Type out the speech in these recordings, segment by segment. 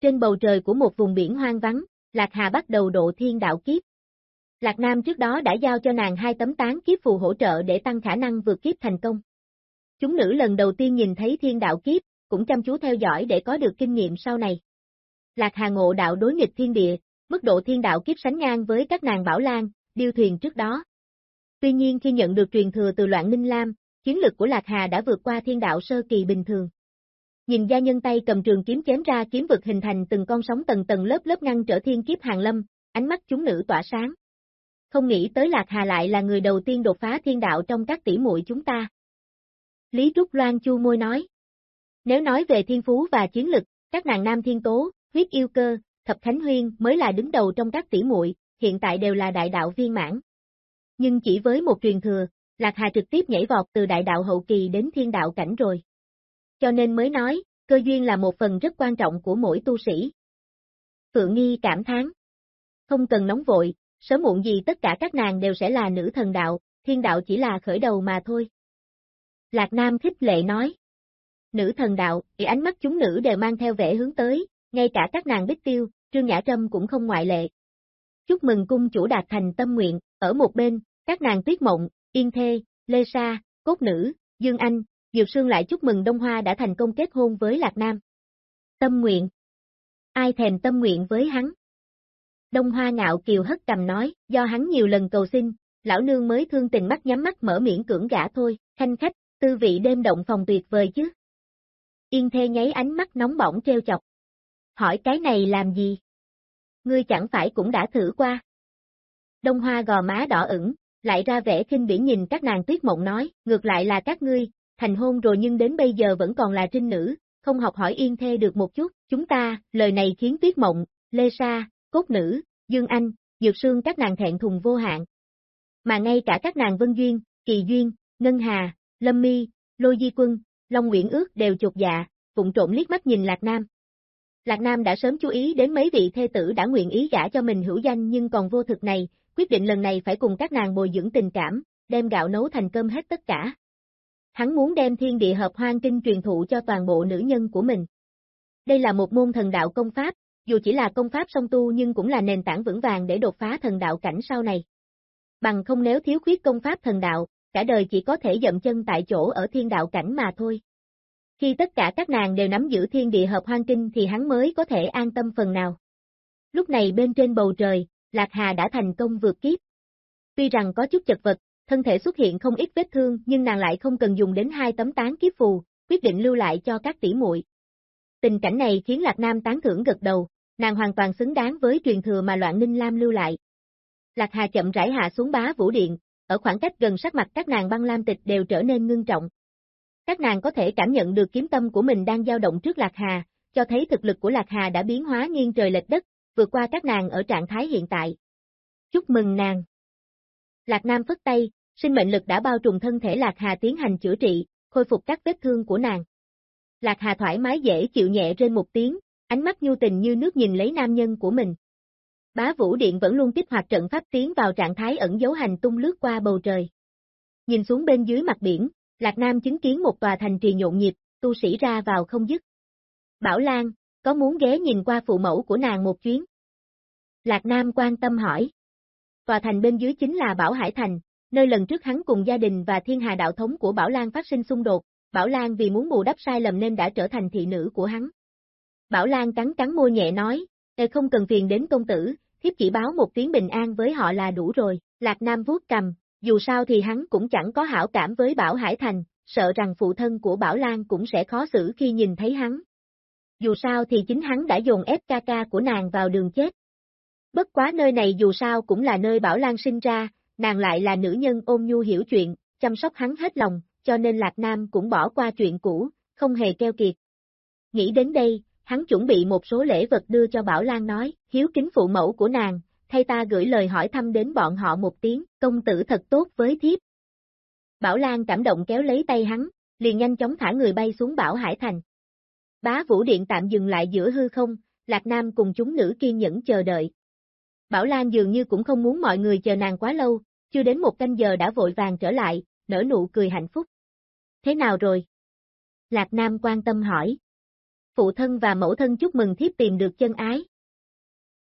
Trên bầu trời của một vùng biển hoang vắng, Lạc Hà bắt đầu độ thiên đạo kiếp. Lạc Nam trước đó đã giao cho nàng hai tấm tán kiếp phù hỗ trợ để tăng khả năng vượt kiếp thành công. Chúng nữ lần đầu tiên nhìn thấy thiên đạo kiếp, cũng chăm chú theo dõi để có được kinh nghiệm sau này. Lạc Hà ngộ đạo đối nghịch thiên địa, mức độ thiên đạo kiếp sánh ngang với các nàng Bảo Lan, điêu thuyền trước đó. Tuy nhiên khi nhận được truyền thừa từ loạn Ninh Lam, chiến lực của Lạc Hà đã vượt qua thiên đạo sơ kỳ bình thường. Nhìn gia nhân tay cầm trường kiếm chém ra kiếm vực hình thành từng con sóng tầng tầng lớp lớp ngăn trở thiên kiếp hàng lâm, ánh mắt chúng nữ tỏa sáng. Không nghĩ tới Lạc Hà lại là người đầu tiên đột phá thiên đạo trong các tỷ muội chúng ta. Lý Trúc Loan chu môi nói. Nếu nói về thiên phú và chiến lực, các nàng nam thiên tố, huyết yêu cơ, thập khánh huyên mới là đứng đầu trong các tỷ muội, hiện tại đều là đại đạo viên mãn. Nhưng chỉ với một truyền thừa, Lạc Hà trực tiếp nhảy vọt từ đại đạo hậu kỳ đến thiên đạo cảnh rồi. Cho nên mới nói, cơ duyên là một phần rất quan trọng của mỗi tu sĩ. Phượng Nghi cảm thán. Không cần nóng vội, sớm muộn gì tất cả các nàng đều sẽ là nữ thần đạo, thiên đạo chỉ là khởi đầu mà thôi. Lạc Nam khích lệ nói. Nữ thần đạo, thì ánh mắt chúng nữ đều mang theo vẻ hướng tới, ngay cả các nàng Bích Tiêu, Trương Nhã Trâm cũng không ngoại lệ. Chúc mừng cung chủ đạt thành tâm nguyện, ở một bên, các nàng Tuyết Mộng, Yên Thê, Lê Sa, Cốt Nữ, Dương Anh, Diệp Sương lại chúc mừng Đông Hoa đã thành công kết hôn với Lạc Nam. Tâm nguyện. Ai thèm tâm nguyện với hắn? Đông Hoa ngạo kiều hất cầm nói, do hắn nhiều lần cầu xin, lão nương mới thương tình mắt nhắm mắt mở miệng cưỡng gã thôi, khanh khách, tư vị đêm động phòng tuyệt vời chứ. Yên thê nháy ánh mắt nóng bỏng treo chọc. Hỏi cái này làm gì? Ngươi chẳng phải cũng đã thử qua. Đông Hoa gò má đỏ ửng, lại ra vẻ kinh biển nhìn các nàng tuyết mộng nói, ngược lại là các ngươi, thành hôn rồi nhưng đến bây giờ vẫn còn là trinh nữ, không học hỏi yên thê được một chút, chúng ta, lời này khiến tuyết mộng, lê sa, cốt nữ, dương anh, dược sương các nàng thẹn thùng vô hạn. Mà ngay cả các nàng Vân Duyên, Kỳ Duyên, Ngân Hà, Lâm Mi, Lô Di Quân, Long Nguyễn Ước đều chột dạ, vụng trộm liếc mắt nhìn Lạc Nam. Lạc Nam đã sớm chú ý đến mấy vị thê tử đã nguyện ý gả cho mình hữu danh nhưng còn vô thực này, quyết định lần này phải cùng các nàng bồi dưỡng tình cảm, đem gạo nấu thành cơm hết tất cả. Hắn muốn đem thiên địa hợp hoang kinh truyền thụ cho toàn bộ nữ nhân của mình. Đây là một môn thần đạo công pháp, dù chỉ là công pháp song tu nhưng cũng là nền tảng vững vàng để đột phá thần đạo cảnh sau này. Bằng không nếu thiếu khuyết công pháp thần đạo, cả đời chỉ có thể dậm chân tại chỗ ở thiên đạo cảnh mà thôi. Khi tất cả các nàng đều nắm giữ thiên địa hợp hoang kinh thì hắn mới có thể an tâm phần nào. Lúc này bên trên bầu trời, Lạc Hà đã thành công vượt kiếp. Tuy rằng có chút chật vật, thân thể xuất hiện không ít vết thương nhưng nàng lại không cần dùng đến hai tấm tán kiếp phù, quyết định lưu lại cho các tỷ muội. Tình cảnh này khiến Lạc Nam tán thưởng gật đầu, nàng hoàn toàn xứng đáng với truyền thừa mà Loạn Ninh Lam lưu lại. Lạc Hà chậm rãi hạ xuống bá vũ điện, ở khoảng cách gần sát mặt các nàng băng lam tịch đều trở nên ngưng trọng. Các nàng có thể cảm nhận được kiếm tâm của mình đang dao động trước Lạc Hà, cho thấy thực lực của Lạc Hà đã biến hóa nghiêng trời lệch đất, vượt qua các nàng ở trạng thái hiện tại. Chúc mừng nàng! Lạc Nam phất tay, sinh mệnh lực đã bao trùm thân thể Lạc Hà tiến hành chữa trị, khôi phục các vết thương của nàng. Lạc Hà thoải mái dễ chịu nhẹ trên một tiếng, ánh mắt nhu tình như nước nhìn lấy nam nhân của mình. Bá Vũ Điện vẫn luôn kích hoạt trận pháp tiến vào trạng thái ẩn dấu hành tung lướt qua bầu trời. Nhìn xuống bên dưới mặt biển, Lạc Nam chứng kiến một tòa thành trì nhộn nhịp, tu sĩ ra vào không dứt. Bảo Lan, có muốn ghé nhìn qua phụ mẫu của nàng một chuyến? Lạc Nam quan tâm hỏi. Tòa thành bên dưới chính là Bảo Hải Thành, nơi lần trước hắn cùng gia đình và thiên hà đạo thống của Bảo Lan phát sinh xung đột, Bảo Lan vì muốn bù đắp sai lầm nên đã trở thành thị nữ của hắn. Bảo Lan cắn cắn môi nhẹ nói, Ê không cần phiền đến công tử, thiếp chỉ báo một tiếng bình an với họ là đủ rồi, Lạc Nam vuốt cầm, dù sao thì hắn cũng chẳng có hảo cảm với Bảo Hải Thành, sợ rằng phụ thân của Bảo Lan cũng sẽ khó xử khi nhìn thấy hắn. Dù sao thì chính hắn đã dồn ép ca ca của nàng vào đường chết. Bất quá nơi này dù sao cũng là nơi Bảo Lan sinh ra, nàng lại là nữ nhân ôn nhu hiểu chuyện, chăm sóc hắn hết lòng, cho nên Lạc Nam cũng bỏ qua chuyện cũ, không hề keo kiệt. Nghĩ đến đây, hắn chuẩn bị một số lễ vật đưa cho Bảo Lan nói, hiếu kính phụ mẫu của nàng, thay ta gửi lời hỏi thăm đến bọn họ một tiếng, công tử thật tốt với thiếp. Bảo Lan cảm động kéo lấy tay hắn, liền nhanh chóng thả người bay xuống Bảo Hải Thành. Bá Vũ Điện tạm dừng lại giữa hư không, Lạc Nam cùng chúng nữ kiên nhẫn chờ đợi. Bảo Lan dường như cũng không muốn mọi người chờ nàng quá lâu, chưa đến một canh giờ đã vội vàng trở lại, nở nụ cười hạnh phúc. Thế nào rồi? Lạc Nam quan tâm hỏi. phụ thân và mẫu thân chúc mừng thiếp tìm được chân ái.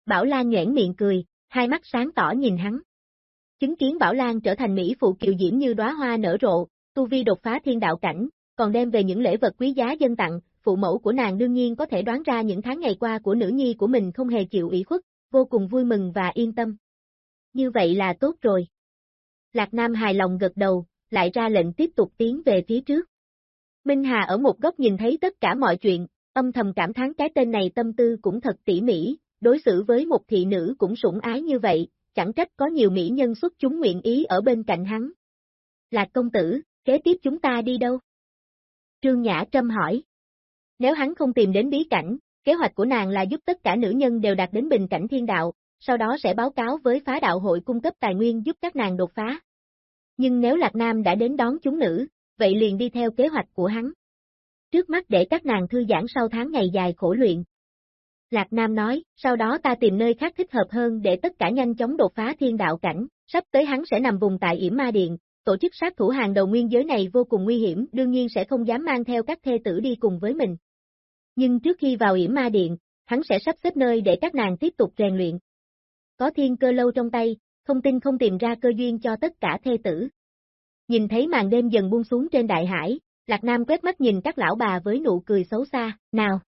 Bảo Lan nhoẻn miệng cười, hai mắt sáng tỏ nhìn hắn. Chứng kiến Bảo Lan trở thành Mỹ phụ kiều diễm như đóa hoa nở rộ, tu vi đột phá thiên đạo cảnh, còn đem về những lễ vật quý giá dân tặng, phụ mẫu của nàng đương nhiên có thể đoán ra những tháng ngày qua của nữ nhi của mình không hề chịu ủy khuất, vô cùng vui mừng và yên tâm. Như vậy là tốt rồi. Lạc Nam hài lòng gật đầu, lại ra lệnh tiếp tục tiến về phía trước. Minh Hà ở một góc nhìn thấy tất cả mọi chuyện, âm thầm cảm thán cái tên này tâm tư cũng thật tỉ mỉ, đối xử với một thị nữ cũng sủng ái như vậy, chẳng trách có nhiều mỹ nhân xuất chúng nguyện ý ở bên cạnh hắn. Lạc công tử, kế tiếp chúng ta đi đâu? Trương Nhã Trâm hỏi. Nếu hắn không tìm đến bí cảnh, kế hoạch của nàng là giúp tất cả nữ nhân đều đạt đến bình cảnh thiên đạo, sau đó sẽ báo cáo với phá đạo hội cung cấp tài nguyên giúp các nàng đột phá. Nhưng nếu Lạc Nam đã đến đón chúng nữ, vậy liền đi theo kế hoạch của hắn. Trước mắt để các nàng thư giãn sau tháng ngày dài khổ luyện. Lạc Nam nói, sau đó ta tìm nơi khác thích hợp hơn để tất cả nhanh chóng đột phá thiên đạo cảnh, sắp tới hắn sẽ nằm vùng tại yểm ma điện, tổ chức sát thủ hàng đầu nguyên giới này vô cùng nguy hiểm, đương nhiên sẽ không dám mang theo các thê tử đi cùng với mình. Nhưng trước khi vào yểm ma điện, hắn sẽ sắp xếp nơi để các nàng tiếp tục rèn luyện. Có thiên cơ lâu trong tay, không tin không tìm ra cơ duyên cho tất cả thê tử. Nhìn thấy màn đêm dần buông xuống trên đại hải, Lạc Nam quét mắt nhìn các lão bà với nụ cười xấu xa, nào.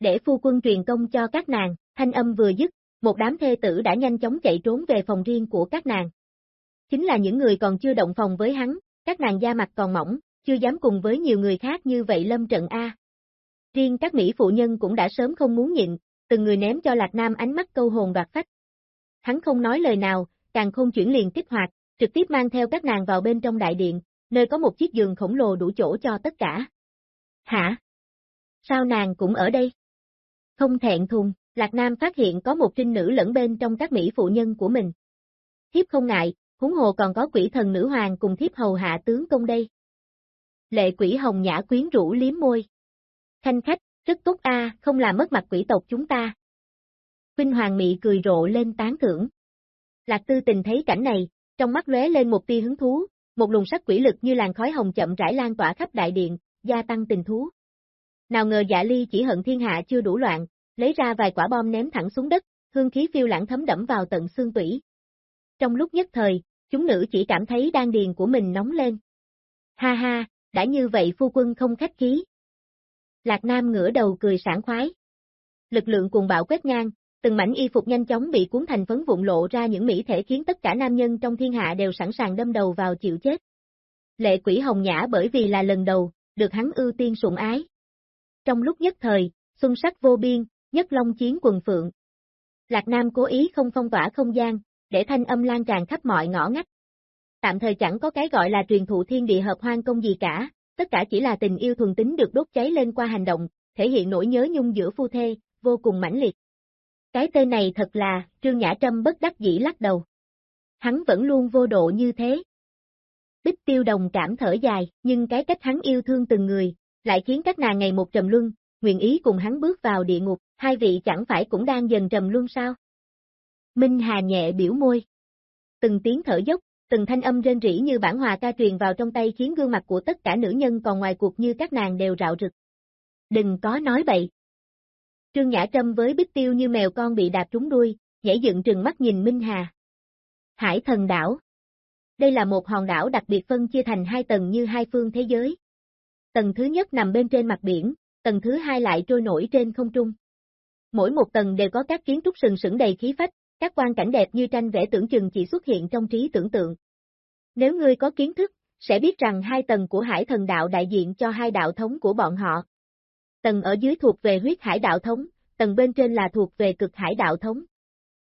Để phu quân truyền công cho các nàng, thanh âm vừa dứt, một đám thê tử đã nhanh chóng chạy trốn về phòng riêng của các nàng. Chính là những người còn chưa động phòng với hắn, các nàng da mặt còn mỏng, chưa dám cùng với nhiều người khác như vậy lâm trận A. Riêng các Mỹ phụ nhân cũng đã sớm không muốn nhịn, từng người ném cho Lạc Nam ánh mắt câu hồn đoạt phách. Hắn không nói lời nào, càng không chuyển liền kích hoạt, trực tiếp mang theo các nàng vào bên trong đại điện, nơi có một chiếc giường khổng lồ đủ chỗ cho tất cả. Hả? Sao nàng cũng ở đây? Không thẹn thùng, Lạc Nam phát hiện có một trinh nữ lẫn bên trong các Mỹ phụ nhân của mình. Thiếp không ngại, huống hồ còn có quỷ thần nữ hoàng cùng thiếp hầu hạ tướng công đây. Lệ quỷ hồng nhã quyến rũ liếm môi. Khanh khách, rất tốt a, không làm mất mặt quỷ tộc chúng ta. Vinh Hoàng Mị cười rộ lên tán thưởng. Lạc Tư Tình thấy cảnh này, trong mắt lóe lên một tia hứng thú, một luồng sắc quỷ lực như làn khói hồng chậm rãi lan tỏa khắp đại điện, gia tăng tình thú. Nào ngờ Dạ Ly chỉ hận thiên hạ chưa đủ loạn, lấy ra vài quả bom ném thẳng xuống đất, hương khí phiêu lãng thấm đẫm vào tận xương tủy. Trong lúc nhất thời, chúng nữ chỉ cảm thấy đan điền của mình nóng lên. Ha ha, đã như vậy phu quân không khách khí. Lạc Nam ngửa đầu cười sảng khoái. Lực lượng cuồng bạo quét ngang, từng mảnh y phục nhanh chóng bị cuốn thành phấn vụn lộ ra những mỹ thể khiến tất cả nam nhân trong thiên hạ đều sẵn sàng đâm đầu vào chịu chết. Lệ quỷ hồng nhã bởi vì là lần đầu, được hắn ưu tiên sủng ái. Trong lúc nhất thời, xuân sắc vô biên, nhất long chiến quần phượng. Lạc Nam cố ý không phong tỏa không gian, để thanh âm lan tràn khắp mọi ngõ ngách. Tạm thời chẳng có cái gọi là truyền thụ thiên địa hợp hoang công gì cả, tất cả chỉ là tình yêu thuần tính được đốt cháy lên qua hành động, thể hiện nỗi nhớ nhung giữa phu thê, vô cùng mãnh liệt. Cái tên này thật là, Trương Nhã Trâm bất đắc dĩ lắc đầu. Hắn vẫn luôn vô độ như thế. Bích tiêu đồng cảm thở dài, nhưng cái cách hắn yêu thương từng người, lại khiến các nàng ngày một trầm luân, nguyện ý cùng hắn bước vào địa ngục, hai vị chẳng phải cũng đang dần trầm luân sao? Minh Hà nhẹ biểu môi. Từng tiếng thở dốc, từng thanh âm rên rỉ như bản hòa ca truyền vào trong tay khiến gương mặt của tất cả nữ nhân còn ngoài cuộc như các nàng đều rạo rực. Đừng có nói bậy. Trương Nhã Trâm với Bích Tiêu như mèo con bị đạp trúng đuôi, nhảy dựng trừng mắt nhìn Minh Hà. Hải thần đảo. Đây là một hòn đảo đặc biệt phân chia thành hai tầng như hai phương thế giới. Tầng thứ nhất nằm bên trên mặt biển, tầng thứ hai lại trôi nổi trên không trung. Mỗi một tầng đều có các kiến trúc sừng sững đầy khí phách, các quan cảnh đẹp như tranh vẽ tưởng chừng chỉ xuất hiện trong trí tưởng tượng. Nếu ngươi có kiến thức, sẽ biết rằng hai tầng của hải thần đạo đại diện cho hai đạo thống của bọn họ. Tầng ở dưới thuộc về huyết hải đạo thống, tầng bên trên là thuộc về cực hải đạo thống.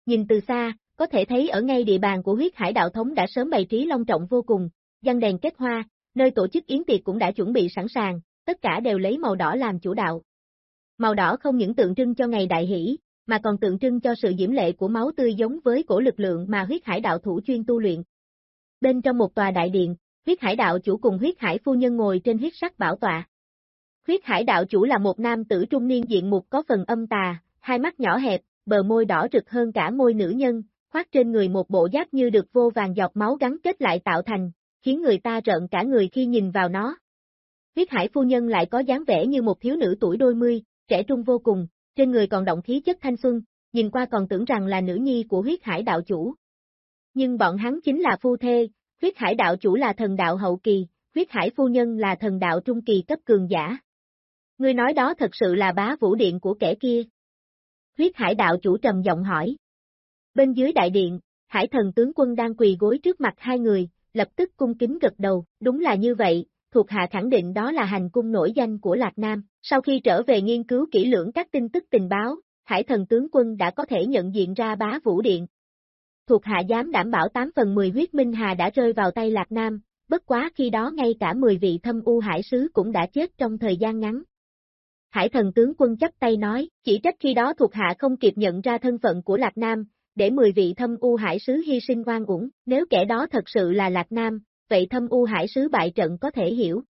Nhìn từ xa, có thể thấy ở ngay địa bàn của huyết hải đạo thống đã sớm bày trí long trọng vô cùng, giăng đèn kết hoa, nơi tổ chức yến tiệc cũng đã chuẩn bị sẵn sàng, tất cả đều lấy màu đỏ làm chủ đạo. Màu đỏ không những tượng trưng cho ngày đại hỷ, mà còn tượng trưng cho sự diễm lệ của máu tươi giống với cổ lực lượng mà huyết hải đạo thủ chuyên tu luyện. Bên trong một tòa đại điện, huyết hải đạo chủ cùng huyết hải phu nhân ngồi trên huyết sắc bảo tọa. Huyết hải đạo chủ là một nam tử trung niên diện mục có phần âm tà, hai mắt nhỏ hẹp, bờ môi đỏ rực hơn cả môi nữ nhân, khoác trên người một bộ giáp như được vô vàng giọt máu gắn kết lại tạo thành, khiến người ta rợn cả người khi nhìn vào nó. Huyết hải phu nhân lại có dáng vẻ như một thiếu nữ tuổi đôi mươi, trẻ trung vô cùng, trên người còn động khí chất thanh xuân, nhìn qua còn tưởng rằng là nữ nhi của huyết hải đạo chủ. Nhưng bọn hắn chính là phu thê, huyết hải đạo chủ là thần đạo hậu kỳ, huyết hải phu nhân là thần đạo trung kỳ cấp cường giả. Ngươi nói đó thật sự là bá vũ điện của kẻ kia. Huyết hải đạo chủ trầm giọng hỏi. Bên dưới đại điện, hải thần tướng quân đang quỳ gối trước mặt hai người, lập tức cung kính gật đầu, đúng là như vậy, thuộc hạ khẳng định đó là hành cung nổi danh của Lạc Nam. Sau khi trở về nghiên cứu kỹ lưỡng các tin tức tình báo, hải thần tướng quân đã có thể nhận diện ra bá vũ điện. Thuộc hạ dám đảm bảo 8 phần 10 huyết minh hà đã rơi vào tay Lạc Nam, bất quá khi đó ngay cả 10 vị thâm u hải sứ cũng đã chết trong thời gian ngắn. Hải thần tướng quân chấp tay nói, chỉ trách khi đó thuộc hạ không kịp nhận ra thân phận của Lạc Nam, để 10 vị thâm u hải sứ hy sinh oan uổng, nếu kẻ đó thật sự là Lạc Nam, vậy thâm u hải sứ bại trận có thể hiểu.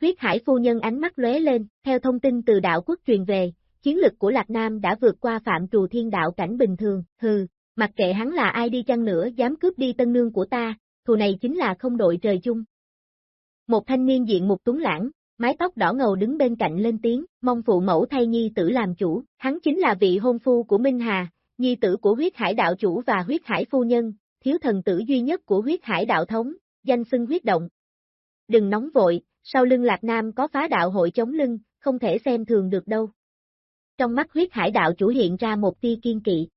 Huyết hải phu nhân ánh mắt lóe lên, theo thông tin từ đạo quốc truyền về, chiến lực của Lạc Nam đã vượt qua phạm trù thiên đạo cảnh bình thường, hừ, mặc kệ hắn là ai đi chăng nữa dám cướp đi tân nương của ta, thù này chính là không đội trời chung. Một thanh niên diện một tuấn lãng, mái tóc đỏ ngầu đứng bên cạnh lên tiếng, mong phụ mẫu thay nhi tử làm chủ, hắn chính là vị hôn phu của Minh Hà, nhi tử của huyết hải đạo chủ và huyết hải phu nhân, thiếu thần tử duy nhất của huyết hải đạo thống, danh xưng huyết động. Đừng nóng vội, sau lưng Lạc Nam có phá đạo hội chống lưng, không thể xem thường được đâu. Trong mắt huyết hải đạo chủ hiện ra một tia kiên kỵ.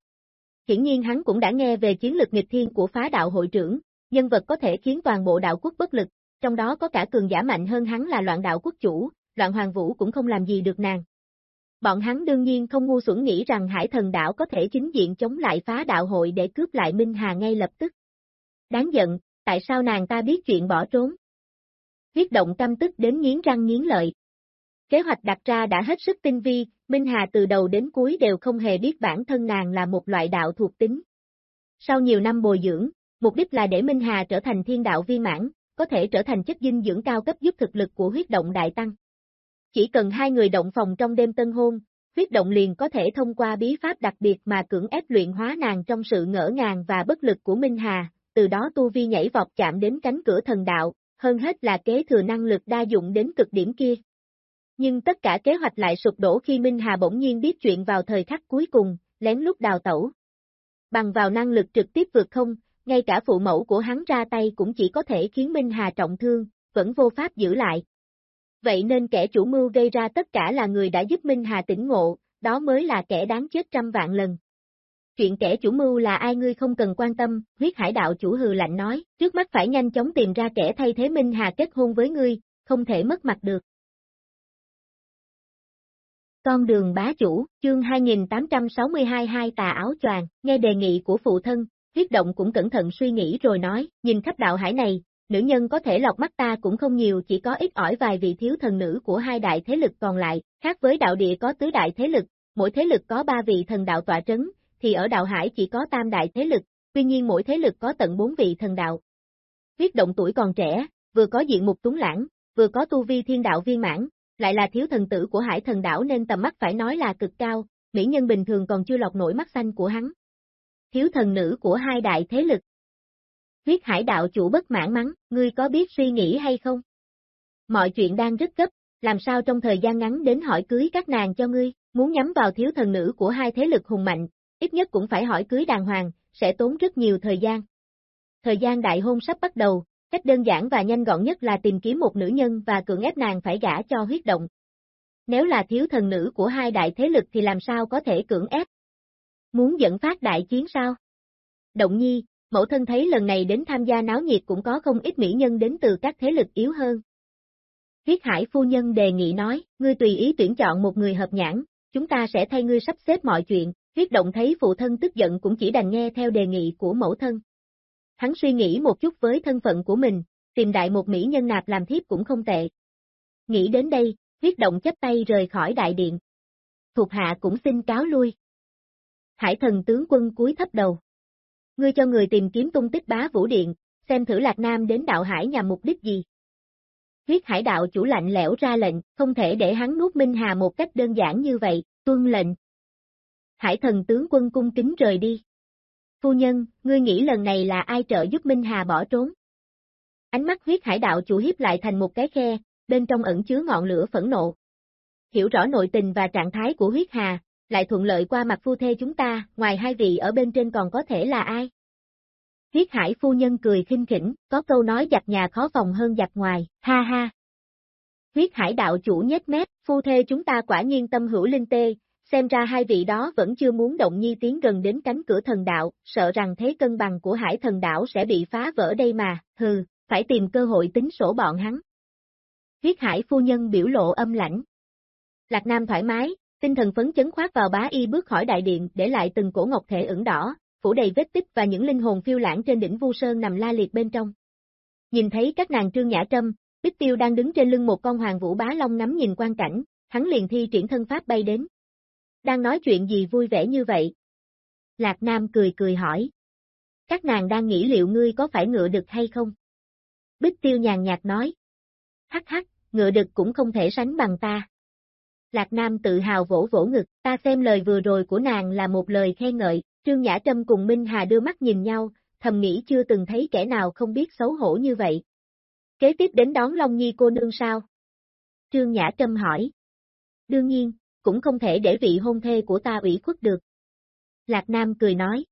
Hiển nhiên hắn cũng đã nghe về chiến lược nghịch thiên của phá đạo hội trưởng, nhân vật có thể khiến toàn bộ đạo quốc bất lực, trong đó có cả cường giả mạnh hơn hắn là loạn đạo quốc chủ, loạn hoàng vũ cũng không làm gì được nàng. Bọn hắn đương nhiên không ngu xuẩn nghĩ rằng hải thần đạo có thể chính diện chống lại phá đạo hội để cướp lại Minh Hà ngay lập tức. Đáng giận, tại sao nàng ta biết chuyện bỏ trốn? Huyết động căm tức đến nghiến răng nghiến lợi. Kế hoạch đặt ra đã hết sức tinh vi, Minh Hà từ đầu đến cuối đều không hề biết bản thân nàng là một loại đạo thuộc tính. Sau nhiều năm bồi dưỡng, mục đích là để Minh Hà trở thành thiên đạo viên mãn, có thể trở thành chất dinh dưỡng cao cấp giúp thực lực của huyết động đại tăng. Chỉ cần hai người động phòng trong đêm tân hôn, huyết động liền có thể thông qua bí pháp đặc biệt mà cưỡng ép luyện hóa nàng trong sự ngỡ ngàng và bất lực của Minh Hà, từ đó tu vi nhảy vọt chạm đến cánh cửa thần đạo, hơn hết là kế thừa năng lực đa dụng đến cực điểm kia. Nhưng tất cả kế hoạch lại sụp đổ khi Minh Hà bỗng nhiên biết chuyện vào thời khắc cuối cùng, lén lút đào tẩu. Bằng vào năng lực trực tiếp vượt không, ngay cả phụ mẫu của hắn ra tay cũng chỉ có thể khiến Minh Hà trọng thương, vẫn vô pháp giữ lại. Vậy nên kẻ chủ mưu gây ra tất cả là người đã giúp Minh Hà tỉnh ngộ, đó mới là kẻ đáng chết trăm vạn lần. Chuyện kẻ chủ mưu là ai ngươi không cần quan tâm, huyết hải đạo chủ hừ lạnh nói, trước mắt phải nhanh chóng tìm ra kẻ thay thế Minh Hà kết hôn với ngươi, không thể mất mặt được. Con đường bá chủ, chương 2862 hai tà áo choàng, nghe đề nghị của phụ thân, huyết động cũng cẩn thận suy nghĩ rồi nói, nhìn khắp đạo hải này, nữ nhân có thể lọc mắt ta cũng không nhiều chỉ có ít ỏi vài vị thiếu thần nữ của hai đại thế lực còn lại, khác với đạo địa có tứ đại thế lực, mỗi thế lực có ba vị thần đạo tọa trấn, thì ở đạo hải chỉ có tam đại thế lực, tuy nhiên mỗi thế lực có tận bốn vị thần đạo. Huyết động tuổi còn trẻ, vừa có diện mục túng lãng, vừa có tu vi thiên đạo viên mãn, lại là thiếu thần tử của hải thần đảo nên tầm mắt phải nói là cực cao, mỹ nhân bình thường còn chưa lọc nổi mắt xanh của hắn. Thiếu thần nữ của hai đại thế lực. Huyết hải đạo chủ bất mãn mắng, ngươi có biết suy nghĩ hay không? Mọi chuyện đang rất gấp, làm sao trong thời gian ngắn đến hỏi cưới các nàng cho ngươi, muốn nhắm vào thiếu thần nữ của hai thế lực hùng mạnh, ít nhất cũng phải hỏi cưới đàng hoàng, sẽ tốn rất nhiều thời gian. Thời gian đại hôn sắp bắt đầu, cách đơn giản và nhanh gọn nhất là tìm kiếm một nữ nhân và cưỡng ép nàng phải gả cho huyết động. Nếu là thiếu thần nữ của hai đại thế lực thì làm sao có thể cưỡng ép? Muốn dẫn phát đại chiến sao? Động nhi, mẫu thân thấy lần này đến tham gia náo nhiệt cũng có không ít mỹ nhân đến từ các thế lực yếu hơn. Huyết hải phu nhân đề nghị nói, ngươi tùy ý tuyển chọn một người hợp nhãn, chúng ta sẽ thay ngươi sắp xếp mọi chuyện, huyết động thấy phụ thân tức giận cũng chỉ đành nghe theo đề nghị của mẫu thân. Hắn suy nghĩ một chút với thân phận của mình, tìm đại một mỹ nhân nạp làm thiếp cũng không tệ. Nghĩ đến đây, huyết động chấp tay rời khỏi đại điện. Thuộc hạ cũng xin cáo lui. Hải thần tướng quân cúi thấp đầu. Ngươi cho người tìm kiếm tung tích bá vũ điện, xem thử Lạc Nam đến đạo hải nhằm mục đích gì. Huyết hải đạo chủ lạnh lẽo ra lệnh, không thể để hắn nuốt Minh Hà một cách đơn giản như vậy, tuân lệnh. Hải thần tướng quân cung kính rời đi. Phu nhân, ngươi nghĩ lần này là ai trợ giúp Minh Hà bỏ trốn? Ánh mắt huyết hải đạo chủ hiếp lại thành một cái khe, bên trong ẩn chứa ngọn lửa phẫn nộ. hiểu rõ nội tình và trạng thái của huyết hà, lại thuận lợi qua mặt phu thê chúng ta, ngoài hai vị ở bên trên còn có thể là ai? Huyết hải phu nhân cười khinh khỉnh, có câu nói giặt nhà khó phòng hơn giặt ngoài, ha ha. Huyết hải đạo chủ nhếch mép, phu thê chúng ta quả nhiên tâm hữu linh tê, xem ra hai vị đó vẫn chưa muốn động nhi tiến gần đến cánh cửa thần đạo, sợ rằng thế cân bằng của hải thần đảo sẽ bị phá vỡ đây mà, hừ, phải tìm cơ hội tính sổ bọn hắn. Huyết hải phu nhân biểu lộ âm lãnh. Lạc Nam thoải mái, tinh thần phấn chấn khoát vào bá y bước khỏi đại điện để lại từng cổ ngọc thể ửng đỏ, phủ đầy vết tích và những linh hồn phiêu lãng trên đỉnh vu sơn nằm la liệt bên trong. Nhìn thấy các nàng trương nhã trâm, Bích Tiêu đang đứng trên lưng một con hoàng vũ bá long ngắm nhìn quan cảnh, hắn liền thi triển thân pháp bay đến. Đang nói chuyện gì vui vẻ như vậy? Lạc Nam cười cười hỏi. Các nàng đang nghĩ liệu ngươi có phải ngựa đực hay không? Bích Tiêu nhàn nhạt nói. Hắc hắc, ngựa đực cũng không thể sánh bằng ta. Lạc Nam tự hào vỗ vỗ ngực, ta xem lời vừa rồi của nàng là một lời khen ngợi, Trương Nhã Trâm cùng Minh Hà đưa mắt nhìn nhau, thầm nghĩ chưa từng thấy kẻ nào không biết xấu hổ như vậy. Kế tiếp đến đón Long Nhi cô nương sao? Trương Nhã Trâm hỏi. Đương nhiên, cũng không thể để vị hôn thê của ta ủy khuất được. Lạc Nam cười nói.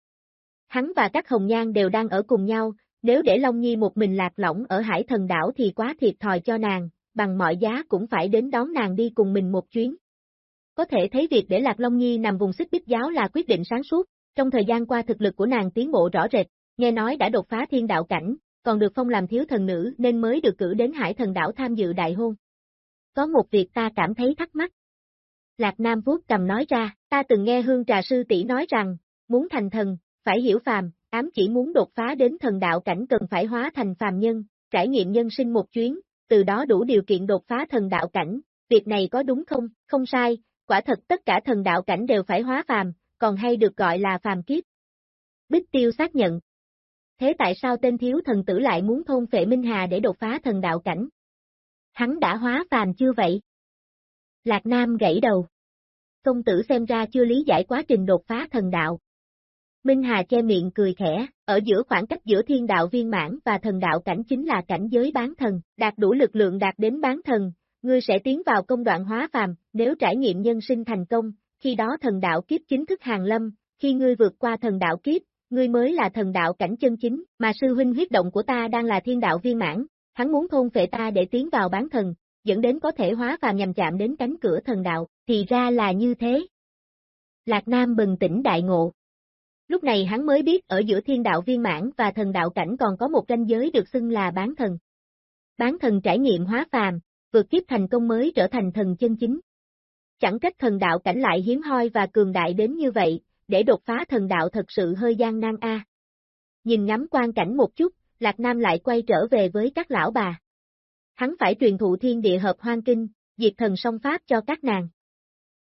Hắn và các hồng nhan đều đang ở cùng nhau, nếu để Long Nhi một mình lạc lõng ở hải thần đảo thì quá thiệt thòi cho nàng, bằng mọi giá cũng phải đến đón nàng đi cùng mình một chuyến. Có thể thấy việc để Lạc Long Nhi nằm vùng xích bích giáo là quyết định sáng suốt, trong thời gian qua thực lực của nàng tiến bộ rõ rệt, nghe nói đã đột phá thiên đạo cảnh, còn được phong làm thiếu thần nữ nên mới được cử đến hải thần đảo tham dự đại hôn. Có một việc ta cảm thấy thắc mắc. Lạc Nam vuốt cầm nói ra, ta từng nghe hương trà sư tỷ nói rằng, muốn thành thần, phải hiểu phàm, ám chỉ muốn đột phá đến thần đạo cảnh cần phải hóa thành phàm nhân, trải nghiệm nhân sinh một chuyến, từ đó đủ điều kiện đột phá thần đạo cảnh, việc này có đúng không? Không sai, quả thật tất cả thần đạo cảnh đều phải hóa phàm, còn hay được gọi là phàm kiếp. Bích Tiêu xác nhận. Thế tại sao tên thiếu thần tử lại muốn thôn phệ Minh Hà để đột phá thần đạo cảnh? Hắn đã hóa phàm chưa vậy? Lạc Nam gãy đầu. Công tử xem ra chưa lý giải quá trình đột phá thần đạo. Minh Hà che miệng cười khẽ, ở giữa khoảng cách giữa thiên đạo viên mãn và thần đạo cảnh chính là cảnh giới bán thần, đạt đủ lực lượng đạt đến bán thần, ngươi sẽ tiến vào công đoạn hóa phàm, nếu trải nghiệm nhân sinh thành công, khi đó thần đạo kiếp chính thức hàng lâm, khi ngươi vượt qua thần đạo kiếp, ngươi mới là thần đạo cảnh chân chính, mà sư huynh huyết động của ta đang là thiên đạo viên mãn, hắn muốn thôn phệ ta để tiến vào bán thần, dẫn đến có thể hóa phàm nhằm chạm đến cánh cửa thần đạo, thì ra là như thế. Lạc Nam bừng tỉnh đại ngộ, Lúc này hắn mới biết ở giữa thiên đạo viên mãn và thần đạo cảnh còn có một ranh giới được xưng là bán thần. Bán thần trải nghiệm hóa phàm, vượt kiếp thành công mới trở thành thần chân chính. Chẳng trách thần đạo cảnh lại hiếm hoi và cường đại đến như vậy, để đột phá thần đạo thật sự hơi gian nan a. Nhìn ngắm quan cảnh một chút, Lạc Nam lại quay trở về với các lão bà. Hắn phải truyền thụ thiên địa hợp hoang kinh, diệt thần song pháp cho các nàng.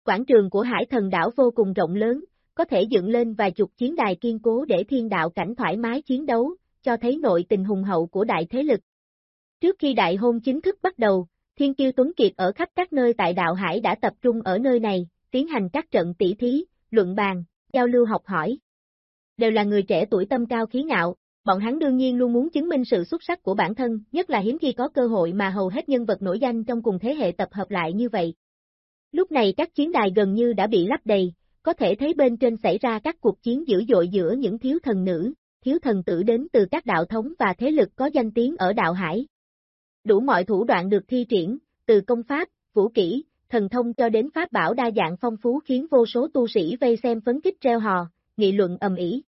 Quảng trường của hải thần đảo vô cùng rộng lớn, có thể dựng lên vài chục chiến đài kiên cố để thiên đạo cảnh thoải mái chiến đấu, cho thấy nội tình hùng hậu của đại thế lực. Trước khi đại hôn chính thức bắt đầu, Thiên Kiêu Tuấn Kiệt ở khắp các nơi tại đạo hải đã tập trung ở nơi này, tiến hành các trận tỷ thí, luận bàn, giao lưu học hỏi. Đều là người trẻ tuổi tâm cao khí ngạo, bọn hắn đương nhiên luôn muốn chứng minh sự xuất sắc của bản thân, nhất là hiếm khi có cơ hội mà hầu hết nhân vật nổi danh trong cùng thế hệ tập hợp lại như vậy. Lúc này các chiến đài gần như đã bị lắp đầy, có thể thấy bên trên xảy ra các cuộc chiến dữ dội giữa những thiếu thần nữ, thiếu thần tử đến từ các đạo thống và thế lực có danh tiếng ở đạo hải. Đủ mọi thủ đoạn được thi triển, từ công pháp, vũ kỹ, thần thông cho đến pháp bảo đa dạng phong phú khiến vô số tu sĩ vây xem phấn kích treo hò, nghị luận ầm ĩ.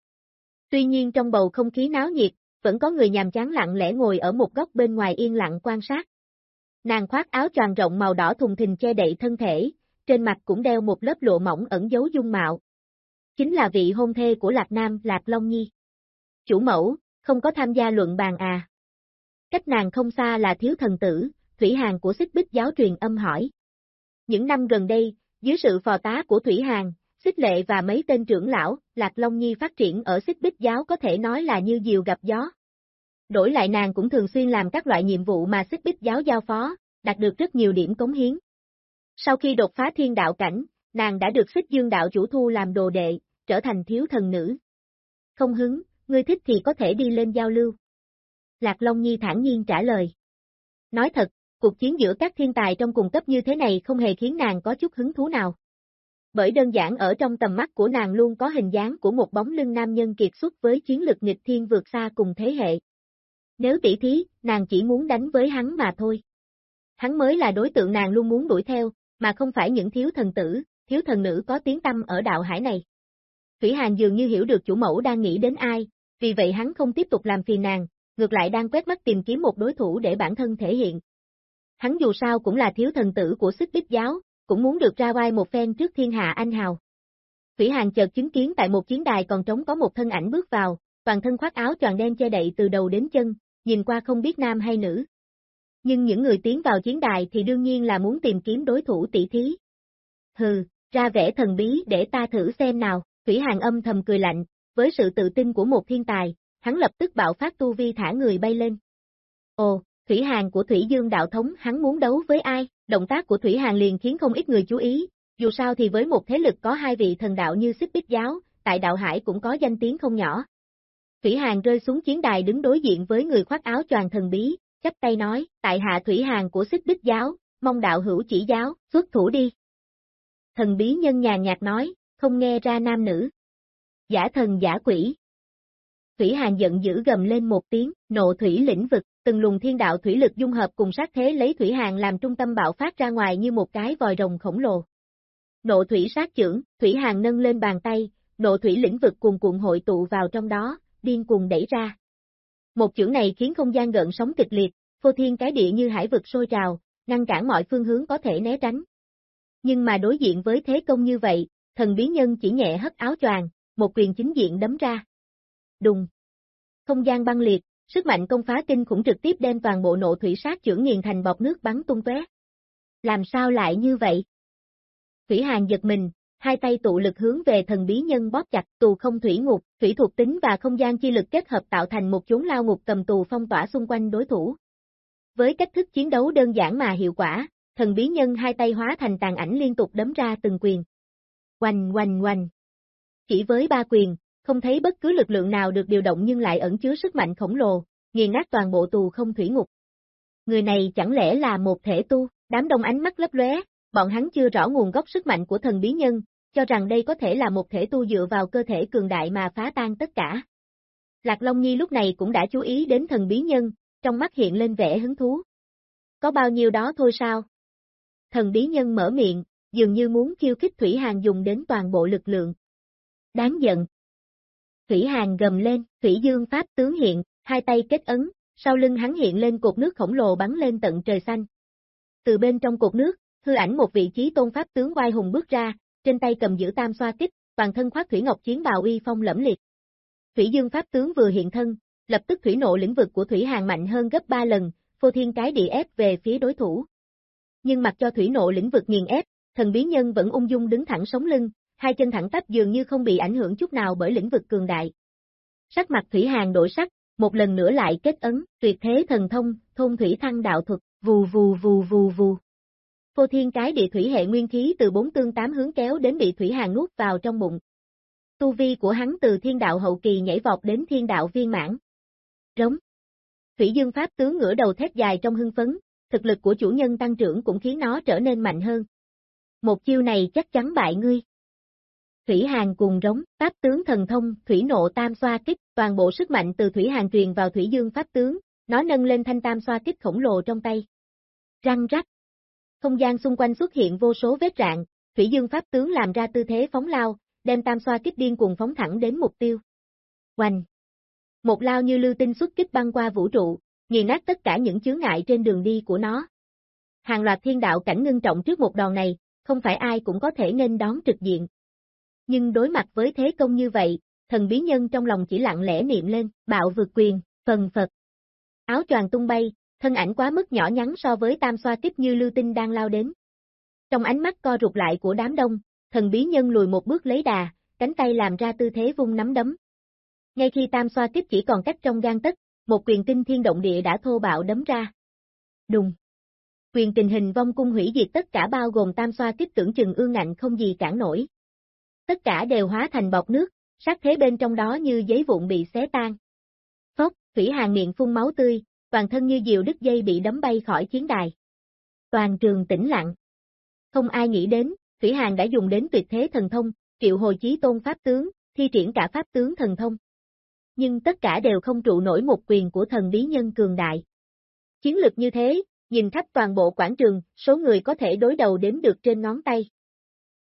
Tuy nhiên trong bầu không khí náo nhiệt, vẫn có người nhàm chán lặng lẽ ngồi ở một góc bên ngoài yên lặng quan sát. Nàng khoác áo tròn rộng màu đỏ thùng thình che đậy thân thể, trên mặt cũng đeo một lớp lụa mỏng ẩn giấu dung mạo. Chính là vị hôn thê của Lạc Nam, Lạc Long Nhi. Chủ mẫu, không có tham gia luận bàn à. Cách nàng không xa là thiếu thần tử, Thủy Hàng của xích bích giáo truyền âm hỏi. Những năm gần đây, dưới sự phò tá của Thủy Hàng, xích lệ và mấy tên trưởng lão, Lạc Long Nhi phát triển ở xích bích giáo có thể nói là như diều gặp gió. Đổi lại nàng cũng thường xuyên làm các loại nhiệm vụ mà xích bích giáo giao phó, đạt được rất nhiều điểm cống hiến. Sau khi đột phá thiên đạo cảnh, nàng đã được xích dương đạo chủ thu làm đồ đệ, trở thành thiếu thần nữ. Không hứng, ngươi thích thì có thể đi lên giao lưu. Lạc Long Nhi thản nhiên trả lời. Nói thật, cuộc chiến giữa các thiên tài trong cùng cấp như thế này không hề khiến nàng có chút hứng thú nào. Bởi đơn giản ở trong tầm mắt của nàng luôn có hình dáng của một bóng lưng nam nhân kiệt xuất với chiến lực nghịch thiên vượt xa cùng thế hệ. Nếu tỷ thí, nàng chỉ muốn đánh với hắn mà thôi. Hắn mới là đối tượng nàng luôn muốn đuổi theo, mà không phải những thiếu thần tử, thiếu thần nữ có tiếng tâm ở đạo hải này. Thủy Hàn dường như hiểu được chủ mẫu đang nghĩ đến ai, vì vậy hắn không tiếp tục làm phiền nàng, ngược lại đang quét mắt tìm kiếm một đối thủ để bản thân thể hiện. Hắn dù sao cũng là thiếu thần tử của Sức bích giáo, cũng muốn được ra vai một phen trước thiên hạ anh hào. Thủy Hàn chợt chứng kiến tại một chiến đài còn trống có một thân ảnh bước vào, toàn thân khoác áo tròn đen che đậy từ đầu đến chân, nhìn qua không biết nam hay nữ. Nhưng những người tiến vào chiến đài thì đương nhiên là muốn tìm kiếm đối thủ tỷ thí. Hừ, ra vẻ thần bí để ta thử xem nào, Thủy Hàng âm thầm cười lạnh, với sự tự tin của một thiên tài, hắn lập tức bạo phát tu vi thả người bay lên. Ồ, Thủy hàng của Thủy Dương đạo thống hắn muốn đấu với ai? Động tác của Thủy hàng liền khiến không ít người chú ý, dù sao thì với một thế lực có hai vị thần đạo như xích bích giáo, tại đạo hải cũng có danh tiếng không nhỏ. Thủy Hàng rơi xuống chiến đài đứng đối diện với người khoác áo choàng thần bí, chắp tay nói, tại hạ Thủy hàng của xích bích giáo, mong đạo hữu chỉ giáo, xuất thủ đi. Thần bí nhân nhàn nhạt nói, không nghe ra nam nữ. Giả thần giả quỷ. Thủy hàng giận dữ gầm lên một tiếng, nộ thủy lĩnh vực, từng luồng thiên đạo thủy lực dung hợp cùng sát thế lấy Thủy hàng làm trung tâm bạo phát ra ngoài như một cái vòi rồng khổng lồ. Nộ thủy sát trưởng, Thủy hàng nâng lên bàn tay, nộ thủy lĩnh vực cuồn cuộn hội tụ vào trong đó, điên cuồng đẩy ra. Một chưởng này khiến không gian gợn sóng kịch liệt, phô thiên cái địa như hải vực sôi trào, ngăn cản mọi phương hướng có thể né tránh. Nhưng mà đối diện với thế công như vậy, thần bí nhân chỉ nhẹ hất áo choàng, một quyền chính diện đấm ra. Đùng. Không gian băng liệt, sức mạnh công phá kinh khủng trực tiếp đem toàn bộ nộ thủy sát chưởng nghiền thành bọt nước bắn tung tóe. Làm sao lại như vậy? Thủy Hàn giật mình, hai tay tụ lực hướng về thần bí nhân bóp chặt tù không thủy ngục, thủy thuộc tính và không gian chi lực kết hợp tạo thành một chốn lao ngục cầm tù phong tỏa xung quanh đối thủ. Với cách thức chiến đấu đơn giản mà hiệu quả, thần bí nhân hai tay hóa thành tàn ảnh liên tục đấm ra từng quyền. Oanh oanh oanh. Chỉ với ba quyền, không thấy bất cứ lực lượng nào được điều động nhưng lại ẩn chứa sức mạnh khổng lồ, nghiền nát toàn bộ tù không thủy ngục. Người này chẳng lẽ là một thể tu, đám đông ánh mắt lấp lóe, bọn hắn chưa rõ nguồn gốc sức mạnh của thần bí nhân, cho rằng đây có thể là một thể tu dựa vào cơ thể cường đại mà phá tan tất cả. Lạc Long Nhi lúc này cũng đã chú ý đến thần bí nhân, trong mắt hiện lên vẻ hứng thú. Có bao nhiêu đó thôi sao? Thần bí nhân mở miệng, dường như muốn khiêu khích Thủy Hàng dùng đến toàn bộ lực lượng. Đáng giận. Thủy Hàng gầm lên, Thủy Dương Pháp tướng hiện, hai tay kết ấn, sau lưng hắn hiện lên cột nước khổng lồ bắn lên tận trời xanh. Từ bên trong cột nước, hư ảnh một vị trí tôn pháp tướng oai hùng bước ra, trên tay cầm giữ tam xoa kích, toàn thân khoác thủy ngọc chiến bào uy phong lẫm liệt. Thủy Dương pháp tướng vừa hiện thân, lập tức thủy nộ lĩnh vực của thủy hàng mạnh hơn gấp 3 lần, phô thiên cái địa ép về phía đối thủ. Nhưng mặc cho thủy nộ lĩnh vực nghiền ép, thần bí nhân vẫn ung dung đứng thẳng sống lưng, hai chân thẳng tắp dường như không bị ảnh hưởng chút nào bởi lĩnh vực cường đại. Sắc mặt thủy hàng đổi sắc, một lần nữa lại kết ấn, tuyệt thế thần thông, thôn thủy thăng đạo thuật, vù vù vù vù vù. Phô thiên cái địa thủy hệ nguyên khí từ bốn tương tám hướng kéo đến bị thủy hàng nuốt vào trong bụng. Tu vi của hắn từ thiên đạo hậu kỳ nhảy vọt đến thiên đạo viên mãn. Rống. Thủy dương pháp tướng ngửa đầu thét dài trong hưng phấn, thực lực của chủ nhân tăng trưởng cũng khiến nó trở nên mạnh hơn. Một chiêu này chắc chắn bại ngươi. Thủy Hàn cùng rống, pháp tướng thần thông, thủy nộ tam xoa kích, toàn bộ sức mạnh từ Thủy Hàn truyền vào Thủy Dương pháp tướng, nó nâng lên thanh tam xoa kích khổng lồ trong tay. Răng rắc. Không gian xung quanh xuất hiện vô số vết rạn, Thủy Dương Pháp tướng làm ra tư thế phóng lao, đem tam xoa kích điên cuồng phóng thẳng đến mục tiêu. Oanh! Một lao như lưu tinh xuất kích băng qua vũ trụ, nghiền nát tất cả những chướng ngại trên đường đi của nó. Hàng loạt thiên đạo cảnh ngưng trọng trước một đòn này, không phải ai cũng có thể nên đón trực diện. Nhưng đối mặt với thế công như vậy, thần bí nhân trong lòng chỉ lặng lẽ niệm lên, bạo vượt quyền, phần Phật. Áo choàng tung bay, thân ảnh quá mức nhỏ nhắn so với tam xoa tiếp như lưu tinh đang lao đến. Trong ánh mắt co rụt lại của đám đông, thần bí nhân lùi một bước lấy đà, cánh tay làm ra tư thế vung nắm đấm. Ngay khi tam xoa tiếp chỉ còn cách trong gan tất, một quyền tinh thiên động địa đã thô bạo đấm ra. Đùng. Quyền tình hình vong cung hủy diệt tất cả bao gồm tam xoa tiếp tưởng chừng ương ngạnh không gì cản nổi. Tất cả đều hóa thành bọt nước, sát thế bên trong đó như giấy vụn bị xé tan. Phốc, Thủy Hàng miệng phun máu tươi, toàn thân như diều đứt dây bị đấm bay khỏi chiến đài. Toàn trường tĩnh lặng. Không ai nghĩ đến, Thủy Hàn đã dùng đến tuyệt thế thần thông, triệu hồi chí tôn pháp tướng, thi triển cả pháp tướng thần thông. Nhưng tất cả đều không trụ nổi một quyền của thần bí nhân cường đại. Chiến lực như thế, nhìn khắp toàn bộ quảng trường, số người có thể đối đầu đếm được trên ngón tay.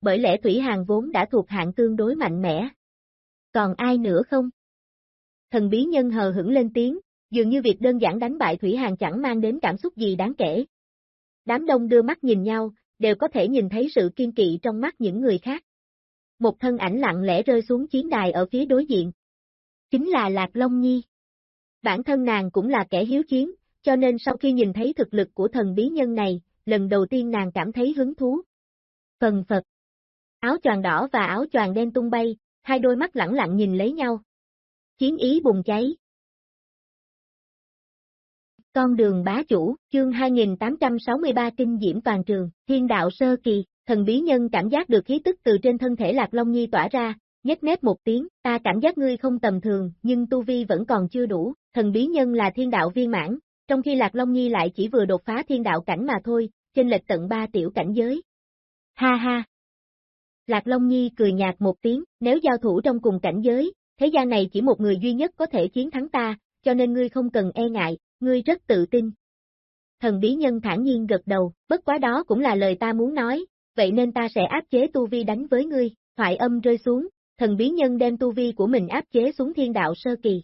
Bởi lẽ Thủy Hàn vốn đã thuộc hạng tương đối mạnh mẽ. Còn ai nữa không? Thần bí nhân hờ hững lên tiếng, dường như việc đơn giản đánh bại Thủy Hàn chẳng mang đến cảm xúc gì đáng kể. Đám đông đưa mắt nhìn nhau, đều có thể nhìn thấy sự kiên kỵ trong mắt những người khác. Một thân ảnh lặng lẽ rơi xuống chiến đài ở phía đối diện. Chính là Lạc Long Nhi. Bản thân nàng cũng là kẻ hiếu chiến, cho nên sau khi nhìn thấy thực lực của thần bí nhân này, lần đầu tiên nàng cảm thấy hứng thú. Phần phật. Áo choàng đỏ và áo choàng đen tung bay, hai đôi mắt lẳng lặng nhìn lấy nhau. Chiến ý bùng cháy. Con đường bá chủ, chương 2863 kinh diễm toàn trường, thiên đạo sơ kỳ, thần bí nhân cảm giác được khí tức từ trên thân thể Lạc Long Nhi tỏa ra, nhếch mép một tiếng, ta cảm giác ngươi không tầm thường, nhưng tu vi vẫn còn chưa đủ, thần bí nhân là thiên đạo viên mãn, trong khi Lạc Long Nhi lại chỉ vừa đột phá thiên đạo cảnh mà thôi, trên lệch tận ba tiểu cảnh giới. Ha ha! Lạc Long Nhi cười nhạt một tiếng, nếu giao thủ trong cùng cảnh giới, thế gian này chỉ một người duy nhất có thể chiến thắng ta, cho nên ngươi không cần e ngại, ngươi rất tự tin. Thần bí nhân thản nhiên gật đầu, bất quá đó cũng là lời ta muốn nói, vậy nên ta sẽ áp chế tu vi đánh với ngươi, thoại âm rơi xuống, thần bí nhân đem tu vi của mình áp chế xuống thiên đạo sơ kỳ.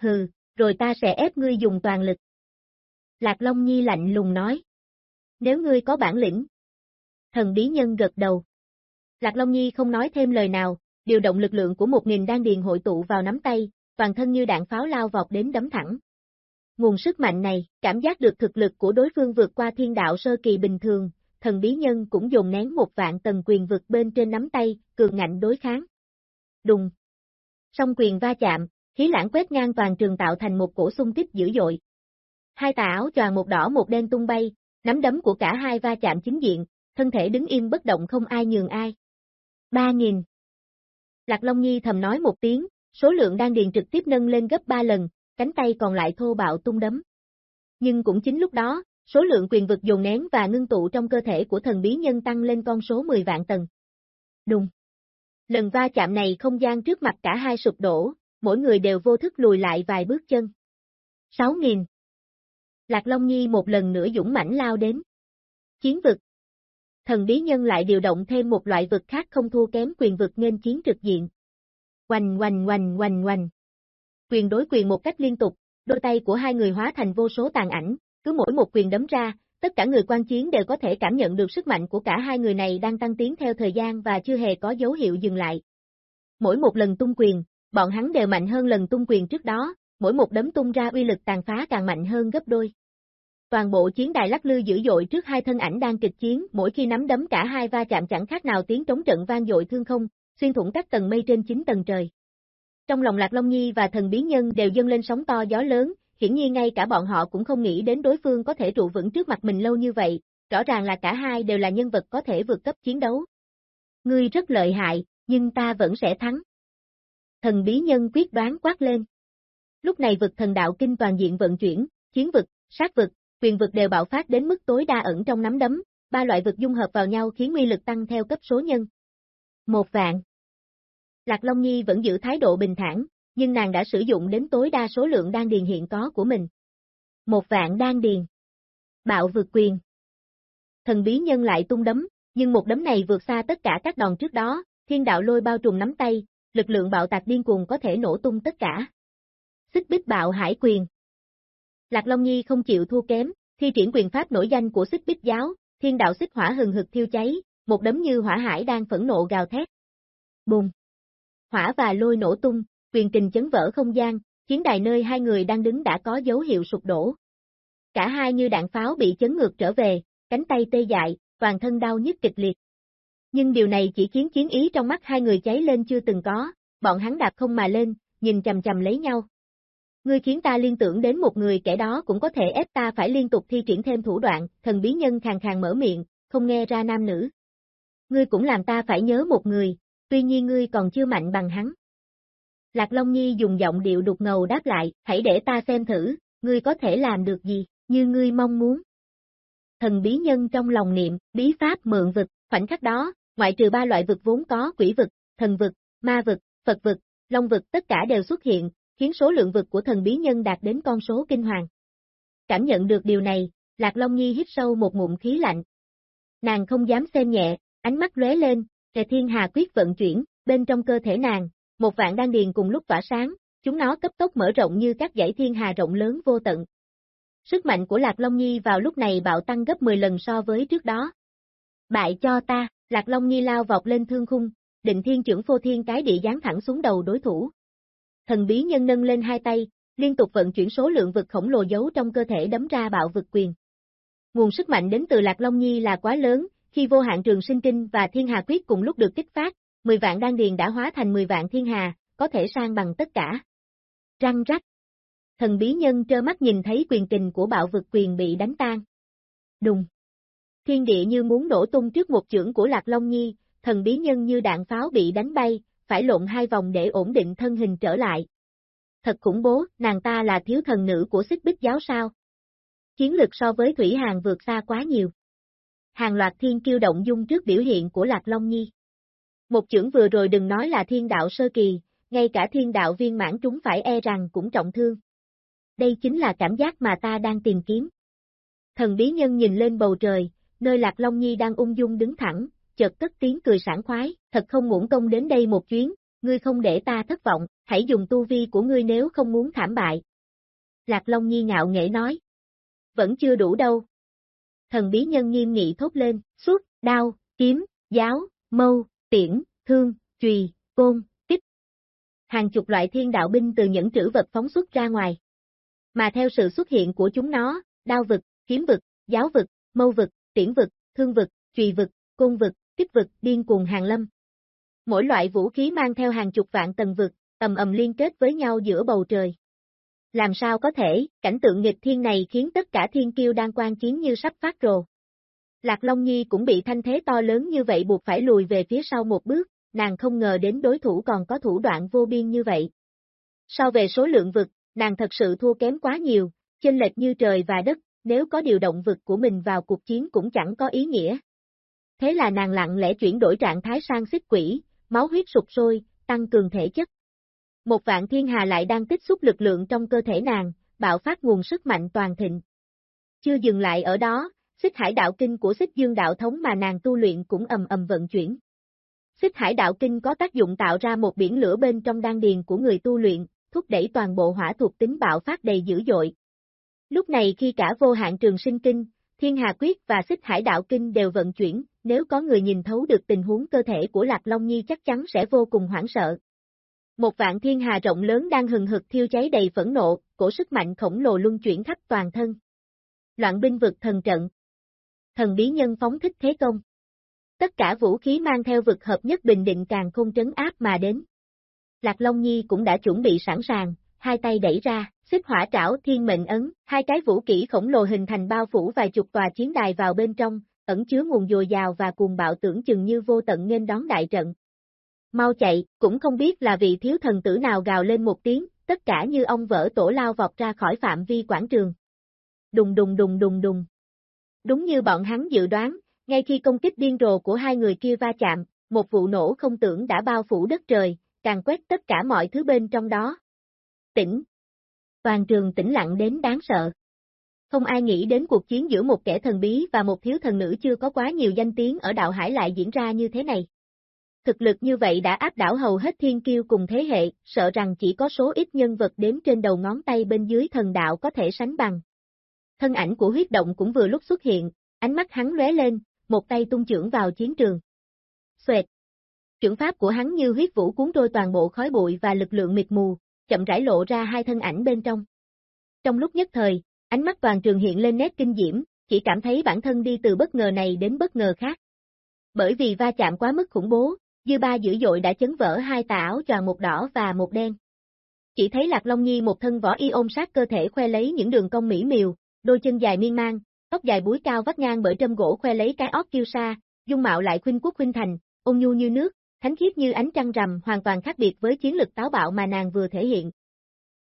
Hừ, rồi ta sẽ ép ngươi dùng toàn lực. Lạc Long Nhi lạnh lùng nói. Nếu ngươi có bản lĩnh. Thần bí nhân gật đầu. Lạc Long Nhi không nói thêm lời nào, điều động lực lượng của một nghìn đan điền hội tụ vào nắm tay, toàn thân như đạn pháo lao vọt đến đấm thẳng. Nguồn sức mạnh này, cảm giác được thực lực của đối phương vượt qua thiên đạo sơ kỳ bình thường, thần bí nhân cũng dùng nén một vạn tầng quyền vực bên trên nắm tay, cường ngạnh đối kháng. Đùng. Song quyền va chạm, khí lãng quét ngang toàn trường tạo thành một cổ xung kích dữ dội. Hai tà áo choàng một đỏ một đen tung bay, nắm đấm của cả hai va chạm chính diện, thân thể đứng im bất động không ai nhường ai. Ba nghìn. Lạc Long Nhi thầm nói một tiếng, số lượng đang điền trực tiếp nâng lên gấp ba lần, cánh tay còn lại thô bạo tung đấm. Nhưng cũng chính lúc đó, số lượng quyền vực dồn nén và ngưng tụ trong cơ thể của thần bí nhân tăng lên con số 10 vạn tầng. Đùng. Lần va chạm này không gian trước mặt cả hai sụp đổ, mỗi người đều vô thức lùi lại vài bước chân. 6.000. Lạc Long Nhi một lần nữa dũng mãnh lao đến. Chiến vực. Thần bí nhân lại điều động thêm một loại vực khác không thua kém quyền vực nên chiến trực diện. Oanh oanh oanh oanh oanh. Quyền đối quyền một cách liên tục, đôi tay của hai người hóa thành vô số tàn ảnh, cứ mỗi một quyền đấm ra, tất cả người quan chiến đều có thể cảm nhận được sức mạnh của cả hai người này đang tăng tiến theo thời gian và chưa hề có dấu hiệu dừng lại. Mỗi một lần tung quyền, bọn hắn đều mạnh hơn lần tung quyền trước đó, mỗi một đấm tung ra uy lực tàn phá càng mạnh hơn gấp đôi. Toàn bộ chiến đài lắc lư dữ dội trước hai thân ảnh đang kịch chiến, mỗi khi nắm đấm cả hai va chạm chẳng khác nào tiếng trống trận vang dội thương không, xuyên thủng các tầng mây trên chín tầng trời. Trong lòng Lạc Long Nhi và thần bí nhân đều dâng lên sóng to gió lớn, hiển nhiên ngay cả bọn họ cũng không nghĩ đến đối phương có thể trụ vững trước mặt mình lâu như vậy, rõ ràng là cả hai đều là nhân vật có thể vượt cấp chiến đấu. Ngươi rất lợi hại, nhưng ta vẫn sẽ thắng. Thần bí nhân quyết đoán quát lên. Lúc này vực thần đạo kinh toàn diện vận chuyển, chiến vực, sát vực, quyền vực đều bạo phát đến mức tối đa ẩn trong nắm đấm, ba loại vực dung hợp vào nhau khiến uy lực tăng theo cấp số nhân. Một vạn. Lạc Long Nhi vẫn giữ thái độ bình thản, nhưng nàng đã sử dụng đến tối đa số lượng đan điền hiện có của mình. Một vạn đan điền. Bạo vượt quyền. Thần bí nhân lại tung đấm, nhưng một đấm này vượt xa tất cả các đòn trước đó, thiên đạo lôi bao trùm nắm tay, lực lượng bạo tạc điên cuồng có thể nổ tung tất cả. Xích bích bạo hải quyền. Lạc Long Nhi không chịu thua kém, thi triển quyền pháp nổi danh của xích bích giáo, thiên đạo xích hỏa hừng hực thiêu cháy, một đấm như hỏa hải đang phẫn nộ gào thét. Bùng! Hỏa và lôi nổ tung, quyền kình chấn vỡ không gian, chiến đài nơi hai người đang đứng đã có dấu hiệu sụp đổ. Cả hai như đạn pháo bị chấn ngược trở về, cánh tay tê dại, toàn thân đau nhức kịch liệt. Nhưng điều này chỉ khiến chiến ý trong mắt hai người cháy lên chưa từng có, bọn hắn đạp không mà lên, nhìn chầm chầm lấy nhau. Ngươi khiến ta liên tưởng đến một người kẻ đó cũng có thể ép ta phải liên tục thi triển thêm thủ đoạn, thần bí nhân khàng khàng mở miệng, không nghe ra nam nữ. Ngươi cũng làm ta phải nhớ một người, tuy nhiên ngươi còn chưa mạnh bằng hắn. Lạc Long Nhi dùng giọng điệu đục ngầu đáp lại, hãy để ta xem thử, ngươi có thể làm được gì, như ngươi mong muốn. thần bí nhân trong lòng niệm, bí pháp mượn vực, khoảnh khắc đó, ngoại trừ ba loại vực vốn có quỷ vực, thần vực, ma vực, Phật vực, Long vực tất cả đều xuất hiện, khiến số lượng vực của thần bí nhân đạt đến con số kinh hoàng. Cảm nhận được điều này, Lạc Long Nhi hít sâu một ngụm khí lạnh. Nàng không dám xem nhẹ, ánh mắt lóe lên, Kề Thiên Hà quyết vận chuyển, bên trong cơ thể nàng, một vạn đan điền cùng lúc tỏa sáng, chúng nó cấp tốc mở rộng như các dãy thiên hà rộng lớn vô tận. Sức mạnh của Lạc Long Nhi vào lúc này bạo tăng gấp 10 lần so với trước đó. Bại cho ta, Lạc Long Nhi lao vọt lên thương khung, định thiên trưởng phô thiên cái địa giáng thẳng xuống đầu đối thủ. Thần bí nhân nâng lên hai tay, liên tục vận chuyển số lượng vực khổng lồ giấu trong cơ thể đấm ra bạo vực quyền. Nguồn sức mạnh đến từ Lạc Long Nhi là quá lớn, khi vô hạn trường sinh kinh và thiên hà quyết cùng lúc được kích phát, 10 vạn đan điền đã hóa thành 10 vạn thiên hà, có thể sang bằng tất cả. Răng rắc. Thần bí nhân trơ mắt nhìn thấy quyền tình của bạo vực quyền bị đánh tan. Đùng. Thiên địa như muốn nổ tung trước một chưởng của Lạc Long Nhi, thần bí nhân như đạn pháo bị đánh bay, phải lộn hai vòng để ổn định thân hình trở lại. Thật khủng bố, nàng ta là thiếu thần nữ của xích bích giáo sao. Chiến lực so với Thủy Hàng vượt xa quá nhiều. Hàng loạt thiên kiêu động dung trước biểu hiện của Lạc Long Nhi. Một chưởng vừa rồi đừng nói là thiên đạo sơ kỳ, ngay cả thiên đạo viên mãn chúng phải e rằng cũng trọng thương. Đây chính là cảm giác mà ta đang tìm kiếm. Thần bí nhân nhìn lên bầu trời, nơi Lạc Long Nhi đang ung dung đứng thẳng, chợt cất tiếng cười sảng khoái, thật không muỗng công đến đây một chuyến, ngươi không để ta thất vọng, hãy dùng tu vi của ngươi nếu không muốn thảm bại. Lạc Long Nhi ngạo nghễ nói. Vẫn chưa đủ đâu. Thần bí nhân nghiêm nghị thốt lên, suốt, đao, kiếm, giáo, mâu, tiễn, thương, chùy, côn, kích. Hàng chục loại thiên đạo binh từ những trữ vật phóng xuất ra ngoài. Mà theo sự xuất hiện của chúng nó, đao vực, kiếm vực, giáo vực, mâu vực, tiễn vực, thương vực, chùy vực, côn vực, kích vực, điên cuồng hàng lâm. Mỗi loại vũ khí mang theo hàng chục vạn tầng vực, ầm ầm liên kết với nhau giữa bầu trời. Làm sao có thể, cảnh tượng nghịch thiên này khiến tất cả thiên kiêu đang quan chiến như sắp phát rồ. Lạc Long Nhi cũng bị thanh thế to lớn như vậy buộc phải lùi về phía sau một bước, nàng không ngờ đến đối thủ còn có thủ đoạn vô biên như vậy. So về số lượng vực, nàng thật sự thua kém quá nhiều, chênh lệch như trời và đất, nếu có điều động vực của mình vào cuộc chiến cũng chẳng có ý nghĩa. Thế là nàng lặng lẽ chuyển đổi trạng thái sang xích quỷ, máu huyết sụp sôi, tăng cường thể chất. Một vạn thiên hà lại đang tích xúc lực lượng trong cơ thể nàng, bạo phát nguồn sức mạnh toàn thịnh. Chưa dừng lại ở đó, xích hải đạo kinh của xích dương đạo thống mà nàng tu luyện cũng ầm ầm vận chuyển. Xích hải đạo kinh có tác dụng tạo ra một biển lửa bên trong đan điền của người tu luyện, thúc đẩy toàn bộ hỏa thuộc tính bạo phát đầy dữ dội. Lúc này khi cả vô hạn trường sinh kinh, thiên hà quyết và xích hải đạo kinh đều vận chuyển, nếu có người nhìn thấu được tình huống cơ thể của Lạc Long Nhi chắc chắn sẽ vô cùng hoảng sợ. Một vạn thiên hà rộng lớn đang hừng hực thiêu cháy đầy phẫn nộ, cổ sức mạnh khổng lồ luân chuyển khắp toàn thân. Loạn binh vực thần trận. Thần bí nhân phóng thích thế công. Tất cả vũ khí mang theo vực hợp nhất bình định càng không trấn áp mà đến. Lạc Long Nhi cũng đã chuẩn bị sẵn sàng, hai tay đẩy ra, xích hỏa trảo thiên mệnh ấn, hai cái vũ kỹ khổng lồ hình thành bao phủ vài chục tòa chiến đài vào bên trong, ẩn chứa nguồn dồi dào và cuồng bạo tưởng chừng như vô tận nên đón đại trận. Mau chạy, cũng không biết là vị thiếu thần tử nào gào lên một tiếng, tất cả như ông vỡ tổ lao vọt ra khỏi phạm vi quảng trường. Đùng đùng đùng đùng đùng. Đúng như bọn hắn dự đoán, ngay khi công kích điên rồ của hai người kia va chạm, một vụ nổ không tưởng đã bao phủ đất trời, càng quét tất cả mọi thứ bên trong đó. Tỉnh. Toàn trường tĩnh lặng đến đáng sợ. Không ai nghĩ đến cuộc chiến giữa một kẻ thần bí và một thiếu thần nữ chưa có quá nhiều danh tiếng ở đạo hải lại diễn ra như thế này. Thực lực như vậy đã áp đảo hầu hết thiên kiêu cùng thế hệ, sợ rằng chỉ có số ít nhân vật đếm trên đầu ngón tay bên dưới thần đạo có thể sánh bằng. Thân ảnh của huyết động cũng vừa lúc xuất hiện, ánh mắt hắn lóe lên, một tay tung trưởng vào chiến trường. Xoẹt! Trưởng pháp của hắn như huyết vũ cuốn trôi toàn bộ khói bụi và lực lượng mịt mù, chậm rãi lộ ra hai thân ảnh bên trong. Trong lúc nhất thời, Ánh mắt toàn trường hiện lên nét kinh diễm, chỉ cảm thấy bản thân đi từ bất ngờ này đến bất ngờ khác. Bởi vì va chạm quá mức khủng bố, dư ba dữ dội đã chấn vỡ hai tà áo choàng một đỏ và một đen. Chỉ thấy Lạc Long Nhi một thân võ y ôm sát cơ thể khoe lấy những đường cong mỹ miều, đôi chân dài miên man, tóc dài búi cao vắt ngang bởi trâm gỗ khoe lấy cái óc kiêu sa, dung mạo lại khuynh quốc khuynh thành, ôn nhu như nước, thánh khiết như ánh trăng rằm hoàn toàn khác biệt với chiến lực táo bạo mà nàng vừa thể hiện.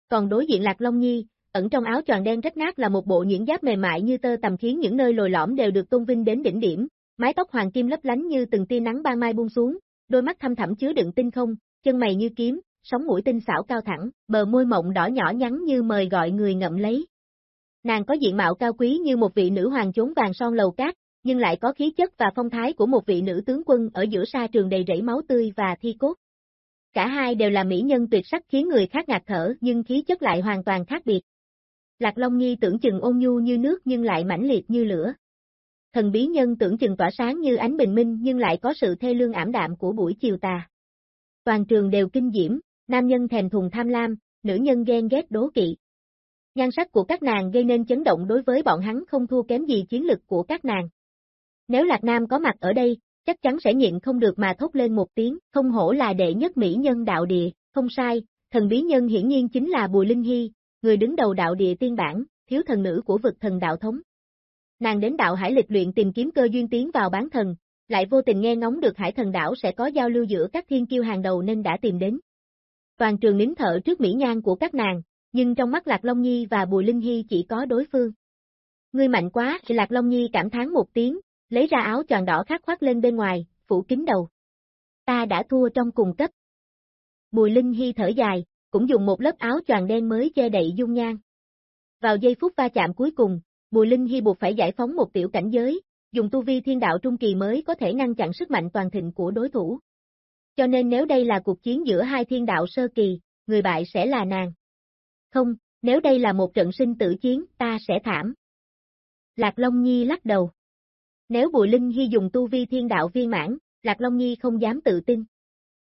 Còn đối diện Lạc Long Nhi, ẩn trong áo choàng đen rách nát là một bộ nhuyễn giáp mềm mại như tơ tầm khiến những nơi lồi lõm đều được tôn vinh đến đỉnh điểm, mái tóc hoàng kim lấp lánh như từng tia nắng ban mai buông xuống, đôi mắt thâm thẳm chứa đựng tinh không, chân mày như kiếm, sống mũi tinh xảo cao thẳng, bờ môi mộng đỏ nhỏ nhắn như mời gọi người ngậm lấy. Nàng có diện mạo cao quý như một vị nữ hoàng chốn vàng son lầu cát, nhưng lại có khí chất và phong thái của một vị nữ tướng quân ở giữa sa trường đầy rẫy máu tươi và thi cốt. Cả hai đều là mỹ nhân tuyệt sắc khiến người khác ngạt thở nhưng khí chất lại hoàn toàn khác biệt. Lạc Long Nhi tưởng chừng ôn nhu như nước nhưng lại mãnh liệt như lửa. Thần bí nhân tưởng chừng tỏa sáng như ánh bình minh nhưng lại có sự thê lương ảm đạm của buổi chiều tà. Toàn trường đều kinh diễm, nam nhân thèm thùng tham lam, nữ nhân ghen ghét đố kỵ. Nhan sắc của các nàng gây nên chấn động đối với bọn hắn không thua kém gì chiến lực của các nàng. Nếu Lạc Nam có mặt ở đây, chắc chắn sẽ nhịn không được mà thốt lên một tiếng, không hổ là đệ nhất mỹ nhân đạo địa, không sai, thần bí nhân hiển nhiên chính là Bùi Linh Hy, người đứng đầu đạo địa tiên bản, thiếu thần nữ của vực thần đạo thống. Nàng đến đạo hải lịch luyện tìm kiếm cơ duyên tiến vào bán thần, lại vô tình nghe ngóng được hải thần đảo sẽ có giao lưu giữa các thiên kiêu hàng đầu nên đã tìm đến. Toàn trường nín thở trước mỹ nhan của các nàng, nhưng trong mắt Lạc Long Nhi và Bùi Linh Hy chỉ có đối phương. Ngươi mạnh quá, Lạc Long Nhi cảm thán một tiếng, lấy ra áo choàng đỏ khác khoác lên bên ngoài, phủ kín đầu. Ta đã thua trong cùng cấp. Bùi Linh Hy thở dài, cũng dùng một lớp áo choàng đen mới che đậy dung nhan. Vào giây phút va chạm cuối cùng, Bùi Linh Hy buộc phải giải phóng một tiểu cảnh giới, dùng tu vi thiên đạo trung kỳ mới có thể ngăn chặn sức mạnh toàn thịnh của đối thủ. Cho nên nếu đây là cuộc chiến giữa hai thiên đạo sơ kỳ, người bại sẽ là nàng. Không, nếu đây là một trận sinh tử chiến, ta sẽ thảm. Lạc Long Nhi lắc đầu. Nếu Bùi Linh Hy dùng tu vi thiên đạo viên mãn, Lạc Long Nhi không dám tự tin.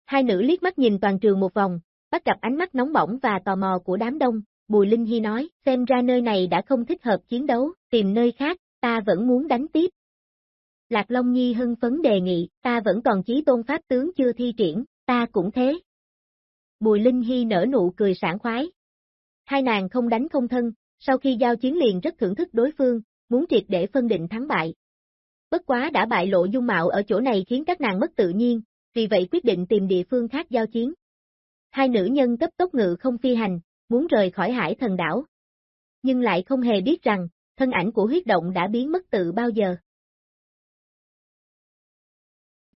Hai nữ liếc mắt nhìn toàn trường một vòng, bắt gặp ánh mắt nóng bỏng và tò mò của đám đông, Bùi Linh Hy nói, xem ra nơi này đã không thích hợp chiến đấu, tìm nơi khác, ta vẫn muốn đánh tiếp. Lạc Long Nhi hưng phấn đề nghị, ta vẫn còn chí tôn pháp tướng chưa thi triển, ta cũng thế. Bùi Linh Hy nở nụ cười sảng khoái. Hai nàng không đánh không thân, sau khi giao chiến liền rất thưởng thức đối phương, muốn triệt để phân định thắng bại. Bất quá đã bại lộ dung mạo ở chỗ này khiến các nàng mất tự nhiên, vì vậy quyết định tìm địa phương khác giao chiến. Hai nữ nhân cấp tốc ngự không phi hành, muốn rời khỏi hải thần đảo. Nhưng lại không hề biết rằng, thân ảnh của huyết động đã biến mất từ bao giờ.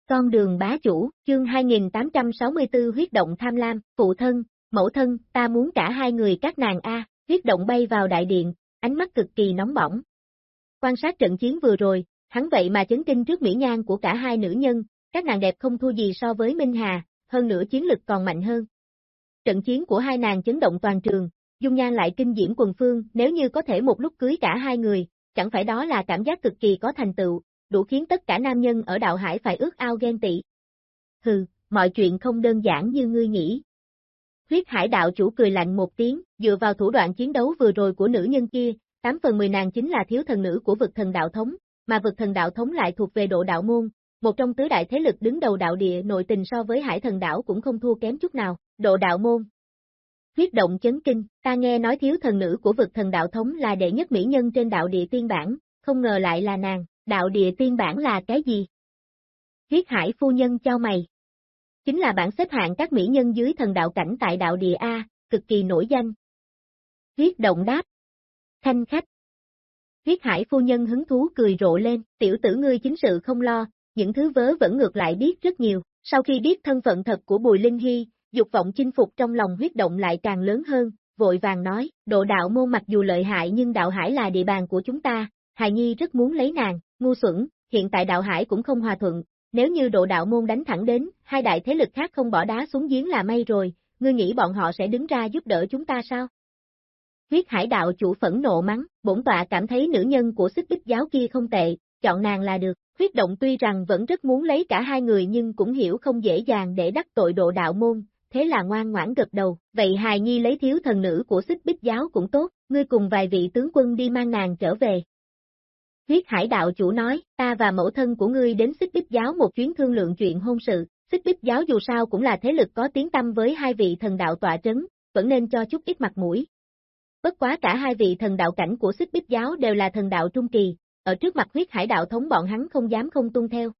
Con đường bá chủ, chương 2864 huyết động tham lam, phụ thân, mẫu thân, ta muốn cả hai người các nàng A, huyết động bay vào đại điện, ánh mắt cực kỳ nóng bỏng. Quan sát trận chiến vừa rồi, hắn vậy mà chấn kinh trước mỹ nhan của cả hai nữ nhân, các nàng đẹp không thua gì so với Minh Hà, hơn nữa chiến lực còn mạnh hơn. Trận chiến của hai nàng chấn động toàn trường, dung nhan lại kinh diễm quần phương, nếu như có thể một lúc cưới cả hai người, chẳng phải đó là cảm giác cực kỳ có thành tựu, đủ khiến tất cả nam nhân ở đạo hải phải ước ao ghen tị. Hừ, mọi chuyện không đơn giản như ngươi nghĩ. Huyết hải đạo chủ cười lạnh một tiếng, dựa vào thủ đoạn chiến đấu vừa rồi của nữ nhân kia, 8 phần 10 nàng chính là thiếu thần nữ của vực thần đạo thống, mà vực thần đạo thống lại thuộc về độ đạo môn, một trong tứ đại thế lực đứng đầu đạo địa nội tình so với hải thần đảo cũng không thua kém chút nào, độ đạo môn. Huyết động chấn kinh, ta nghe nói thiếu thần nữ của vực thần đạo thống là đệ nhất mỹ nhân trên đạo địa tiên bản, không ngờ lại là nàng, đạo địa tiên bản là cái gì? Huyết hải phu nhân cho mày. Chính là bản xếp hạng các mỹ nhân dưới thần đạo cảnh tại đạo địa A, cực kỳ nổi danh. Huyết động đáp. Thanh khách. Huyết hải phu nhân hứng thú cười rộ lên, tiểu tử ngươi chính sự không lo, những thứ vớ vẫn ngược lại biết rất nhiều. Sau khi biết thân phận thật của Bùi Linh Hy, dục vọng chinh phục trong lòng huyết động lại càng lớn hơn, vội vàng nói, độ đạo môn mặc dù lợi hại nhưng đạo hải là địa bàn của chúng ta, Hài Nhi rất muốn lấy nàng, ngu xuẩn, hiện tại đạo hải cũng không hòa thuận, nếu như độ đạo môn đánh thẳng đến, hai đại thế lực khác không bỏ đá xuống giếng là may rồi, ngươi nghĩ bọn họ sẽ đứng ra giúp đỡ chúng ta sao? Huyết hải đạo chủ phẫn nộ mắng, bổn tọa cảm thấy nữ nhân của xích bích giáo kia không tệ, chọn nàng là được. Huyết động tuy rằng vẫn rất muốn lấy cả hai người nhưng cũng hiểu không dễ dàng để đắc tội độ đạo môn, thế là ngoan ngoãn gật đầu, vậy hài nhi lấy thiếu thần nữ của xích bích giáo cũng tốt, ngươi cùng vài vị tướng quân đi mang nàng trở về. Huyết hải đạo chủ nói, ta và mẫu thân của ngươi đến xích bích giáo một chuyến thương lượng chuyện hôn sự, xích bích giáo dù sao cũng là thế lực có tiếng tâm với hai vị thần đạo tọa trấn, vẫn nên cho chút ít mặt mũi. Bất quá cả hai vị thần đạo cảnh của xích bích giáo đều là thần đạo trung kỳ, ở trước mặt huyết hải đạo thống bọn hắn không dám không tuân theo.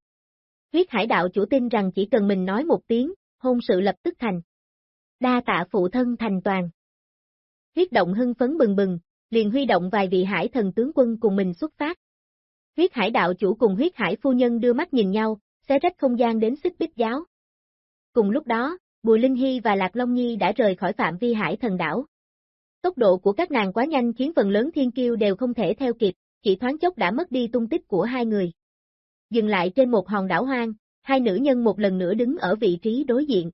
Huyết hải đạo chủ tin rằng chỉ cần mình nói một tiếng, hôn sự lập tức thành. Đa tạ phụ thân thành toàn. huyết động hưng phấn bừng bừng, liền huy động vài vị hải thần tướng quân cùng mình xuất phát. Huyết hải đạo chủ cùng huyết hải phu nhân đưa mắt nhìn nhau, xé rách không gian đến xích bích giáo. Cùng lúc đó, Bùi Linh Hy và Lạc Long Nhi đã rời khỏi phạm vi hải thần đảo. Tốc độ của các nàng quá nhanh khiến phần lớn thiên kiêu đều không thể theo kịp, chỉ thoáng chốc đã mất đi tung tích của hai người. Dừng lại trên một hòn đảo hoang, hai nữ nhân một lần nữa đứng ở vị trí đối diện.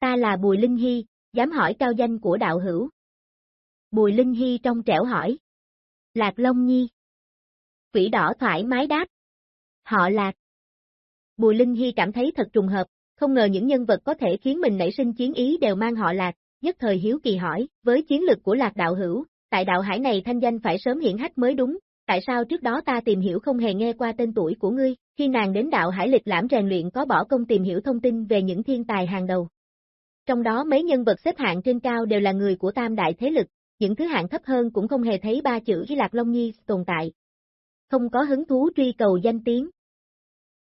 Ta là Bùi Linh Hy, dám hỏi cao danh của đạo hữu. Bùi Linh Hy trong trẻo hỏi. Lạc Long Nhi. Quỷ đỏ thoải mái đáp. Họ Lạc. Bùi Linh Hy cảm thấy thật trùng hợp, không ngờ những nhân vật có thể khiến mình nảy sinh chiến ý đều mang họ Lạc, nhất thời hiếu kỳ hỏi, với chiến lực của Lạc đạo hữu, tại đạo hải này thanh danh phải sớm hiển hách mới đúng, tại sao trước đó ta tìm hiểu không hề nghe qua tên tuổi của ngươi, khi nàng đến đạo hải lịch lãm rèn luyện có bỏ công tìm hiểu thông tin về những thiên tài hàng đầu. Trong đó mấy nhân vật xếp hạng trên cao đều là người của tam đại thế lực, những thứ hạng thấp hơn cũng không hề thấy ba chữ Lạc Long Nhi tồn tại. Không có hứng thú truy cầu danh tiếng.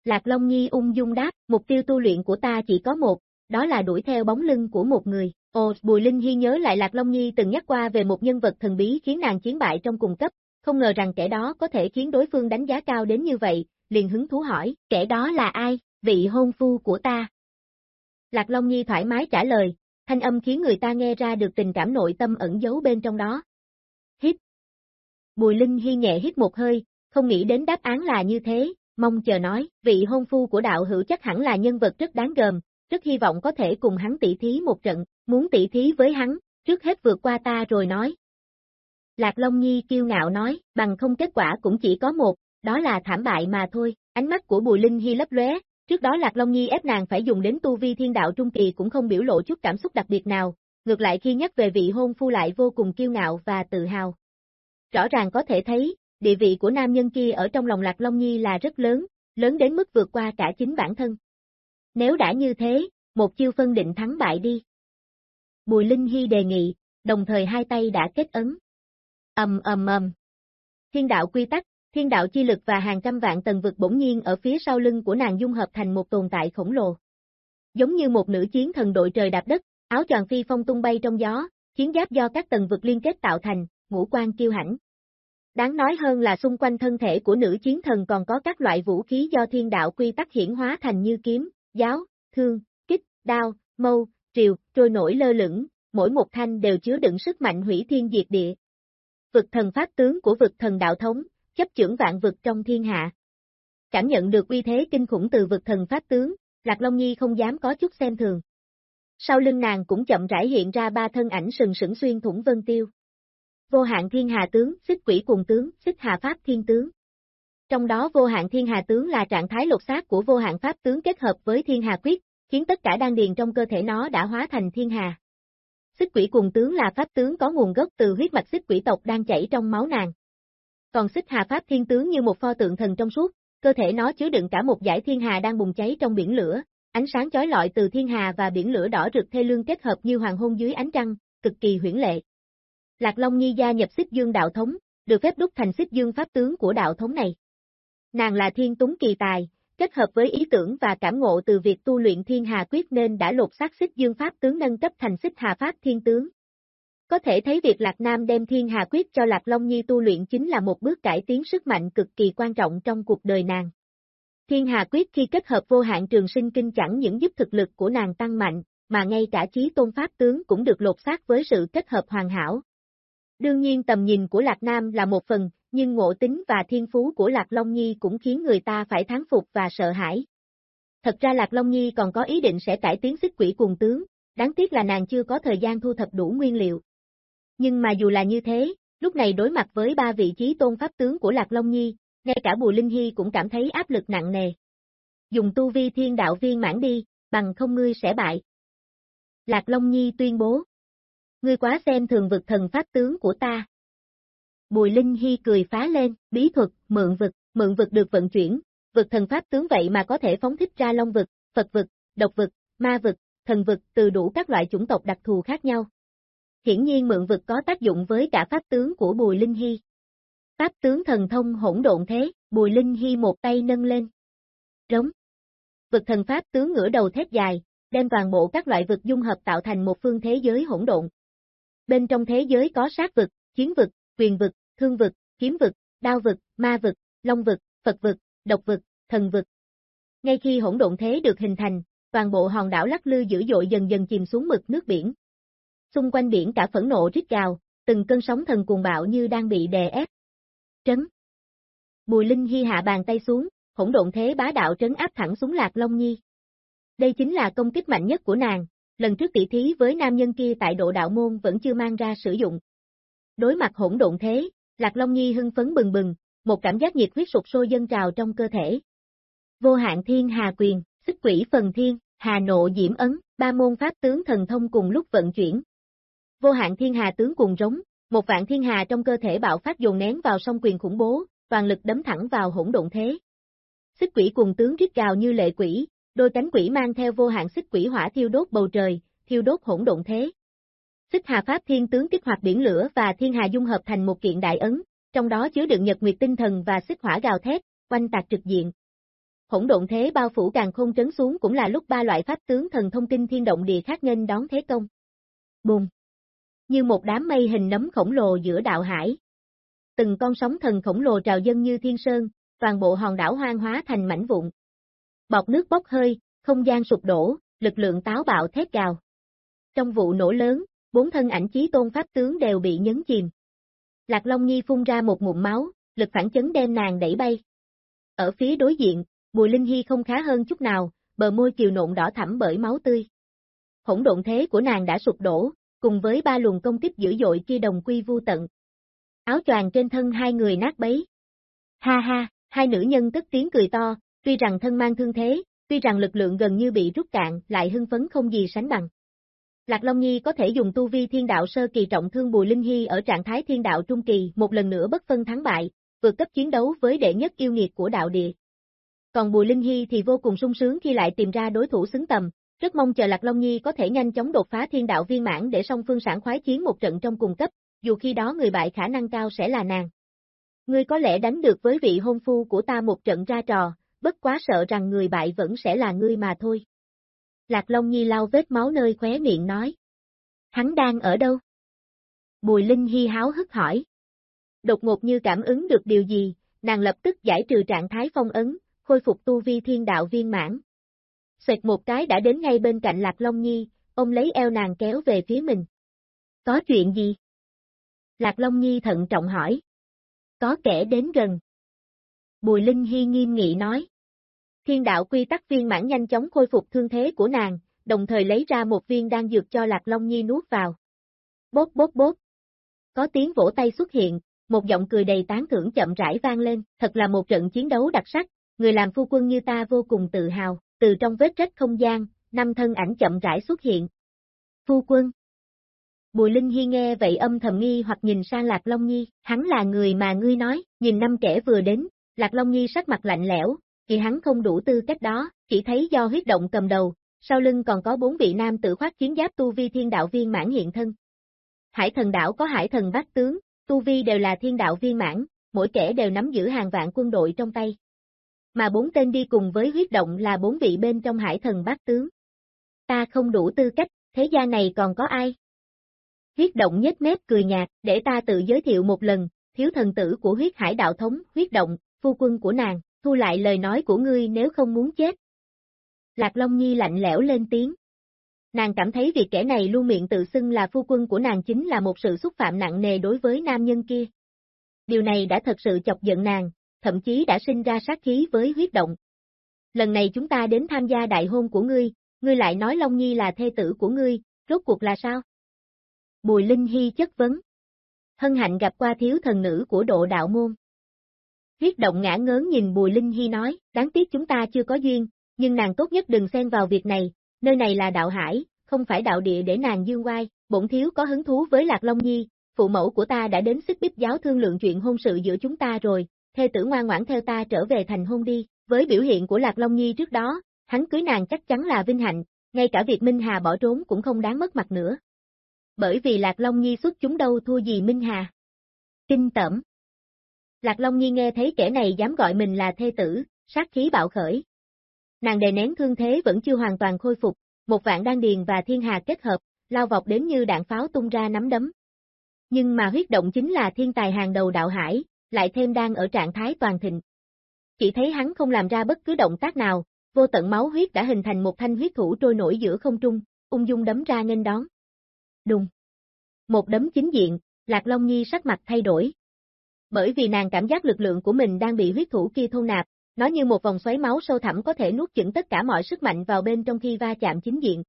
Lạc Long Nhi ung dung đáp, mục tiêu tu luyện của ta chỉ có một, đó là đuổi theo bóng lưng của một người. Ồ, Bùi Linh Hy nhớ lại Lạc Long Nhi từng nhắc qua về một nhân vật thần bí khiến nàng chiến bại trong cùng cấp, không ngờ rằng kẻ đó có thể khiến đối phương đánh giá cao đến như vậy, liền hứng thú hỏi, kẻ đó là ai, vị hôn phu của ta. Lạc Long Nhi thoải mái trả lời, thanh âm khiến người ta nghe ra được tình cảm nội tâm ẩn giấu bên trong đó. Hít. Bùi Linh Hy nhẹ hít một hơi, không nghĩ đến đáp án là như thế, mong chờ nói, vị hôn phu của đạo hữu chắc hẳn là nhân vật rất đáng gờm, rất hy vọng có thể cùng hắn tỷ thí một trận, muốn tỷ thí với hắn, trước hết vượt qua ta rồi nói. Lạc Long Nhi kiêu ngạo nói, bằng không kết quả cũng chỉ có một, đó là thảm bại mà thôi, ánh mắt của Bùi Linh Hy lấp lóe, trước đó Lạc Long Nhi ép nàng phải dùng đến tu vi thiên đạo trung kỳ cũng không biểu lộ chút cảm xúc đặc biệt nào, ngược lại khi nhắc về vị hôn phu lại vô cùng kiêu ngạo và tự hào. Rõ ràng có thể thấy, địa vị của nam nhân kia ở trong lòng Lạc Long Nhi là rất lớn, lớn đến mức vượt qua cả chính bản thân. Nếu đã như thế, một chiêu phân định thắng bại đi. Bùi Linh Hy đề nghị, đồng thời hai tay đã kết ấn. Ầm ầm ầm. Thiên đạo quy tắc, thiên đạo chi lực và hàng trăm vạn tầng vực bỗng nhiên ở phía sau lưng của nàng dung hợp thành một tồn tại khổng lồ. Giống như một nữ chiến thần đội trời đạp đất, áo choàng phi phong tung bay trong gió, chiến giáp do các tầng vực liên kết tạo thành, ngũ quan kiêu hãnh. Đáng nói hơn là xung quanh thân thể của nữ chiến thần còn có các loại vũ khí do thiên đạo quy tắc hiển hóa thành như kiếm, giáo, thương, kích, đao, mâu, triều, trôi nổi lơ lửng, mỗi một thanh đều chứa đựng sức mạnh hủy thiên diệt địa. Vực thần pháp tướng của vực thần đạo thống, chấp trưởng vạn vực trong thiên hạ. Cảm nhận được uy thế kinh khủng từ vực thần pháp tướng, Lạc Long Nhi không dám có chút xem thường. Sau lưng nàng cũng chậm rãi hiện ra ba thân ảnh sừng sững xuyên thủng vân tiêu. Vô hạn thiên hà tướng, xích quỷ cùng tướng, xích hà pháp thiên tướng. Trong đó vô hạn thiên hà tướng là trạng thái lột xác của vô hạn pháp tướng kết hợp với thiên hà quyết, khiến tất cả đan điền trong cơ thể nó đã hóa thành thiên hà. Xích quỷ cùng tướng là pháp tướng có nguồn gốc từ huyết mạch xích quỷ tộc đang chảy trong máu nàng. Còn xích hà pháp thiên tướng như một pho tượng thần trong suốt, cơ thể nó chứa đựng cả một dải thiên hà đang bùng cháy trong biển lửa, ánh sáng chói lọi từ thiên hà và biển lửa đỏ rực thê lương kết hợp như hoàng hôn dưới ánh trăng, cực kỳ huyễn lệ. Lạc Long Nhi gia nhập xích dương đạo thống, được phép đúc thành xích dương pháp tướng của đạo thống này. Nàng là thiên túng kỳ tài, kết hợp với ý tưởng và cảm ngộ từ việc tu luyện thiên hà quyết nên đã lột xác xích dương pháp tướng nâng cấp thành xích hà pháp thiên tướng. Có thể thấy việc Lạc Nam đem thiên hà quyết cho Lạc Long Nhi tu luyện chính là một bước cải tiến sức mạnh cực kỳ quan trọng trong cuộc đời nàng. Thiên hà quyết khi kết hợp vô hạn trường sinh kinh chẳng những giúp thực lực của nàng tăng mạnh, mà ngay cả trí tôn pháp tướng cũng được lột xác với sự kết hợp hoàn hảo. Đương nhiên tầm nhìn của Lạc Nam là một phần, nhưng ngộ tính và thiên phú của Lạc Long Nhi cũng khiến người ta phải thán phục và sợ hãi. Thật ra Lạc Long Nhi còn có ý định sẽ cải tiến xích quỷ cùng tướng, đáng tiếc là nàng chưa có thời gian thu thập đủ nguyên liệu. Nhưng mà dù là như thế, lúc này đối mặt với ba vị trí tôn pháp tướng của Lạc Long Nhi, ngay cả Bùi Linh Hy cũng cảm thấy áp lực nặng nề. Dùng tu vi thiên đạo viên mãn đi, bằng không ngươi sẽ bại. Lạc Long Nhi tuyên bố. Ngươi quá xem thường vực thần pháp tướng của ta. Bùi Linh Hy cười phá lên, bí thuật, mượn vực, mượn vực được vận chuyển, vực thần pháp tướng vậy mà có thể phóng thích ra long vực, Phật vực, độc vực, ma vực, thần vực từ đủ các loại chủng tộc đặc thù khác nhau. Hiển nhiên mượn vực có tác dụng với cả pháp tướng của Bùi Linh Hy. Pháp tướng thần thông hỗn độn thế, Bùi Linh Hy một tay nâng lên. Rống. Vực thần pháp tướng ngửa đầu thét dài, đem toàn bộ các loại vực dung hợp tạo thành một phương thế giới hỗn độn. Bên trong thế giới có sát vực, chiến vực, quyền vực, thương vực, kiếm vực, đao vực, ma vực, long vực, Phật vực, độc vực, thần vực. Ngay khi hỗn độn thế được hình thành, toàn bộ hòn đảo lắc lư dữ dội dần dần chìm xuống mực nước biển. Xung quanh biển cả phẫn nộ rít gào, từng cơn sóng thần cuồng bạo như đang bị đè ép. Trấn. Bùi Linh Hy hạ bàn tay xuống, hỗn độn thế bá đạo trấn áp thẳng xuống Lạc Long Nhi. Đây chính là công kích mạnh nhất của nàng, lần trước tỷ thí với nam nhân kia tại độ đạo môn vẫn chưa mang ra sử dụng. Đối mặt hỗn độn thế, Lạc Long Nhi hưng phấn bừng bừng, một cảm giác nhiệt huyết sụp sôi dâng trào trong cơ thể. Vô hạn thiên hà quyền, xích quỷ phần thiên, hà nộ diễm ấn, ba môn pháp tướng thần thông cùng lúc vận chuyển. Vô hạn thiên hà tướng cùng rống, một vạn thiên hà trong cơ thể bạo phát dồn nén vào song quyền khủng bố, toàn lực đấm thẳng vào hỗn độn thế. Xích quỷ cùng tướng rít gào như lệ quỷ, đôi cánh quỷ mang theo vô hạn xích quỷ hỏa thiêu đốt bầu trời, thiêu đốt hỗn độn thế. Xích Hà Pháp Thiên tướng kích hoạt biển lửa và Thiên Hà dung hợp thành một kiện đại ấn, trong đó chứa đựng nhật nguyệt tinh thần và xích hỏa gào thét, quanh tạc trực diện. Hỗn độn thế bao phủ càng không trấn xuống cũng là lúc ba loại pháp tướng thần thông kinh thiên động địa khác nghênh đón thế công. Bùng! Như một đám mây hình nấm khổng lồ giữa đạo hải. Từng con sóng thần khổng lồ trào dân như thiên sơn, toàn bộ hòn đảo hoang hóa thành mảnh vụn. Bọt nước bốc hơi, không gian sụp đổ, lực lượng táo bạo thét gào. Trong vụ nổ lớn, bốn thân ảnh chí tôn pháp tướng đều bị nhấn chìm. Lạc Long Nhi phun ra một ngụm máu, lực phản chấn đem nàng đẩy bay. Ở phía đối diện, Bùi Linh Hy không khá hơn chút nào, bờ môi kiều nộn đỏ thẳm bởi máu tươi. Hỗn độn thế của nàng đã sụp đổ, cùng với ba luồng công kích dữ dội kia đồng quy vu tận. Áo choàng trên thân hai người nát bấy. Ha ha, hai nữ nhân tức tiếng cười to, tuy rằng thân mang thương thế, tuy rằng lực lượng gần như bị rút cạn, lại hưng phấn không gì sánh bằng. Lạc Long Nhi có thể dùng tu vi thiên đạo sơ kỳ trọng thương Bùi Linh Hy ở trạng thái thiên đạo trung kỳ một lần nữa bất phân thắng bại, vượt cấp chiến đấu với đệ nhất yêu nghiệt của đạo địa. Còn Bùi Linh Hy thì vô cùng sung sướng khi lại tìm ra đối thủ xứng tầm, rất mong chờ Lạc Long Nhi có thể nhanh chóng đột phá thiên đạo viên mãn để song phương sản khoái chiến một trận trong cùng cấp, dù khi đó người bại khả năng cao sẽ là nàng. Ngươi có lẽ đánh được với vị hôn phu của ta một trận ra trò, bất quá sợ rằng người bại vẫn sẽ là ngươi mà thôi. Lạc Long Nhi lau vết máu nơi khóe miệng nói. Hắn đang ở đâu? Bùi Linh Hy háo hức hỏi. Đột ngột như cảm ứng được điều gì, nàng lập tức giải trừ trạng thái phong ấn, khôi phục tu vi thiên đạo viên mãn. Xoẹt một cái đã đến ngay bên cạnh Lạc Long Nhi, ông lấy eo nàng kéo về phía mình. Có chuyện gì? Lạc Long Nhi thận trọng hỏi. Có kẻ đến gần. Bùi Linh Hy nghiêm nghị nói. Thiên đạo quy tắc viên mãn nhanh chóng khôi phục thương thế của nàng, đồng thời lấy ra một viên đan dược cho Lạc Long Nhi nuốt vào. Bốp bốp bốp, Có tiếng vỗ tay xuất hiện, một giọng cười đầy tán thưởng chậm rãi vang lên, thật là một trận chiến đấu đặc sắc, người làm phu quân như ta vô cùng tự hào, từ trong vết rách không gian, năm thân ảnh chậm rãi xuất hiện. Phu quân. Bùi Linh Hy nghe vậy âm thầm nghi hoặc nhìn sang Lạc Long Nhi, hắn là người mà ngươi nói, nhìn năm kẻ vừa đến, Lạc Long Nhi sắc mặt lạnh lẽo, thì hắn không đủ tư cách đó, chỉ thấy do huyết động cầm đầu, sau lưng còn có bốn vị nam tự khoác chiến giáp tu vi thiên đạo viên mãn hiện thân. Hải thần đảo có hải thần bát tướng, tu vi đều là thiên đạo viên mãn, mỗi kẻ đều nắm giữ hàng vạn quân đội trong tay. Mà bốn tên đi cùng với huyết động là bốn vị bên trong hải thần bát tướng. Ta không đủ tư cách, thế gia này còn có ai? Huyết động nhếch mép cười nhạt, để ta tự giới thiệu một lần, thiếu thần tử của huyết hải đạo thống, huyết động, phu quân của nàng thu lại lời nói của ngươi nếu không muốn chết. Lạc Long Nhi lạnh lẽo lên tiếng. Nàng cảm thấy việc kẻ này luôn miệng tự xưng là phu quân của nàng chính là một sự xúc phạm nặng nề đối với nam nhân kia. Điều này đã thật sự chọc giận nàng, thậm chí đã sinh ra sát khí với huyết động. Lần này chúng ta đến tham gia đại hôn của ngươi, ngươi lại nói Long Nhi là thê tử của ngươi, rốt cuộc là sao? Bùi Linh Hy chất vấn. Hân hạnh gặp qua thiếu thần nữ của độ đạo môn. Huyết động ngã ngớn nhìn Bùi Linh Hy nói, đáng tiếc chúng ta chưa có duyên, nhưng nàng tốt nhất đừng xen vào việc này, nơi này là đạo hải, không phải đạo địa để nàng dương oai, bổn thiếu có hứng thú với Lạc Long Nhi, phụ mẫu của ta đã đến xích bích giáo thương lượng chuyện hôn sự giữa chúng ta rồi, thê tử ngoan ngoãn theo ta trở về thành hôn đi, với biểu hiện của Lạc Long Nhi trước đó, hắn cưới nàng chắc chắn là vinh hạnh, ngay cả việc Minh Hà bỏ trốn cũng không đáng mất mặt nữa. Bởi vì Lạc Long Nhi xuất chúng đâu thua gì Minh Hà. Kinh tẩm. Lạc Long Nhi nghe thấy kẻ này dám gọi mình là thê tử, sát khí bạo khởi. Nàng đè nén thương thế vẫn chưa hoàn toàn khôi phục, một vạn đan điền và thiên hà kết hợp, lao vọc đến như đạn pháo tung ra nắm đấm, Nhưng mà huyết động chính là thiên tài hàng đầu đạo hải, lại thêm đang ở trạng thái toàn thịnh. Chỉ thấy hắn không làm ra bất cứ động tác nào, vô tận máu huyết đã hình thành một thanh huyết thủ trôi nổi giữa không trung, ung dung đấm ra nghênh đón. Đùng. Một đấm chính diện, Lạc Long Nhi sắc mặt thay đổi. Bởi vì nàng cảm giác lực lượng của mình đang bị huyết thủ kia thôn nạp, nó như một vòng xoáy máu sâu thẳm có thể nuốt chửng tất cả mọi sức mạnh vào bên trong khi va chạm chính diện.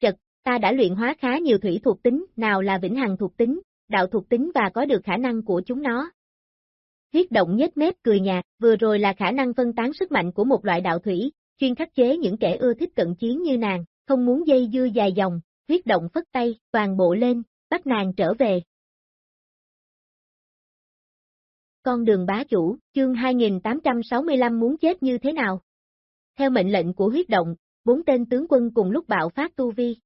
Chật, ta đã luyện hóa khá nhiều thủy thuộc tính, nào là vĩnh hằng thuộc tính, đạo thuộc tính và có được khả năng của chúng nó. Huyết động nhếch mép cười nhạt, vừa rồi là khả năng phân tán sức mạnh của một loại đạo thủy, chuyên khắc chế những kẻ ưa thích cận chiến như nàng, không muốn dây dưa dài dòng, huyết động phất tay, toàn bộ lên, bắt nàng trở về. Con đường bá chủ, chương 2865 muốn chết như thế nào? Theo mệnh lệnh của huyết động, bốn tên tướng quân cùng lúc bạo phát tu vi.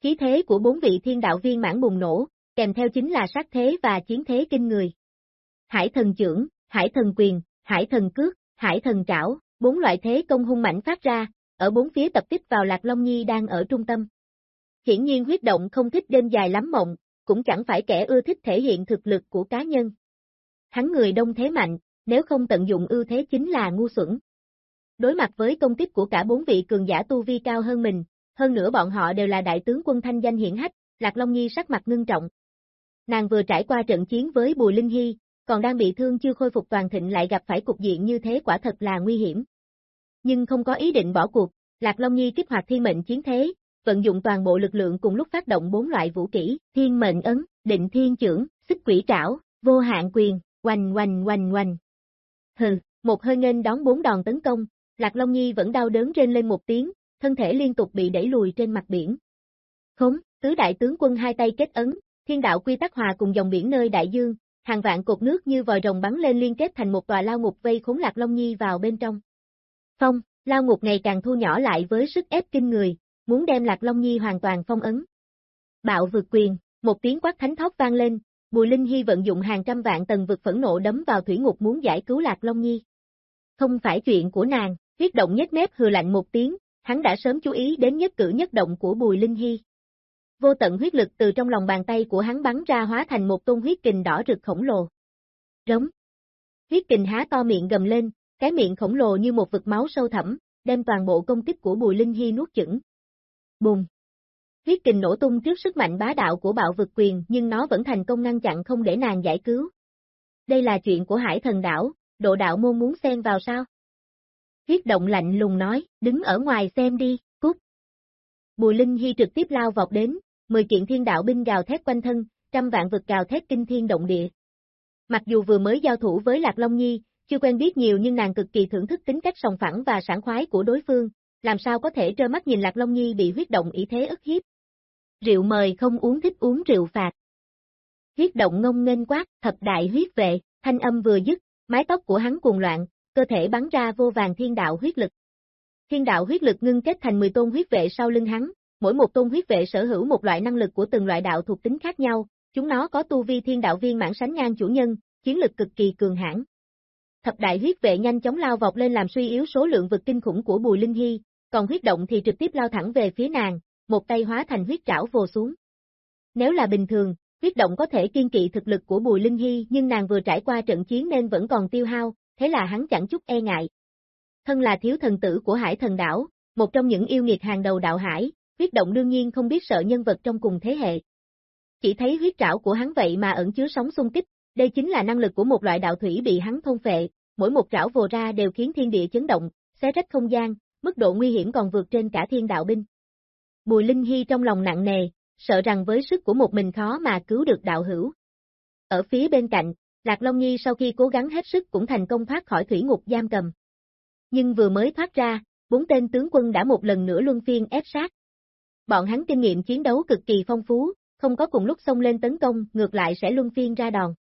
Khí thế của bốn vị thiên đạo viên mãn bùng nổ, kèm theo chính là sát thế và chiến thế kinh người. Hải thần trưởng, hải thần quyền, hải thần cước, hải thần trảo, bốn loại thế công hung mạnh phát ra, ở bốn phía tập kích vào Lạc Long Nhi đang ở trung tâm. Hiển nhiên huyết động không thích đêm dài lắm mộng, cũng chẳng phải kẻ ưa thích thể hiện thực lực của cá nhân. Hắn người đông thế mạnh, nếu không tận dụng ưu thế chính là ngu xuẩn. Đối mặt với công kích của cả bốn vị cường giả tu vi cao hơn mình, hơn nữa bọn họ đều là đại tướng quân thanh danh hiển hách, Lạc Long Nhi sắc mặt ngưng trọng. Nàng vừa trải qua trận chiến với Bùi Linh Hy, còn đang bị thương chưa khôi phục toàn thịnh lại gặp phải cục diện như thế quả thật là nguy hiểm. Nhưng không có ý định bỏ cuộc, Lạc Long Nhi kích hoạt thiên mệnh chiến thế, vận dụng toàn bộ lực lượng cùng lúc phát động bốn loại vũ kỹ, thiên mệnh ấn, định thiên trưởng, xích quỷ trảo, vô hạn quyền, oanh oanh oanh oanh. Hừ, một hơi nên đón bốn đòn tấn công, Lạc Long Nhi vẫn đau đớn trên lên một tiếng, thân thể liên tục bị đẩy lùi trên mặt biển. Khốn, tứ đại tướng quân hai tay kết ấn, thiên đạo quy tắc hòa cùng dòng biển nơi đại dương, hàng vạn cột nước như vòi rồng bắn lên liên kết thành một tòa lao ngục vây khốn Lạc Long Nhi vào bên trong. Phong, lao ngục ngày càng thu nhỏ lại với sức ép kinh người, muốn đem Lạc Long Nhi hoàn toàn phong ấn. Bạo vượt quyền, một tiếng quát thánh thót vang lên, Bùi Linh Hy vận dụng hàng trăm vạn tầng vực phẫn nộ đấm vào thủy ngục muốn giải cứu Lạc Long Nhi. Không phải chuyện của nàng, huyết động nhếch mép hừ lạnh một tiếng, hắn đã sớm chú ý đến nhất cử nhất động của Bùi Linh Hy. Vô tận huyết lực từ trong lòng bàn tay của hắn bắn ra hóa thành một tôn huyết kình đỏ rực khổng lồ. Rống. Huyết kình há to miệng gầm lên, cái miệng khổng lồ như một vực máu sâu thẳm, đem toàn bộ công kích của Bùi Linh Hy nuốt chửng. Bùng. Huyết kình nổ tung trước sức mạnh bá đạo của bạo vực quyền nhưng nó vẫn thành công ngăn chặn không để nàng giải cứu. Đây là chuyện của hải thần đảo, độ đạo môn muốn xen vào sao? Huyết động lạnh lùng nói, đứng ở ngoài xem đi, cút. Bùi Linh Hy trực tiếp lao vọt đến, mười kiện thiên đạo binh gào thét quanh thân, trăm vạn vực gào thét kinh thiên động địa. Mặc dù vừa mới giao thủ với Lạc Long Nhi, chưa quen biết nhiều nhưng nàng cực kỳ thưởng thức tính cách sòng phẳng và sảng khoái của đối phương, làm sao có thể trơ mắt nhìn Lạc Long Nhi bị huyết động ý thế ức hiếp. Rượu mời không uống thích uống rượu phạt. Huyết động ngông nghênh quát, thập đại huyết vệ, thanh âm vừa dứt, mái tóc của hắn cuồng loạn, cơ thể bắn ra vô vàng thiên đạo huyết lực. Thiên đạo huyết lực ngưng kết thành 10 tôn huyết vệ sau lưng hắn, mỗi một tôn huyết vệ sở hữu một loại năng lực của từng loại đạo thuộc tính khác nhau, chúng nó có tu vi thiên đạo viên mãn sánh ngang chủ nhân, chiến lực cực kỳ cường hãn. Thập đại huyết vệ nhanh chóng lao vọt lên làm suy yếu số lượng vực kinh khủng của Bùi Linh Hy, còn huyết động thì trực tiếp lao thẳng về phía nàng, một tay hóa thành huyết trảo vồ xuống. Nếu là bình thường, huyết động có thể kiên kỵ thực lực của Bùi Linh Hy nhưng nàng vừa trải qua trận chiến nên vẫn còn tiêu hao, thế là hắn chẳng chút e ngại. Thân là thiếu thần tử của hải thần đảo, một trong những yêu nghiệt hàng đầu đạo hải, huyết động đương nhiên không biết sợ nhân vật trong cùng thế hệ. Chỉ thấy huyết trảo của hắn vậy mà ẩn chứa sóng xung kích, đây chính là năng lực của một loại đạo thủy bị hắn thôn phệ, mỗi một trảo vồ ra đều khiến thiên địa chấn động, xé rách không gian, mức độ nguy hiểm còn vượt trên cả thiên đạo binh. Bùi Linh Hy trong lòng nặng nề, sợ rằng với sức của một mình khó mà cứu được đạo hữu. Ở phía bên cạnh, Lạc Long Nhi sau khi cố gắng hết sức cũng thành công thoát khỏi thủy ngục giam cầm. Nhưng vừa mới thoát ra, bốn tên tướng quân đã một lần nữa luân phiên ép sát. Bọn hắn kinh nghiệm chiến đấu cực kỳ phong phú, không có cùng lúc xông lên tấn công, ngược lại sẽ luân phiên ra đòn.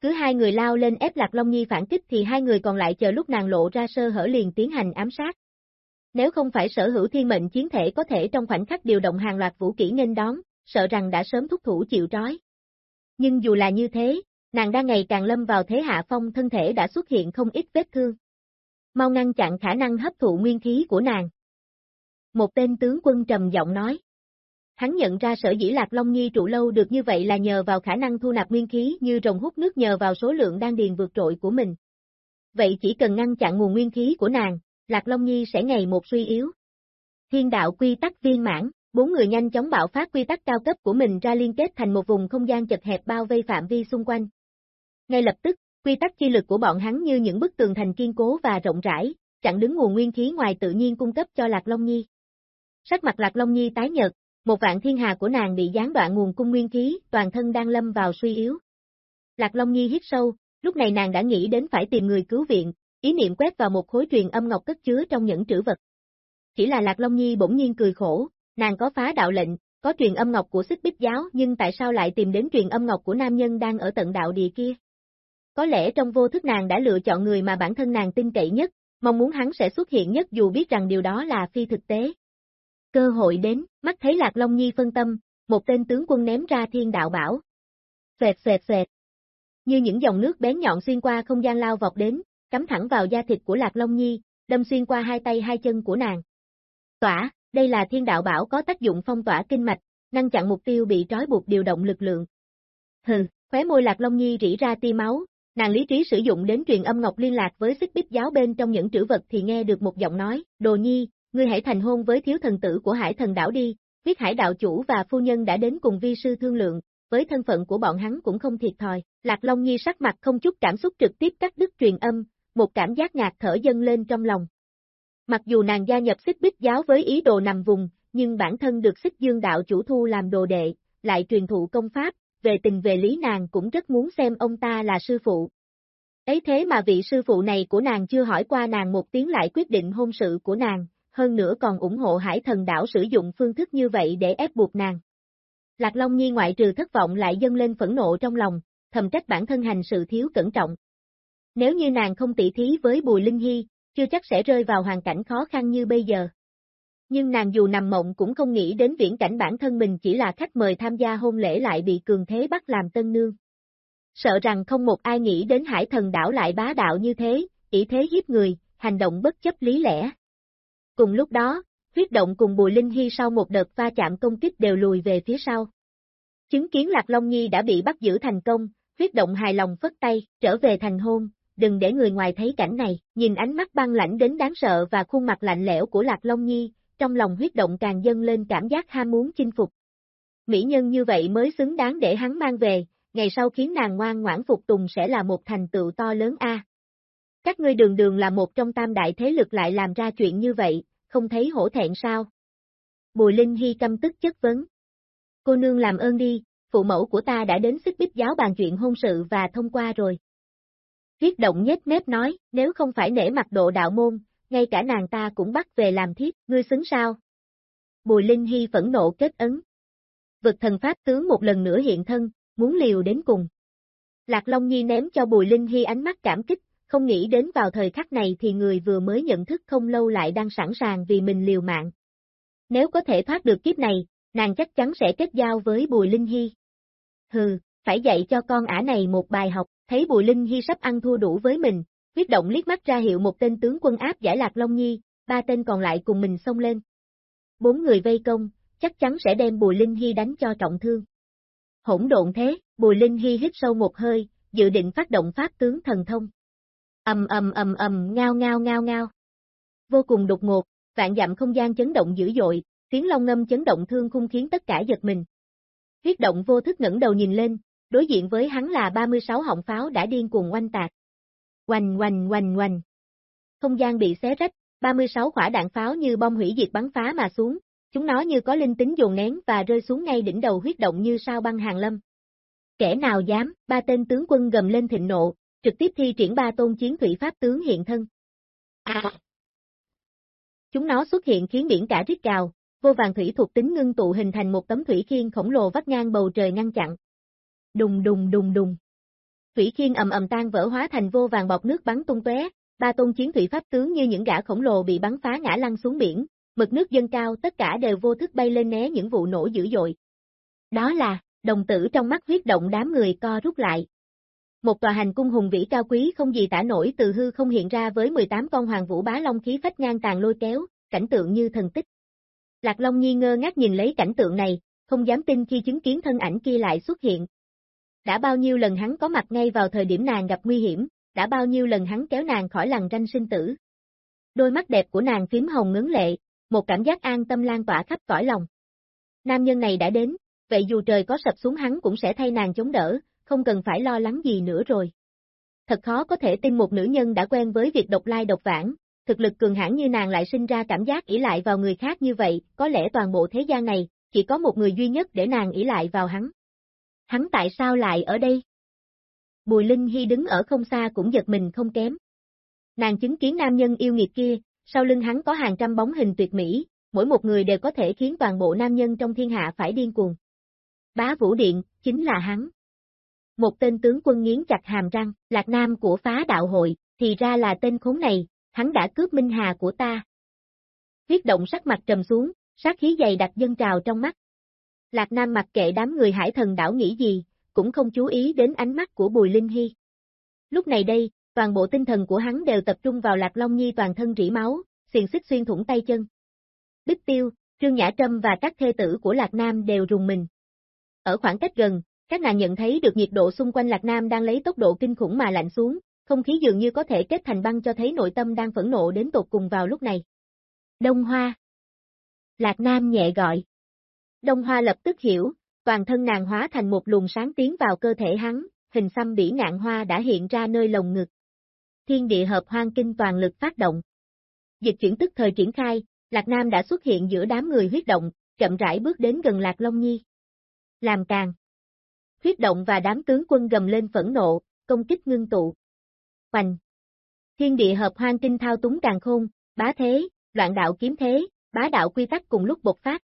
Cứ hai người lao lên ép Lạc Long Nhi phản kích thì hai người còn lại chờ lúc nàng lộ ra sơ hở liền tiến hành ám sát. Nếu không phải sở hữu thiên mệnh chiến thể có thể trong khoảnh khắc điều động hàng loạt vũ kỹ nghênh đón, sợ rằng đã sớm thúc thủ chịu trói. Nhưng dù là như thế, nàng đang ngày càng lâm vào thế hạ phong thân thể đã xuất hiện không ít vết thương. Mau ngăn chặn khả năng hấp thụ nguyên khí của nàng. Một tên tướng quân trầm giọng nói. Hắn nhận ra sở dĩ Lạc Long Nhi trụ lâu được như vậy là nhờ vào khả năng thu nạp nguyên khí như rồng hút nước nhờ vào số lượng đang điền vượt trội của mình. Vậy chỉ cần ngăn chặn nguồn nguyên khí của nàng, Lạc Long Nhi sẽ ngày một suy yếu. Thiên đạo quy tắc viên mãn, bốn người nhanh chóng bạo phát quy tắc cao cấp của mình ra liên kết thành một vùng không gian chật hẹp bao vây phạm vi xung quanh. Ngay lập tức, quy tắc chi lực của bọn hắn như những bức tường thành kiên cố và rộng rãi, chặn đứng nguồn nguyên khí ngoài tự nhiên cung cấp cho Lạc Long Nhi. Sắc mặt Lạc Long Nhi tái nhợt, một vạn thiên hà của nàng bị gián đoạn nguồn cung nguyên khí, toàn thân đang lâm vào suy yếu. Lạc Long Nhi hít sâu, lúc này nàng đã nghĩ đến phải tìm người cứu viện, ý niệm quét vào một khối truyền âm ngọc cất chứa trong những trữ vật. Chỉ là Lạc Long Nhi bỗng nhiên cười khổ, nàng có phá đạo lệnh, có truyền âm ngọc của xích bích giáo nhưng tại sao lại tìm đến truyền âm ngọc của nam nhân đang ở tận đạo địa kia? Có lẽ trong vô thức nàng đã lựa chọn người mà bản thân nàng tin cậy nhất, mong muốn hắn sẽ xuất hiện nhất dù biết rằng điều đó là phi thực tế. Cơ hội đến, mắt thấy Lạc Long Nhi phân tâm, một tên tướng quân ném ra thiên đạo bảo. Phệt phệt phệt. Như những dòng nước bén nhọn xuyên qua không gian lao vọt đến, cắm thẳng vào da thịt của Lạc Long Nhi, đâm xuyên qua hai tay hai chân của nàng. Tỏa, đây là thiên đạo bảo có tác dụng phong tỏa kinh mạch, ngăn chặn mục tiêu bị trói buộc điều động lực lượng. Hừ, khóe môi Lạc Long Nhi rỉ ra tia máu, nàng lý trí sử dụng đến truyền âm ngọc liên lạc với xích bích giáo bên trong những trữ vật thì nghe được một giọng nói, đồ nhi, ngươi hãy thành hôn với thiếu thần tử của hải thần đảo đi, huyết hải đạo chủ và phu nhân đã đến cùng vi sư thương lượng, với thân phận của bọn hắn cũng không thiệt thòi, Lạc Long Nhi sắc mặt không chút cảm xúc trực tiếp cắt đứt truyền âm, một cảm giác ngạt thở dâng lên trong lòng. Mặc dù nàng gia nhập xích bích giáo với ý đồ nằm vùng, nhưng bản thân được xích dương đạo chủ thu làm đồ đệ, lại truyền thụ công pháp, về tình về lý nàng cũng rất muốn xem ông ta là sư phụ. Ấy thế mà vị sư phụ này của nàng chưa hỏi qua nàng một tiếng lại quyết định hôn sự của nàng, hơn nữa còn ủng hộ hải thần đảo sử dụng phương thức như vậy để ép buộc nàng. Lạc Long Nhi ngoại trừ thất vọng lại dâng lên phẫn nộ trong lòng, thầm trách bản thân hành sự thiếu cẩn trọng. Nếu như nàng không tỉ thí với Bùi Linh Hy, chưa chắc sẽ rơi vào hoàn cảnh khó khăn như bây giờ. Nhưng nàng dù nằm mộng cũng không nghĩ đến viễn cảnh bản thân mình chỉ là khách mời tham gia hôn lễ lại bị cường thế bắt làm tân nương. Sợ rằng không một ai nghĩ đến hải thần đảo lại bá đạo như thế, ý thế hiếp người, hành động bất chấp lý lẽ. Cùng lúc đó, huyết động cùng Bùi Linh Hy sau một đợt va chạm công kích đều lùi về phía sau. Chứng kiến Lạc Long Nhi đã bị bắt giữ thành công, huyết động hài lòng phất tay, trở về thành hôn, đừng để người ngoài thấy cảnh này, nhìn ánh mắt băng lãnh đến đáng sợ và khuôn mặt lạnh lẽo của Lạc Long Nhi, trong lòng huyết động càng dâng lên cảm giác ham muốn chinh phục. Mỹ nhân như vậy mới xứng đáng để hắn mang về, ngày sau khiến nàng ngoan ngoãn phục tùng sẽ là một thành tựu to lớn a. Các ngươi đường đường là một trong tam đại thế lực lại làm ra chuyện như vậy, không thấy hổ thẹn sao? Bùi Linh Hy căm tức chất vấn. Cô nương làm ơn đi, phụ mẫu của ta đã đến xích bích giáo bàn chuyện hôn sự và thông qua rồi. Thiết động nhếch mép nói, nếu không phải nể mặt độ đạo môn, ngay cả nàng ta cũng bắt về làm thiếp, ngươi xứng sao? Bùi Linh Hy phẫn nộ kết ấn. Vực thần pháp tướng một lần nữa hiện thân, muốn liều đến cùng. Lạc Long Nhi ném cho Bùi Linh Hy ánh mắt cảm kích, không nghĩ đến vào thời khắc này thì người vừa mới nhận thức không lâu lại đang sẵn sàng vì mình liều mạng. Nếu có thể thoát được kiếp này, nàng chắc chắn sẽ kết giao với Bùi Linh Hy. Hừ, phải dạy cho con ả này một bài học, thấy Bùi Linh Hy sắp ăn thua đủ với mình, huyết động liếc mắt ra hiệu một tên tướng quân áp giải Lạc Long Nhi, ba tên còn lại cùng mình xông lên. Bốn người vây công, chắc chắn sẽ đem Bùi Linh Hy đánh cho trọng thương. Hỗn độn thế, Bùi Linh Hy hít sâu một hơi, dự định phát động pháp tướng thần thông. Ầm ầm ầm ầm ngao ngao ngao ngao. Vô cùng đột ngột, vạn dặm không gian chấn động dữ dội, tiếng long ngâm chấn động thương khung khiến tất cả giật mình. Huyết động vô thức ngẩng đầu nhìn lên, đối diện với hắn là 36 họng pháo đã điên cuồng oanh tạc. Oanh oanh oanh oanh. Không gian bị xé rách, 36 quả đạn pháo như bom hủy diệt bắn phá mà xuống, chúng nó như có linh tính dồn nén và rơi xuống ngay đỉnh đầu huyết động như sao băng hàng lâm. Kẻ nào dám, ba tên tướng quân gầm lên thịnh nộ, trực tiếp thi triển ba tôn chiến thủy pháp tướng hiện thân. À. Chúng nó xuất hiện khiến biển cả rít gào, vô vàng thủy thuộc tính ngưng tụ hình thành một tấm thủy khiên khổng lồ vắt ngang bầu trời ngăn chặn. Đùng đùng đùng đùng. Thủy khiên ầm ầm tan vỡ hóa thành vô vàng bọt nước bắn tung tóe, ba tôn chiến thủy pháp tướng như những gã khổng lồ bị bắn phá ngã lăn xuống biển, mực nước dâng cao tất cả đều vô thức bay lên né những vụ nổ dữ dội. Đó là, đồng tử trong mắt huyết động đám người co rút lại. Một tòa hành cung hùng vĩ cao quý không gì tả nổi từ hư không hiện ra với 18 con hoàng vũ bá long khí phách ngang tàn lôi kéo, cảnh tượng như thần tích. Lạc Long Nhi ngơ ngác nhìn lấy cảnh tượng này, không dám tin khi chứng kiến thân ảnh kia lại xuất hiện. Đã bao nhiêu lần hắn có mặt ngay vào thời điểm nàng gặp nguy hiểm, đã bao nhiêu lần hắn kéo nàng khỏi lằn ranh sinh tử. Đôi mắt đẹp của nàng phím hồng ngấn lệ, một cảm giác an tâm lan tỏa khắp cõi lòng. Nam nhân này đã đến, vậy dù trời có sập xuống hắn cũng sẽ thay nàng chống đỡ, không cần phải lo lắng gì nữa rồi. Thật khó có thể tin một nữ nhân đã quen với việc độc lai độc vãng, thực lực cường hãn như nàng lại sinh ra cảm giác ỷ lại vào người khác như vậy, có lẽ toàn bộ thế gian này, chỉ có một người duy nhất để nàng ỷ lại vào hắn. Hắn tại sao lại ở đây? Bùi Linh Hy đứng ở không xa cũng giật mình không kém. Nàng chứng kiến nam nhân yêu nghiệt kia, sau lưng hắn có hàng trăm bóng hình tuyệt mỹ, mỗi một người đều có thể khiến toàn bộ nam nhân trong thiên hạ phải điên cuồng. Bá Vũ Điện, chính là hắn. Một tên tướng quân nghiến chặt hàm răng, lạc nam của phá đạo hội, thì ra là tên khốn này, hắn đã cướp minh hà của ta. Huyết động sắc mặt trầm xuống, sát khí dày đặc dân trào trong mắt. Lạc Nam mặc kệ đám người hải thần đảo nghĩ gì, cũng không chú ý đến ánh mắt của Bùi Linh Hy. Lúc này đây, toàn bộ tinh thần của hắn đều tập trung vào Lạc Long Nhi toàn thân rỉ máu, xiền xích xuyên thủng tay chân. Bích Tiêu, Trương Nhã Trâm và các thê tử của Lạc Nam đều rùng mình. Ở khoảng cách gần, các nàng nhận thấy được nhiệt độ xung quanh Lạc Nam đang lấy tốc độ kinh khủng mà lạnh xuống, không khí dường như có thể kết thành băng cho thấy nội tâm đang phẫn nộ đến tột cùng vào lúc này. Đông Hoa Lạc Nam nhẹ gọi. Đông Hoa lập tức hiểu, toàn thân nàng hóa thành một luồng sáng tiến vào cơ thể hắn, hình xăm bỉ ngạn hoa đã hiện ra nơi lồng ngực. Thiên địa hợp hoang kinh toàn lực phát động. Dịch chuyển tức thời triển khai, Lạc Nam đã xuất hiện giữa đám người huyết động, chậm rãi bước đến gần Lạc Long Nhi. Làm càng. Huyết động và đám tướng quân gầm lên phẫn nộ, công kích ngưng tụ. Hoành. Thiên địa hợp hoang kinh thao túng càng khôn, bá thế, loạn đạo kiếm thế, bá đạo quy tắc cùng lúc bộc phát.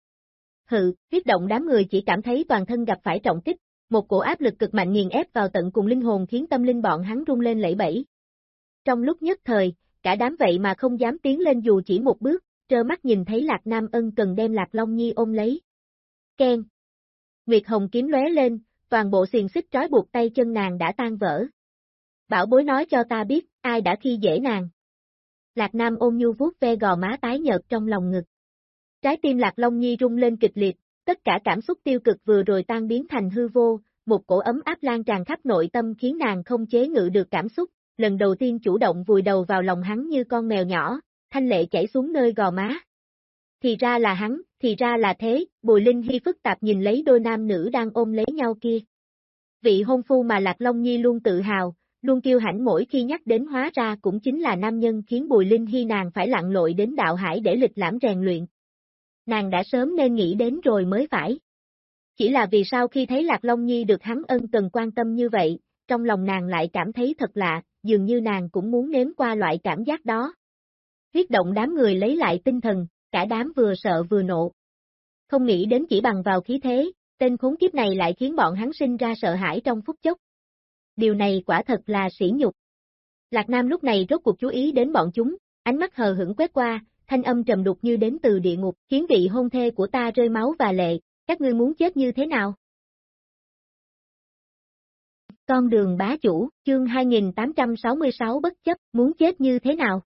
Hự, huyết động đám người chỉ cảm thấy toàn thân gặp phải trọng kích, một cổ áp lực cực mạnh nghiền ép vào tận cùng linh hồn khiến tâm linh bọn hắn rung lên lẫy bẫy. Trong lúc nhất thời, cả đám vậy mà không dám tiến lên dù chỉ một bước, trơ mắt nhìn thấy Lạc Nam Ân cần đem Lạc Long Nhi ôm lấy. Ken. Nguyệt Hồng kiếm lóe lên, toàn bộ xiềng xích trói buộc tay chân nàng đã tan vỡ. Bảo bối nói cho ta biết, ai đã khi dễ nàng. Lạc Nam ôm nhu vuốt ve gò má tái nhợt trong lòng ngực. Trái tim Lạc Long Nhi rung lên kịch liệt, tất cả cảm xúc tiêu cực vừa rồi tan biến thành hư vô, một cổ ấm áp lan tràn khắp nội tâm khiến nàng không chế ngự được cảm xúc, lần đầu tiên chủ động vùi đầu vào lòng hắn như con mèo nhỏ, thanh lệ chảy xuống nơi gò má. Thì ra là hắn, thì ra là thế, Bùi Linh Hy phức tạp nhìn lấy đôi nam nữ đang ôm lấy nhau kia. Vị hôn phu mà Lạc Long Nhi luôn tự hào, luôn kiêu hãnh mỗi khi nhắc đến hóa ra cũng chính là nam nhân khiến Bùi Linh Hy nàng phải lặn lội đến đạo hải để lịch lãm rèn luyện. Nàng đã sớm nên nghĩ đến rồi mới phải. Chỉ là vì sao khi thấy Lạc Long Nhi được hắn ân cần quan tâm như vậy, trong lòng nàng lại cảm thấy thật lạ, dường như nàng cũng muốn nếm qua loại cảm giác đó. Huyết động đám người lấy lại tinh thần, cả đám vừa sợ vừa nộ. Không nghĩ đến chỉ bằng vào khí thế, tên khốn kiếp này lại khiến bọn hắn sinh ra sợ hãi trong phút chốc. Điều này quả thật là sỉ nhục. Lạc Nam lúc này rốt cuộc chú ý đến bọn chúng, ánh mắt hờ hững quét qua, thanh âm trầm đục như đến từ địa ngục, khiến vị hôn thê của ta rơi máu và lệ, các ngươi muốn chết như thế nào? Con đường bá chủ, chương 2866 bất chấp, muốn chết như thế nào?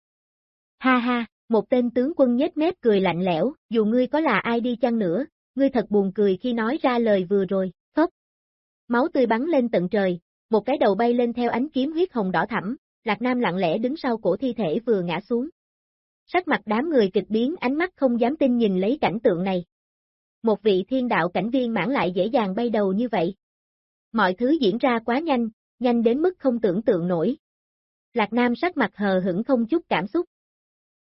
Ha ha, một tên tướng quân nhếch mép cười lạnh lẽo, dù ngươi có là ai đi chăng nữa, ngươi thật buồn cười khi nói ra lời vừa rồi, khóc. Máu tươi bắn lên tận trời, một cái đầu bay lên theo ánh kiếm huyết hồng đỏ thẳm, Lạc Nam lặng lẽ đứng sau cổ thi thể vừa ngã xuống. Sắc mặt đám người kịch biến ánh mắt không dám tin nhìn lấy cảnh tượng này. Một vị thiên đạo cảnh viên mãn lại dễ dàng bay đầu như vậy. Mọi thứ diễn ra quá nhanh, nhanh đến mức không tưởng tượng nổi. Lạc Nam sắc mặt hờ hững không chút cảm xúc.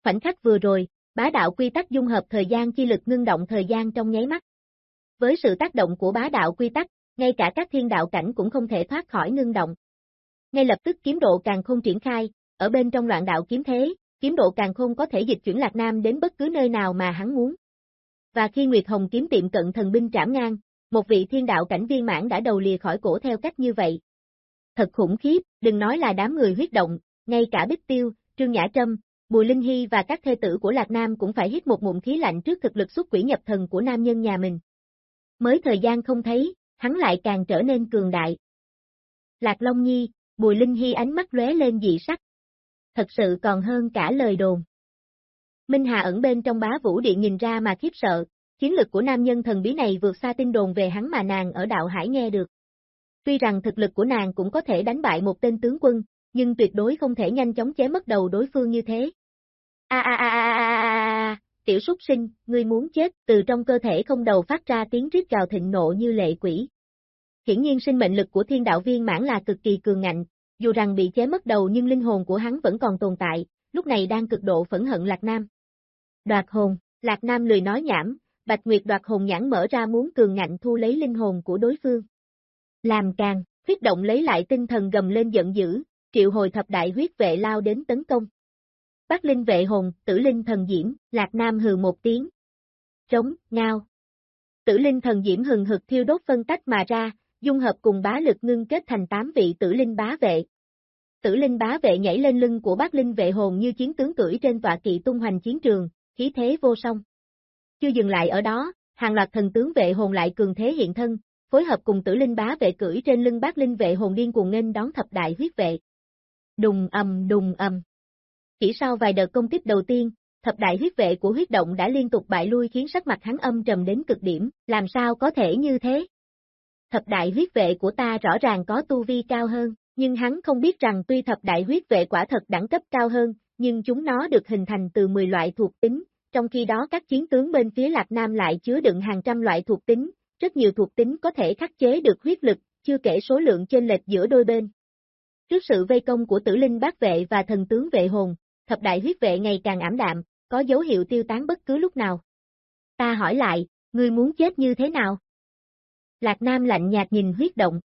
Khoảnh khắc vừa rồi, bá đạo quy tắc dung hợp thời gian chi lực ngưng động thời gian trong nháy mắt. Với sự tác động của bá đạo quy tắc, ngay cả các thiên đạo cảnh cũng không thể thoát khỏi ngưng động. Ngay lập tức kiếm độ càng không triển khai, ở bên trong loạn đạo kiếm thế, kiếm độ càng không có thể dịch chuyển Lạc Nam đến bất cứ nơi nào mà hắn muốn. Và khi Nguyệt Hồng kiếm tiệm cận thần binh trảm ngang, một vị thiên đạo cảnh viên mãn đã đầu lìa khỏi cổ theo cách như vậy. Thật khủng khiếp, đừng nói là đám người huyết động, ngay cả Bích Tiêu, Trương Nhã Trâm, Bùi Linh Hy và các thê tử của Lạc Nam cũng phải hít một ngụm khí lạnh trước thực lực xuất quỷ nhập thần của nam nhân nhà mình. Mới thời gian không thấy, hắn lại càng trở nên cường đại. Lạc Long Nhi, Bùi Linh Hy ánh mắt lóe lên dị sắc. Thật sự còn hơn cả lời đồn. Minh Hà ẩn bên trong bá vũ điện nhìn ra mà khiếp sợ, Chiến lực của nam nhân thần bí này vượt xa tin đồn về hắn mà nàng ở đạo hải nghe được. Tuy rằng thực lực của nàng cũng có thể đánh bại một tên tướng quân, nhưng tuyệt đối không thể nhanh chóng chế mất đầu đối phương như thế. A a a a a a tiểu súc sinh, ngươi muốn chết, từ trong cơ thể không đầu phát ra tiếng rít gào thịnh nộ như lệ quỷ. Hiển nhiên sinh mệnh lực của thiên đạo viên mãn là cực kỳ cường ngạnh, dù rằng bị chế mất đầu nhưng linh hồn của hắn vẫn còn tồn tại, lúc này đang cực độ phẫn hận Lạc Nam. Đoạt hồn, Lạc Nam lười nói nhảm, Bạch Nguyệt đoạt hồn nhãn mở ra muốn cường ngạnh thu lấy linh hồn của đối phương. Làm càng, huyết động lấy lại tinh thần gầm lên giận dữ, triệu hồi thập đại huyết vệ lao đến tấn công. Bác linh vệ hồn, tử linh thần diễm, Lạc Nam hừ một tiếng. Trống, ngao. Tử linh thần diễm hừng hực thiêu đốt phân tách mà ra, dung hợp cùng bá lực ngưng kết thành tám vị tử linh bá vệ. Tử linh bá vệ nhảy lên lưng của bác linh vệ hồn như chiến tướng cưỡi trên tọa kỵ tung hoành chiến trường, khí thế vô song. Chưa dừng lại ở đó, hàng loạt thần tướng vệ hồn lại cường thế hiện thân, phối hợp cùng tử linh bá vệ cưỡi trên lưng bác linh vệ hồn điên cuồng nghênh đón thập đại huyết vệ. Đùng ầm đùng ầm. Chỉ sau vài đợt công kích đầu tiên, thập đại huyết vệ của huyết động đã liên tục bại lui khiến sắc mặt hắn âm trầm đến cực điểm, làm sao có thể như thế? Thập đại huyết vệ của ta rõ ràng có tu vi cao hơn, nhưng hắn không biết rằng tuy thập đại huyết vệ quả thật đẳng cấp cao hơn, nhưng chúng nó được hình thành từ 10 loại thuộc tính, trong khi đó các chiến tướng bên phía Lạc Nam lại chứa đựng hàng trăm loại thuộc tính, rất nhiều thuộc tính có thể khắc chế được huyết lực, chưa kể số lượng trên lệch giữa đôi bên. Trước sự vây công của tử linh bát vệ và thần tướng vệ hồn, thập đại huyết vệ ngày càng ảm đạm, có dấu hiệu tiêu tán bất cứ lúc nào. Ta hỏi lại, ngươi muốn chết như thế nào? Lạc Nam lạnh nhạt nhìn huyết động.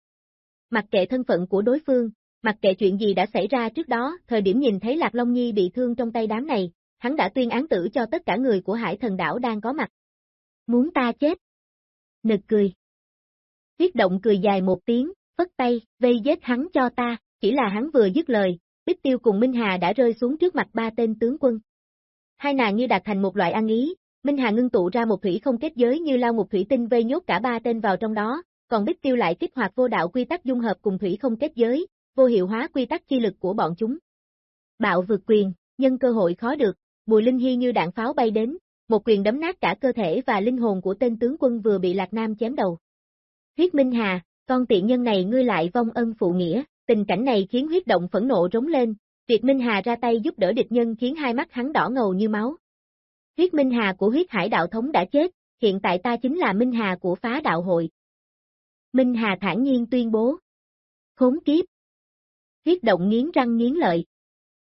Mặc kệ thân phận của đối phương, mặc kệ chuyện gì đã xảy ra trước đó, thời điểm nhìn thấy Lạc Long Nhi bị thương trong tay đám này, hắn đã tuyên án tử cho tất cả người của hải thần đảo đang có mặt. Muốn ta chết? Nực cười. Huyết động cười dài một tiếng, phất tay, vây giết hắn cho ta, chỉ là hắn vừa dứt lời, Bích Tiêu cùng Minh Hà đã rơi xuống trước mặt ba tên tướng quân. Hai nàng như đạt thành một loại ăn ý, Minh Hà ngưng tụ ra một thủy không kết giới như lao một thủy tinh vây nhốt cả ba tên vào trong đó, còn Bích Tiêu lại kích hoạt vô đạo quy tắc dung hợp cùng thủy không kết giới, vô hiệu hóa quy tắc chi lực của bọn chúng. Bạo vượt quyền, nhân cơ hội khó được, Bùi Linh Hy như đạn pháo bay đến, một quyền đấm nát cả cơ thể và linh hồn của tên tướng quân vừa bị Lạc Nam chém đầu. Huyết Minh Hà, con tiện nhân này ngươi lại vong ân phụ nghĩa, tình cảnh này khiến huyết động phẫn nộ rống lên, việc Minh Hà ra tay giúp đỡ địch nhân khiến hai mắt hắn đỏ ngầu như máu. Huyết Minh Hà của huyết hải đạo thống đã chết, hiện tại ta chính là Minh Hà của phá đạo hội. Minh Hà thản nhiên tuyên bố. Khốn kiếp. Huyết động nghiến răng nghiến lợi.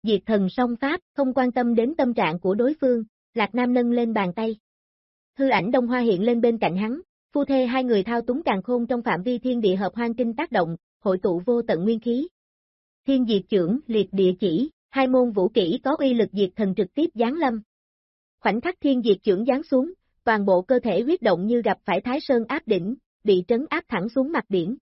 Diệt thần song pháp, không quan tâm đến tâm trạng của đối phương, Lạc Nam nâng lên bàn tay. Hư ảnh Đông Hoa hiện lên bên cạnh hắn, phu thê hai người thao túng càng khôn trong phạm vi thiên địa hợp hoang kinh tác động, hội tụ vô tận nguyên khí. Thiên diệt trưởng, liệt địa chỉ, hai môn vũ kỹ có uy lực diệt thần trực tiếp giáng lâm. Khoảnh khắc thiên diệt trưởng giáng xuống, toàn bộ cơ thể huyết động như gặp phải thái sơn áp đỉnh, bị trấn áp thẳng xuống mặt biển.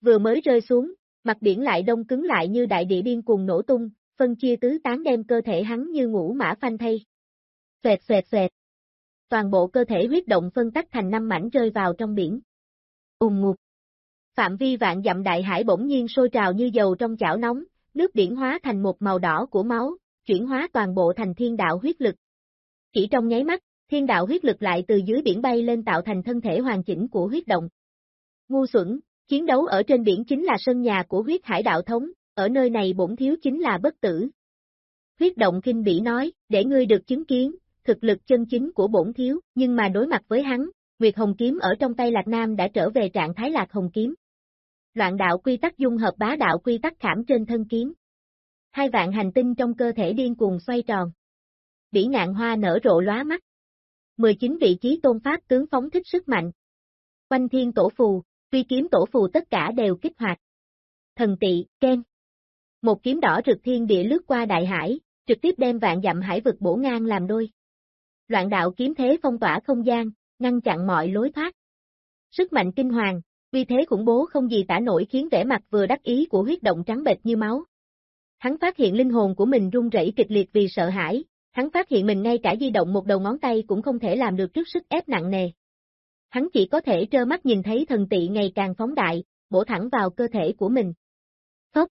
Vừa mới rơi xuống, mặt biển lại đông cứng lại như đại địa điên cuồng nổ tung, phân chia tứ tán đem cơ thể hắn như ngũ mã phanh thay. Phệt phệt phệt. Toàn bộ cơ thể huyết động phân tách thành năm mảnh rơi vào trong biển. Ùng ngục. Phạm vi vạn dặm đại hải bỗng nhiên sôi trào như dầu trong chảo nóng, nước biển hóa thành một màu đỏ của máu, chuyển hóa toàn bộ thành thiên đạo huyết lực. Chỉ trong nháy mắt, thiên đạo huyết lực lại từ dưới biển bay lên tạo thành thân thể hoàn chỉnh của huyết động. Ngu xuẩn, chiến đấu ở trên biển chính là sân nhà của huyết hải đạo thống, ở nơi này bổn thiếu chính là bất tử. Huyết động kinh bỉ nói, để ngươi được chứng kiến, thực lực chân chính của bổn thiếu, nhưng mà đối mặt với hắn, Nguyệt Hồng Kiếm ở trong tay Lạc Nam đã trở về trạng thái Lạc Hồng Kiếm. Loạn đạo quy tắc dung hợp bá đạo quy tắc khảm trên thân kiếm. Hai vạn hành tinh trong cơ thể điên cuồng xoay tròn. Bỉ ngạn hoa nở rộ lóa mắt. 19 vị trí tôn pháp tướng phóng thích sức mạnh. Quanh thiên tổ phù, tuy kiếm tổ phù tất cả đều kích hoạt. Thần tị, ken. Một kiếm đỏ rực thiên địa lướt qua đại hải, trực tiếp đem vạn dặm hải vực bổ ngang làm đôi. Loạn đạo kiếm thế phong tỏa không gian, ngăn chặn mọi lối thoát. Sức mạnh kinh hoàng, vì thế khủng bố không gì tả nổi khiến vẻ mặt vừa đắc ý của huyết động trắng bệch như máu. Hắn phát hiện linh hồn của mình run rẩy kịch liệt vì sợ hãi, hắn phát hiện mình ngay cả di động một đầu ngón tay cũng không thể làm được trước sức ép nặng nề. Hắn chỉ có thể trơ mắt nhìn thấy thần tị ngày càng phóng đại, bổ thẳng vào cơ thể của mình. Phốc!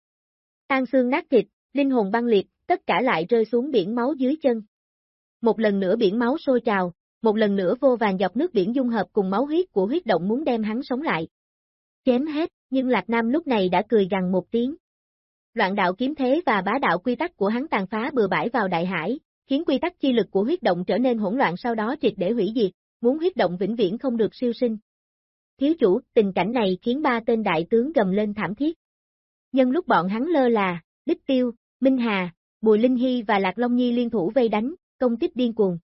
Tan xương nát thịt, linh hồn băng liệt, tất cả lại rơi xuống biển máu dưới chân. Một lần nữa biển máu sôi trào, một lần nữa vô vàng dọc nước biển dung hợp cùng máu huyết của huyết động muốn đem hắn sống lại. Chém hết, nhưng Lạc Nam lúc này đã cười gằn một tiếng. Loạn đạo kiếm thế và bá đạo quy tắc của hắn tàn phá bừa bãi vào đại hải, khiến quy tắc chi lực của huyết động trở nên hỗn loạn sau đó triệt để hủy diệt, muốn huyết động vĩnh viễn không được siêu sinh. Thiếu chủ, tình cảnh này khiến ba tên đại tướng gầm lên thảm thiết. Nhân lúc bọn hắn lơ là, Đích Tiêu, Minh Hà, Bùi Linh Hy và Lạc Long Nhi liên thủ vây đánh, công kích điên cuồng.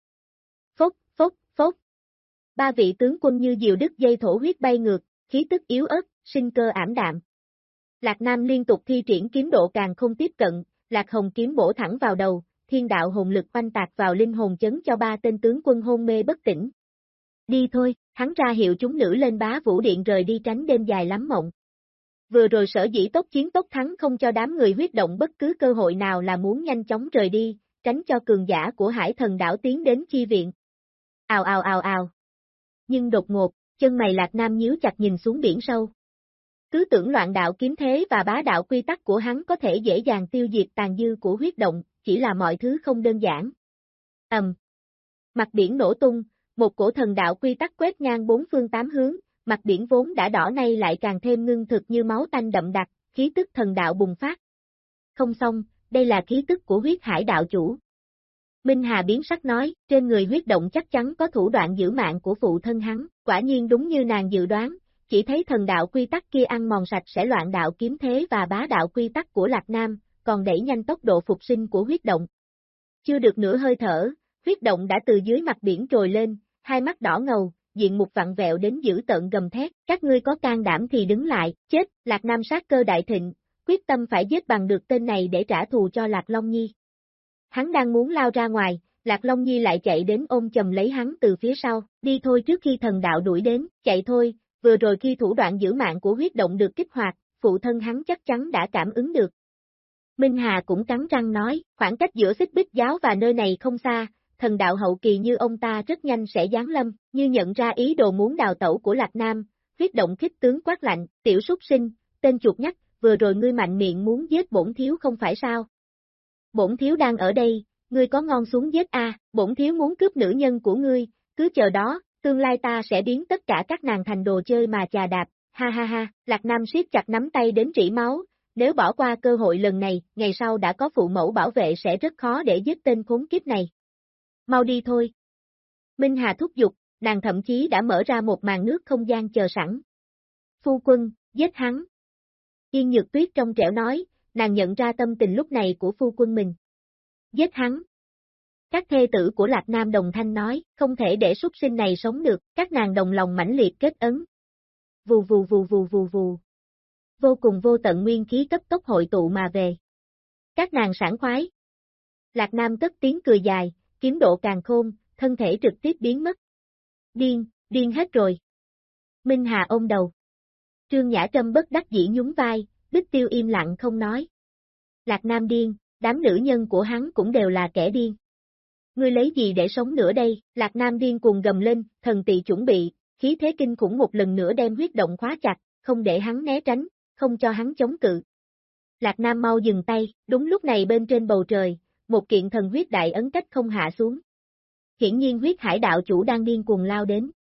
Phốc, phốc, phốc. Ba vị tướng quân như diều đứt dây thổ huyết bay ngược, khí tức yếu ớt, sinh cơ ảm đạm. Lạc Nam liên tục thi triển kiếm độ càng không tiếp cận, Lạc Hồng kiếm bổ thẳng vào đầu, thiên đạo hồn lực oanh tạc vào linh hồn chấn cho ba tên tướng quân hôn mê bất tỉnh. Đi thôi, hắn ra hiệu chúng nữ lên bá vũ điện rời đi tránh đêm dài lắm mộng. Vừa rồi sở dĩ tốt chiến tốt thắng không cho đám người huyết động bất cứ cơ hội nào là muốn nhanh chóng rời đi, tránh cho cường giả của hải thần đảo tiến đến chi viện. Ào ào ào ào. Nhưng đột ngột, chân mày lạc nam nhíu chặt nhìn xuống biển sâu. Cứ tưởng loạn đạo kiếm thế và bá đạo quy tắc của hắn có thể dễ dàng tiêu diệt tàn dư của huyết động, chỉ là mọi thứ không đơn giản. Ầm. Mặt biển nổ tung, một cổ thần đạo quy tắc quét ngang bốn phương tám hướng, mặt biển vốn đã đỏ nay lại càng thêm ngưng thực như máu tanh đậm đặc, khí tức thần đạo bùng phát. Không xong, đây là khí tức của huyết hải đạo chủ. Minh Hà biến sắc nói, trên người huyết động chắc chắn có thủ đoạn giữ mạng của phụ thân hắn, quả nhiên đúng như nàng dự đoán, chỉ thấy thần đạo quy tắc kia ăn mòn sạch sẽ loạn đạo kiếm thế và bá đạo quy tắc của Lạc Nam, còn đẩy nhanh tốc độ phục sinh của huyết động. Chưa được nửa hơi thở, huyết động đã từ dưới mặt biển trồi lên, hai mắt đỏ ngầu, diện mục vặn vẹo đến giữ tận gầm thét, các ngươi có can đảm thì đứng lại, chết, Lạc Nam sát cơ đại thịnh, quyết tâm phải giết bằng được tên này để trả thù cho Lạc Long Nhi. Hắn đang muốn lao ra ngoài, Lạc Long Nhi lại chạy đến ôm chầm lấy hắn từ phía sau, đi thôi trước khi thần đạo đuổi đến, chạy thôi, vừa rồi khi thủ đoạn giữ mạng của huyết động được kích hoạt, phụ thân hắn chắc chắn đã cảm ứng được. Minh Hà cũng cắn răng nói, khoảng cách giữa xích bích giáo và nơi này không xa, thần đạo hậu kỳ như ông ta rất nhanh sẽ giáng lâm, như nhận ra ý đồ muốn đào tẩu của Lạc Nam, huyết động khích tướng quát lạnh, tiểu súc sinh, tên chuột nhắc, vừa rồi ngươi mạnh miệng muốn giết bổn thiếu không phải sao? Bổn thiếu đang ở đây, ngươi có ngon xuống giết a, bổn thiếu muốn cướp nữ nhân của ngươi, cứ chờ đó, tương lai ta sẽ biến tất cả các nàng thành đồ chơi mà chà đạp, ha ha ha, Lạc Nam siết chặt nắm tay đến rỉ máu, nếu bỏ qua cơ hội lần này, ngày sau đã có phụ mẫu bảo vệ sẽ rất khó để giết tên khốn kiếp này. Mau đi thôi. Minh Hà thúc giục, nàng thậm chí đã mở ra một màn nước không gian chờ sẵn. Phu quân, giết hắn. Yên Nhược Tuyết trong trẻo nói, nàng nhận ra tâm tình lúc này của phu quân mình. Giết hắn. Các thê tử của Lạc Nam đồng thanh nói, không thể để súc sinh này sống được, các nàng đồng lòng mãnh liệt kết ấn. Vù vù vù vù vù vù. Vô cùng vô tận nguyên khí cấp tốc hội tụ mà về. Các nàng sảng khoái. Lạc Nam cất tiếng cười dài, kiếm độ càng khôn, thân thể trực tiếp biến mất. Điên, điên hết rồi. Minh Hà ôm đầu. Trương Nhã Trâm bất đắc dĩ nhún vai, Bích Tiêu im lặng không nói. Lạc Nam điên, đám nữ nhân của hắn cũng đều là kẻ điên. Ngươi lấy gì để sống nữa đây? Lạc Nam điên cuồng gầm lên, thần tỳ chuẩn bị, khí thế kinh khủng một lần nữa đem huyết động khóa chặt, không để hắn né tránh, không cho hắn chống cự. Lạc Nam mau dừng tay, đúng lúc này bên trên bầu trời, một kiện thần huyết đại ấn cách không hạ xuống. Hiển nhiên huyết hải đạo chủ đang điên cuồng lao đến.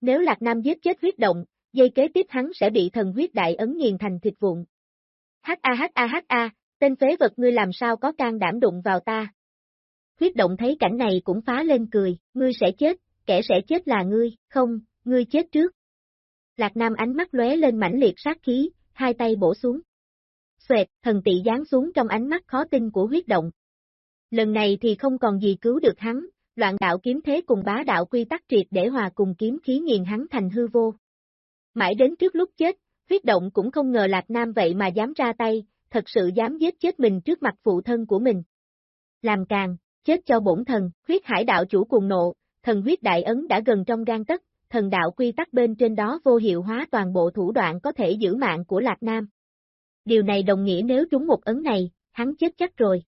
Nếu Lạc Nam giết chết huyết động, dây kế tiếp hắn sẽ bị thần huyết đại ấn nghiền thành thịt vụn. H A H A H A, tên phế vật ngươi làm sao có can đảm đụng vào ta. Huyết động thấy cảnh này cũng phá lên cười, ngươi sẽ chết, kẻ sẽ chết là ngươi, không, ngươi chết trước. Lạc Nam ánh mắt lóe lên mãnh liệt sát khí, hai tay bổ xuống. Xoẹt, thần tị giáng xuống trong ánh mắt khó tin của huyết động. Lần này thì không còn gì cứu được hắn, loạn đạo kiếm thế cùng bá đạo quy tắc triệt để hòa cùng kiếm khí nghiền hắn thành hư vô. Mãi đến trước lúc chết, huyết động cũng không ngờ Lạc Nam vậy mà dám ra tay, thật sự dám giết chết mình trước mặt phụ thân của mình. Làm càng, chết cho bổn thần, huyết hải đạo chủ cuồng nộ, thần huyết đại ấn đã gần trong gan tất, thần đạo quy tắc bên trên đó vô hiệu hóa toàn bộ thủ đoạn có thể giữ mạng của Lạc Nam. Điều này đồng nghĩa nếu trúng một ấn này, hắn chết chắc rồi.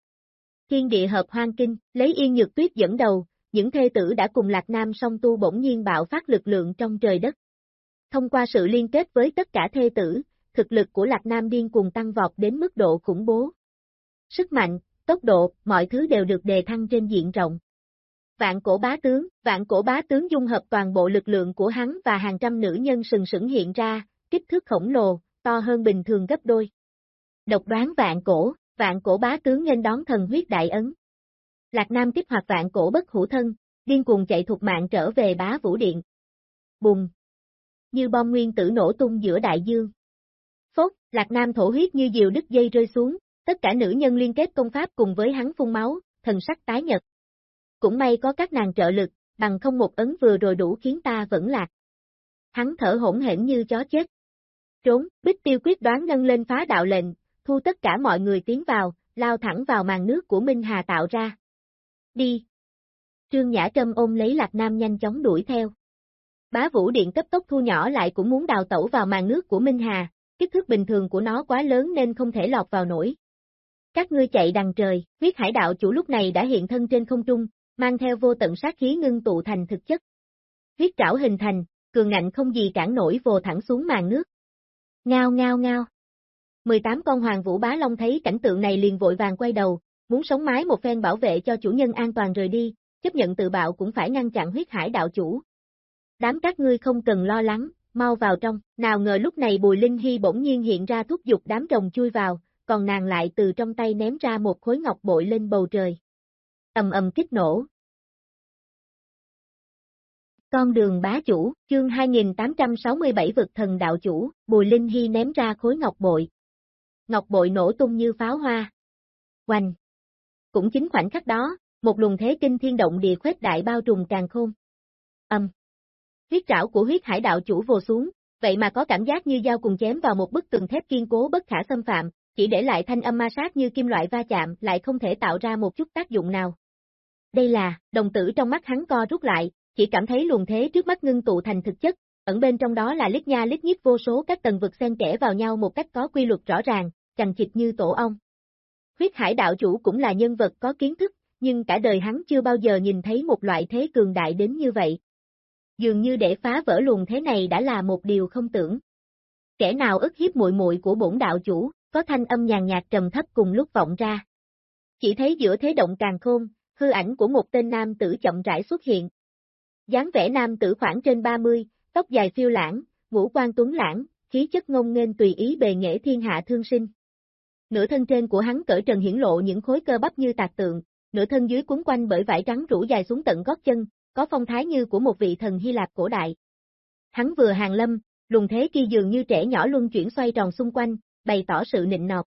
Thiên địa hợp hoang kinh, lấy yên nhược tuyết dẫn đầu, những thê tử đã cùng Lạc Nam song tu bỗng nhiên bạo phát lực lượng trong trời đất. Thông qua sự liên kết với tất cả thê tử, thực lực của Lạc Nam điên cùng tăng vọt đến mức độ khủng bố. Sức mạnh, tốc độ, mọi thứ đều được đề thăng trên diện rộng vạn cổ bá tướng, vạn cổ bá tướng dung hợp toàn bộ lực lượng của hắn và hàng trăm nữ nhân sừng sững hiện ra, kích thước khổng lồ, to hơn bình thường gấp đôi. Độc đoán vạn cổ, vạn cổ bá tướng nên đón thần huyết đại ấn. Lạc Nam kích hoạt vạn cổ bất hủ thân, điên cuồng chạy thuộc mạng trở về bá vũ điện. Bùng! Như bom nguyên tử nổ tung giữa đại dương. Phốt, Lạc Nam thổ huyết như diều đứt dây rơi xuống, tất cả nữ nhân liên kết công pháp cùng với hắn phun máu, thần sắc tái nhật. Cũng may có các nàng trợ lực, bằng không một ấn vừa rồi đủ khiến ta vẫn lạc. Hắn thở hỗn hển như chó chết. Trốn, Bích Tiêu quyết đoán nâng lên phá đạo lệnh, thu tất cả mọi người tiến vào, lao thẳng vào màn nước của Minh Hà tạo ra. Đi! Trương Nhã Trâm ôm lấy Lạc Nam nhanh chóng đuổi theo. Bá Vũ Điện cấp tốc thu nhỏ lại cũng muốn đào tẩu vào màn nước của Minh Hà, kích thước bình thường của nó quá lớn nên không thể lọt vào nổi. Các ngươi chạy đằng trời, huyết hải đạo chủ lúc này đã hiện thân trên không trung, mang theo vô tận sát khí ngưng tụ thành thực chất. Huyết trảo hình thành, cường ngạnh không gì cản nổi vồ thẳng xuống màn nước. Ngao ngao ngao. 18 con hoàng vũ bá long thấy cảnh tượng này liền vội vàng quay đầu, muốn sống mái một phen bảo vệ cho chủ nhân an toàn rời đi, chấp nhận tự bạo cũng phải ngăn chặn huyết hải đạo chủ. Đám các ngươi không cần lo lắng, mau vào trong, nào ngờ lúc này Bùi Linh Hy bỗng nhiên hiện ra thúc giục đám rồng chui vào, còn nàng lại từ trong tay ném ra một khối ngọc bội lên bầu trời. Ầm ầm kích nổ. Con đường bá chủ, chương 2867 vực thần đạo chủ, Bùi Linh Hy ném ra khối ngọc bội. Ngọc bội nổ tung như pháo hoa. Oanh! Cũng chính khoảnh khắc đó, một luồng thế kinh thiên động địa khuếch đại bao trùm càng khôn. Âm! Huyết trảo của huyết hải đạo chủ vồ xuống, vậy mà có cảm giác như dao cùng chém vào một bức tường thép kiên cố bất khả xâm phạm, chỉ để lại thanh âm ma sát như kim loại va chạm lại không thể tạo ra một chút tác dụng nào. Đây là, đồng tử trong mắt hắn co rút lại, chỉ cảm thấy luồng thế trước mắt ngưng tụ thành thực chất, ẩn bên trong đó là lít nha lít nhít vô số các tầng vực xen kẽ vào nhau một cách có quy luật rõ ràng, chằng chịt như tổ ong. Huyết hải đạo chủ cũng là nhân vật có kiến thức, nhưng cả đời hắn chưa bao giờ nhìn thấy một loại thế cường đại đến như vậy. Dường như để phá vỡ luồng thế này đã là một điều không tưởng. Kẻ nào ức hiếp muội muội của bổn đạo chủ, có thanh âm nhàn nhạt trầm thấp cùng lúc vọng ra. Chỉ thấy giữa thế động càng khôn, hư ảnh của một tên nam tử chậm rãi xuất hiện. dáng vẻ nam tử khoảng trên 30, tóc dài phiêu lãng, ngũ quan tuấn lãng, khí chất ngông nghênh tùy ý bề nghệ thiên hạ thương sinh. Nửa thân trên của hắn cởi trần hiển lộ những khối cơ bắp như tạc tượng, nửa thân dưới cuốn quanh bởi vải trắng rủ dài xuống tận gót chân, có phong thái như của một vị thần Hy Lạp cổ đại. Hắn vừa hàng lâm, lùng thế kia dường như trẻ nhỏ luân chuyển xoay tròn xung quanh, bày tỏ sự nịnh nọt.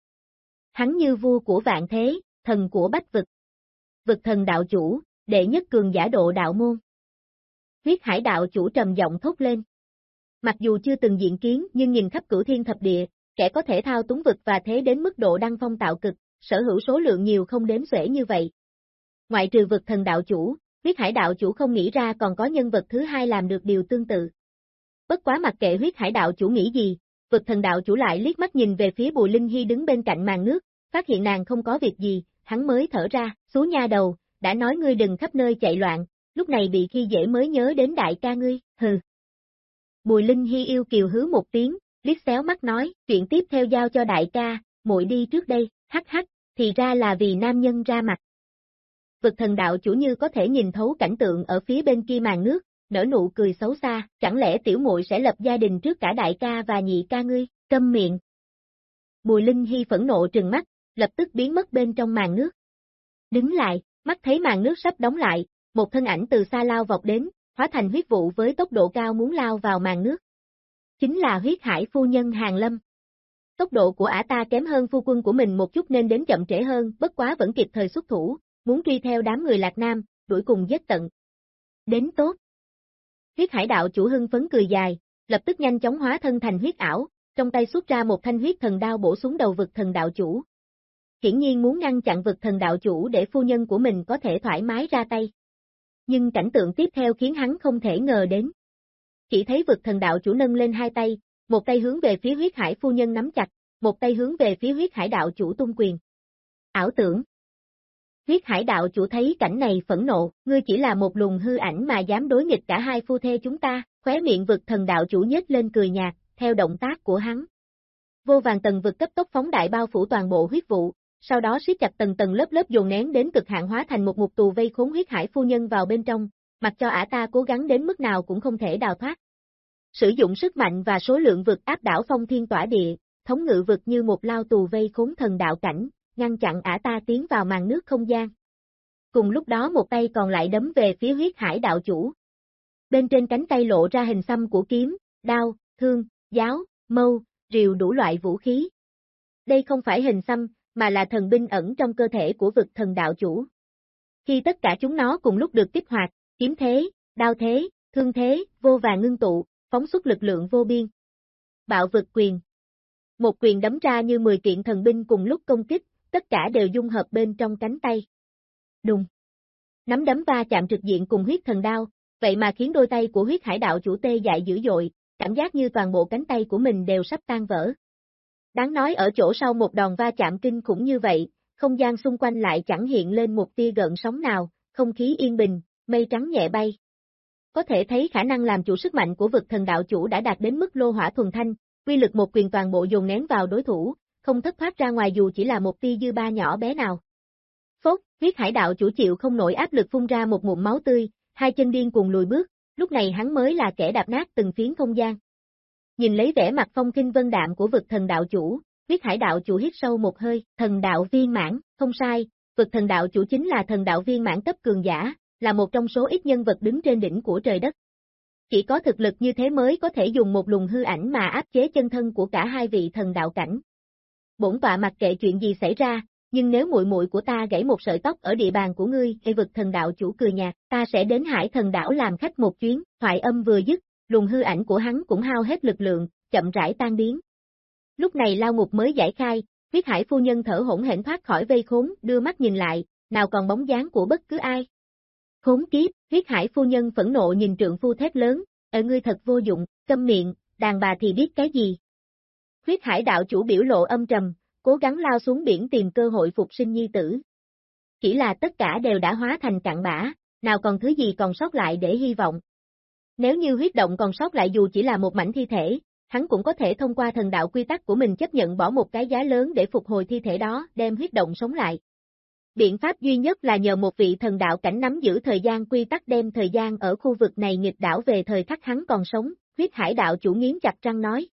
Hắn như vua của vạn thế, thần của bách vực. Vực thần đạo chủ, đệ nhất cường giả độ đạo môn. Huyết hải đạo chủ trầm giọng thốt lên. Mặc dù chưa từng diện kiến nhưng nhìn khắp cửu thiên thập địa, kẻ có thể thao túng vực và thế đến mức độ đăng phong tạo cực, sở hữu số lượng nhiều không đếm xuể như vậy. Ngoại trừ vực thần đạo chủ, huyết hải đạo chủ không nghĩ ra còn có nhân vật thứ hai làm được điều tương tự. Bất quá mặc kệ huyết hải đạo chủ nghĩ gì, vực thần đạo chủ lại liếc mắt nhìn về phía Bùi Linh Hy đứng bên cạnh màn nước, phát hiện nàng không có việc gì, hắn mới thở ra, xuống nha đầu, đã nói ngươi đừng khắp nơi chạy loạn, lúc này bị khi dễ mới nhớ đến đại ca ngươi, hừ. Bùi Linh Hy yêu kiều hứ một tiếng, liếc xéo mắt nói, chuyện tiếp theo giao cho đại ca, muội đi trước đây, hắc hắc, thì ra là vì nam nhân ra mặt. Vực thần đạo chủ như có thể nhìn thấu cảnh tượng ở phía bên kia màn nước, nở nụ cười xấu xa, chẳng lẽ tiểu muội sẽ lập gia đình trước cả đại ca và nhị ca ngươi, câm miệng. Bùi Linh Hy phẫn nộ trừng mắt, lập tức biến mất bên trong màn nước. Đứng lại, mắt thấy màn nước sắp đóng lại, một thân ảnh từ xa lao vọt đến, hóa thành huyết vụ với tốc độ cao muốn lao vào màn nước. Chính là huyết hải phu nhân Hàng Lâm. Tốc độ của ả ta kém hơn phu quân của mình một chút nên đến chậm trễ hơn, bất quá vẫn kịp thời xuất thủ, muốn truy theo đám người Lạc Nam, đuổi cùng giết tận. Đến tốt. Huyết hải đạo chủ hưng phấn cười dài, lập tức nhanh chóng hóa thân thành huyết ảo, trong tay xuất ra một thanh huyết thần đao bổ xuống đầu vực thần đạo chủ. Hiển nhiên muốn ngăn chặn vực thần đạo chủ để phu nhân của mình có thể thoải mái ra tay. Nhưng cảnh tượng tiếp theo khiến hắn không thể ngờ đến. Chỉ thấy vực thần đạo chủ nâng lên hai tay, một tay hướng về phía huyết hải phu nhân nắm chặt, một tay hướng về phía huyết hải đạo chủ tung quyền. Ảo tưởng. Huyết hải đạo chủ thấy cảnh này phẫn nộ, ngươi chỉ là một lùng hư ảnh mà dám đối nghịch cả hai phu thê chúng ta, khóe miệng vực thần đạo chủ nhếch lên cười nhạt, theo động tác của hắn. Vô vàng tầng vực cấp tốc phóng đại bao phủ toàn bộ huyết vụ, sau đó siết chặt tầng tầng lớp lớp dồn nén đến cực hạn hóa thành một ngục tù vây khốn huyết hải phu nhân vào bên trong, mặc cho ả ta cố gắng đến mức nào cũng không thể đào thoát. Sử dụng sức mạnh và số lượng vực áp đảo phong thiên tỏa địa, thống ngự vực như một lao tù vây khốn thần đạo cảnh, ngăn chặn ả ta tiến vào màn nước không gian. Cùng lúc đó một tay còn lại đấm về phía huyết hải đạo chủ. Bên trên cánh tay lộ ra hình xăm của kiếm, đao, thương, giáo, mâu, rìu đủ loại vũ khí. Đây không phải hình xăm, mà là thần binh ẩn trong cơ thể của vực thần đạo chủ. Khi tất cả chúng nó cùng lúc được kích hoạt, kiếm thế, đao thế, thương thế, vô và ngưng tụ, phóng xuất lực lượng vô biên. Bạo vực quyền Một quyền đấm ra như 10 kiện thần binh cùng lúc công kích, tất cả đều dung hợp bên trong cánh tay. Đùng. Nắm đấm va chạm trực diện cùng huyết thần đao, vậy mà khiến đôi tay của huyết hải đạo chủ tê dại dữ dội, cảm giác như toàn bộ cánh tay của mình đều sắp tan vỡ. Đáng nói ở chỗ sau một đòn va chạm kinh khủng như vậy, không gian xung quanh lại chẳng hiện lên một tia gợn sóng nào, không khí yên bình, mây trắng nhẹ bay. Có thể thấy khả năng làm chủ sức mạnh của vực thần đạo chủ đã đạt đến mức lô hỏa thuần thanh, quy lực một quyền toàn bộ dồn nén vào đối thủ, không thất thoát ra ngoài dù chỉ là một tia dư ba nhỏ bé nào. Phốt, huyết hải đạo chủ chịu không nổi áp lực phun ra một ngụm máu tươi, hai chân điên cuồng lùi bước, lúc này hắn mới là kẻ đạp nát từng phiến không gian. Nhìn lấy vẻ mặt phong kinh vân đạm của vực thần đạo chủ, huyết hải đạo chủ hít sâu một hơi, thần đạo viên mãn, không sai, vực thần đạo chủ chính là thần đạo viên mãn cấp cường giả, là một trong số ít nhân vật đứng trên đỉnh của trời đất. Chỉ có thực lực như thế mới có thể dùng một luồng hư ảnh mà áp chế chân thân của cả hai vị thần đạo cảnh. Bổn tọa mặc kệ chuyện gì xảy ra, nhưng nếu muội muội của ta gãy một sợi tóc ở địa bàn của ngươi, hay vực thần đạo chủ cười nhạt, ta sẽ đến hải thần đảo làm khách một chuyến, thoại âm vừa dứt, luồng hư ảnh của hắn cũng hao hết lực lượng, chậm rãi tan biến. Lúc này lao ngục mới giải khai, huyết hải phu nhân thở hỗn hển thoát khỏi vây khốn, đưa mắt nhìn lại, nào còn bóng dáng của bất cứ ai. Khốn kiếp, huyết hải phu nhân phẫn nộ nhìn trượng phu thép lớn, ở ngươi thật vô dụng, câm miệng, đàn bà thì biết cái gì. Huyết hải đạo chủ biểu lộ âm trầm, cố gắng lao xuống biển tìm cơ hội phục sinh nhi tử. Chỉ là tất cả đều đã hóa thành cạn bã, nào còn thứ gì còn sót lại để hy vọng. Nếu như huyết động còn sót lại dù chỉ là một mảnh thi thể, hắn cũng có thể thông qua thần đạo quy tắc của mình chấp nhận bỏ một cái giá lớn để phục hồi thi thể đó, đem huyết động sống lại. Biện pháp duy nhất là nhờ một vị thần đạo cảnh nắm giữ thời gian quy tắc đem thời gian ở khu vực này nghịch đảo về thời khắc hắn còn sống, huyết hải đạo chủ nghiến chặt răng nói.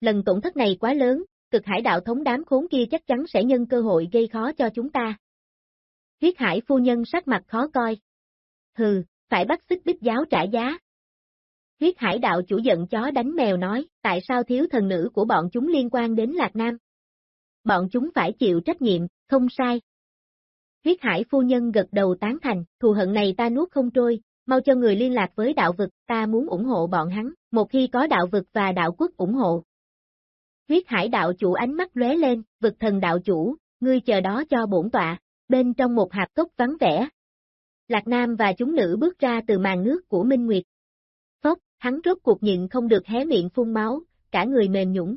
Lần tổn thất này quá lớn, cực hải đạo thống đám khốn kia chắc chắn sẽ nhân cơ hội gây khó cho chúng ta. Huyết hải phu nhân sắc mặt khó coi. Hừ, phải bắt xích bích giáo trả giá. Huyết hải đạo chủ giận chó đánh mèo nói, tại sao thiếu thần nữ của bọn chúng liên quan đến Lạc Nam? Bọn chúng phải chịu trách nhiệm, không sai. Huyết hải phu nhân gật đầu tán thành, thù hận này ta nuốt không trôi, mau cho người liên lạc với đạo vực, ta muốn ủng hộ bọn hắn, một khi có đạo vực và đạo quốc ủng hộ. Huyết hải đạo chủ ánh mắt lóe lên, vực thần đạo chủ, ngươi chờ đó cho bổn tọa, bên trong một hạp cốc vắng vẻ. Lạc Nam và chúng nữ bước ra từ màn nước của Minh Nguyệt. Hắn rốt cuộc nhịn không được hé miệng phun máu, cả người mềm nhũng.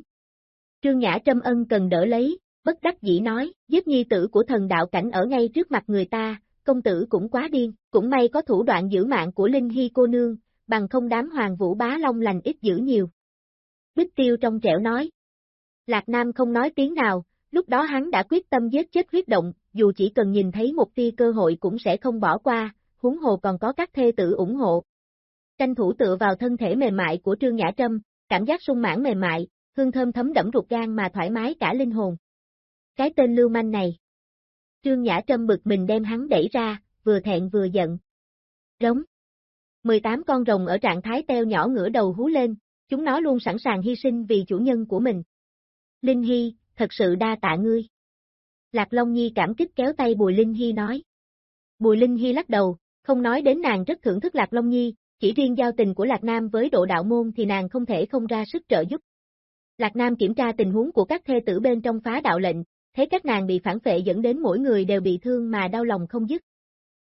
Trương Nhã Trâm ân cần đỡ lấy, bất đắc dĩ nói, giết nhi tử của thần đạo cảnh ở ngay trước mặt người ta, công tử cũng quá điên, cũng may có thủ đoạn giữ mạng của Linh Hy cô nương, bằng không đám hoàng vũ bá long lành ít giữ nhiều. Bích tiêu trong trẻo nói. Lạc Nam không nói tiếng nào, lúc đó hắn đã quyết tâm giết chết huyết động, dù chỉ cần nhìn thấy một tia cơ hội cũng sẽ không bỏ qua, huống hồ còn có các thê tử ủng hộ, Tranh thủ tựa vào thân thể mềm mại của Trương Nhã Trâm, cảm giác sung mãn mềm mại, hương thơm thấm đẫm ruột gan mà thoải mái cả linh hồn. Cái tên lưu manh này. Trương Nhã Trâm bực mình đem hắn đẩy ra, vừa thẹn vừa giận. Rống. 18 con rồng ở trạng thái teo nhỏ ngửa đầu hú lên, chúng nó luôn sẵn sàng hy sinh vì chủ nhân của mình. Linh Hy, thật sự đa tạ ngươi. Lạc Long Nhi cảm kích kéo tay Bùi Linh Hy nói. Bùi Linh Hy lắc đầu, không nói đến nàng rất thưởng thức Lạc Long Nhi, chỉ riêng giao tình của Lạc Nam với độ đạo môn thì nàng không thể không ra sức trợ giúp. Lạc Nam kiểm tra tình huống của các thê tử bên trong phá đạo lệnh, thấy các nàng bị phản phệ dẫn đến mỗi người đều bị thương mà đau lòng không dứt.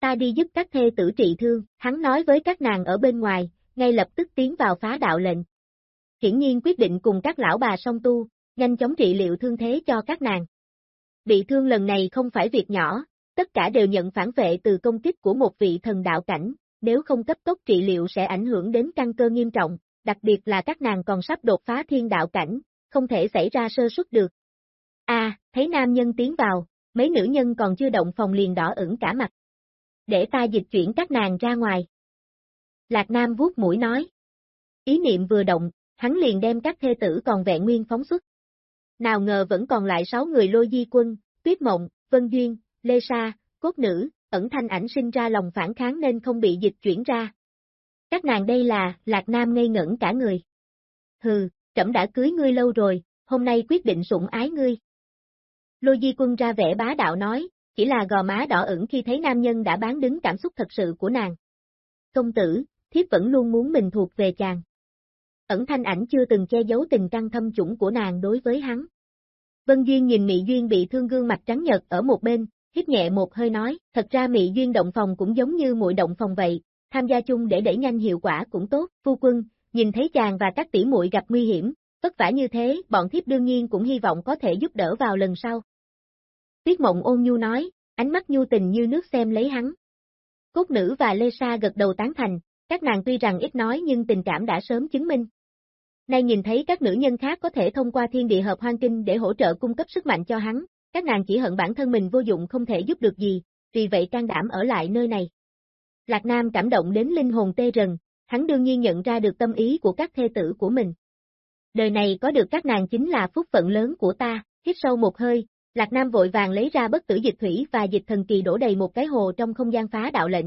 Ta đi giúp các thê tử trị thương, hắn nói với các nàng ở bên ngoài, ngay lập tức tiến vào phá đạo lệnh. Hiển nhiên quyết định cùng các lão bà song tu, nhanh chóng trị liệu thương thế cho các nàng. Bị thương lần này không phải việc nhỏ, tất cả đều nhận phản vệ từ công kích của một vị thần đạo cảnh, nếu không cấp tốc trị liệu sẽ ảnh hưởng đến căn cơ nghiêm trọng, đặc biệt là các nàng còn sắp đột phá thiên đạo cảnh, không thể xảy ra sơ suất được. A, thấy nam nhân tiến vào, mấy nữ nhân còn chưa động phòng liền đỏ ửng cả mặt. Để ta dịch chuyển các nàng ra ngoài. Lạc Nam vuốt mũi nói. Ý niệm vừa động, hắn liền đem các thê tử còn vẹn nguyên phóng xuất. Nào ngờ vẫn còn lại sáu người lôi di quân, tuyết mộng, vân duyên, lê sa, cốt nữ, ẩn thanh ảnh sinh ra lòng phản kháng nên không bị dịch chuyển ra. Các nàng đây là, Lạc Nam ngây ngẩn cả người. Hừ, trẫm đã cưới ngươi lâu rồi, hôm nay quyết định sủng ái ngươi. Lôi di quân ra vẻ bá đạo nói, chỉ là gò má đỏ ửng khi thấy nam nhân đã bán đứng cảm xúc thật sự của nàng. Công tử, thiếp vẫn luôn muốn mình thuộc về chàng. Ẩn thanh ảnh chưa từng che giấu tình căng thâm chủng của nàng đối với hắn. Vân Duyên nhìn mỹ Duyên bị thương gương mặt trắng nhật ở một bên, hít nhẹ một hơi nói, thật ra Mị Duyên động phòng cũng giống như muội động phòng vậy, tham gia chung để đẩy nhanh hiệu quả cũng tốt, phu quân, nhìn thấy chàng và các tỷ muội gặp nguy hiểm, vất vả như thế, bọn thiếp đương nhiên cũng hy vọng có thể giúp đỡ vào lần sau. Tuyết mộng ôn nhu nói, ánh mắt nhu tình như nước xem lấy hắn. Cốt nữ và Lê Sa gật đầu tán thành, các nàng tuy rằng ít nói nhưng tình cảm đã sớm chứng minh. Nay nhìn thấy các nữ nhân khác có thể thông qua thiên địa hợp hoang kinh để hỗ trợ cung cấp sức mạnh cho hắn, các nàng chỉ hận bản thân mình vô dụng không thể giúp được gì, vì vậy can đảm ở lại nơi này. Lạc Nam cảm động đến linh hồn tê rần, hắn đương nhiên nhận ra được tâm ý của các thê tử của mình. Đời này có được các nàng chính là phúc phận lớn của ta, hít sâu một hơi, Lạc Nam vội vàng lấy ra bất tử dịch thủy và dịch thần kỳ đổ đầy một cái hồ trong không gian phá đạo lệnh.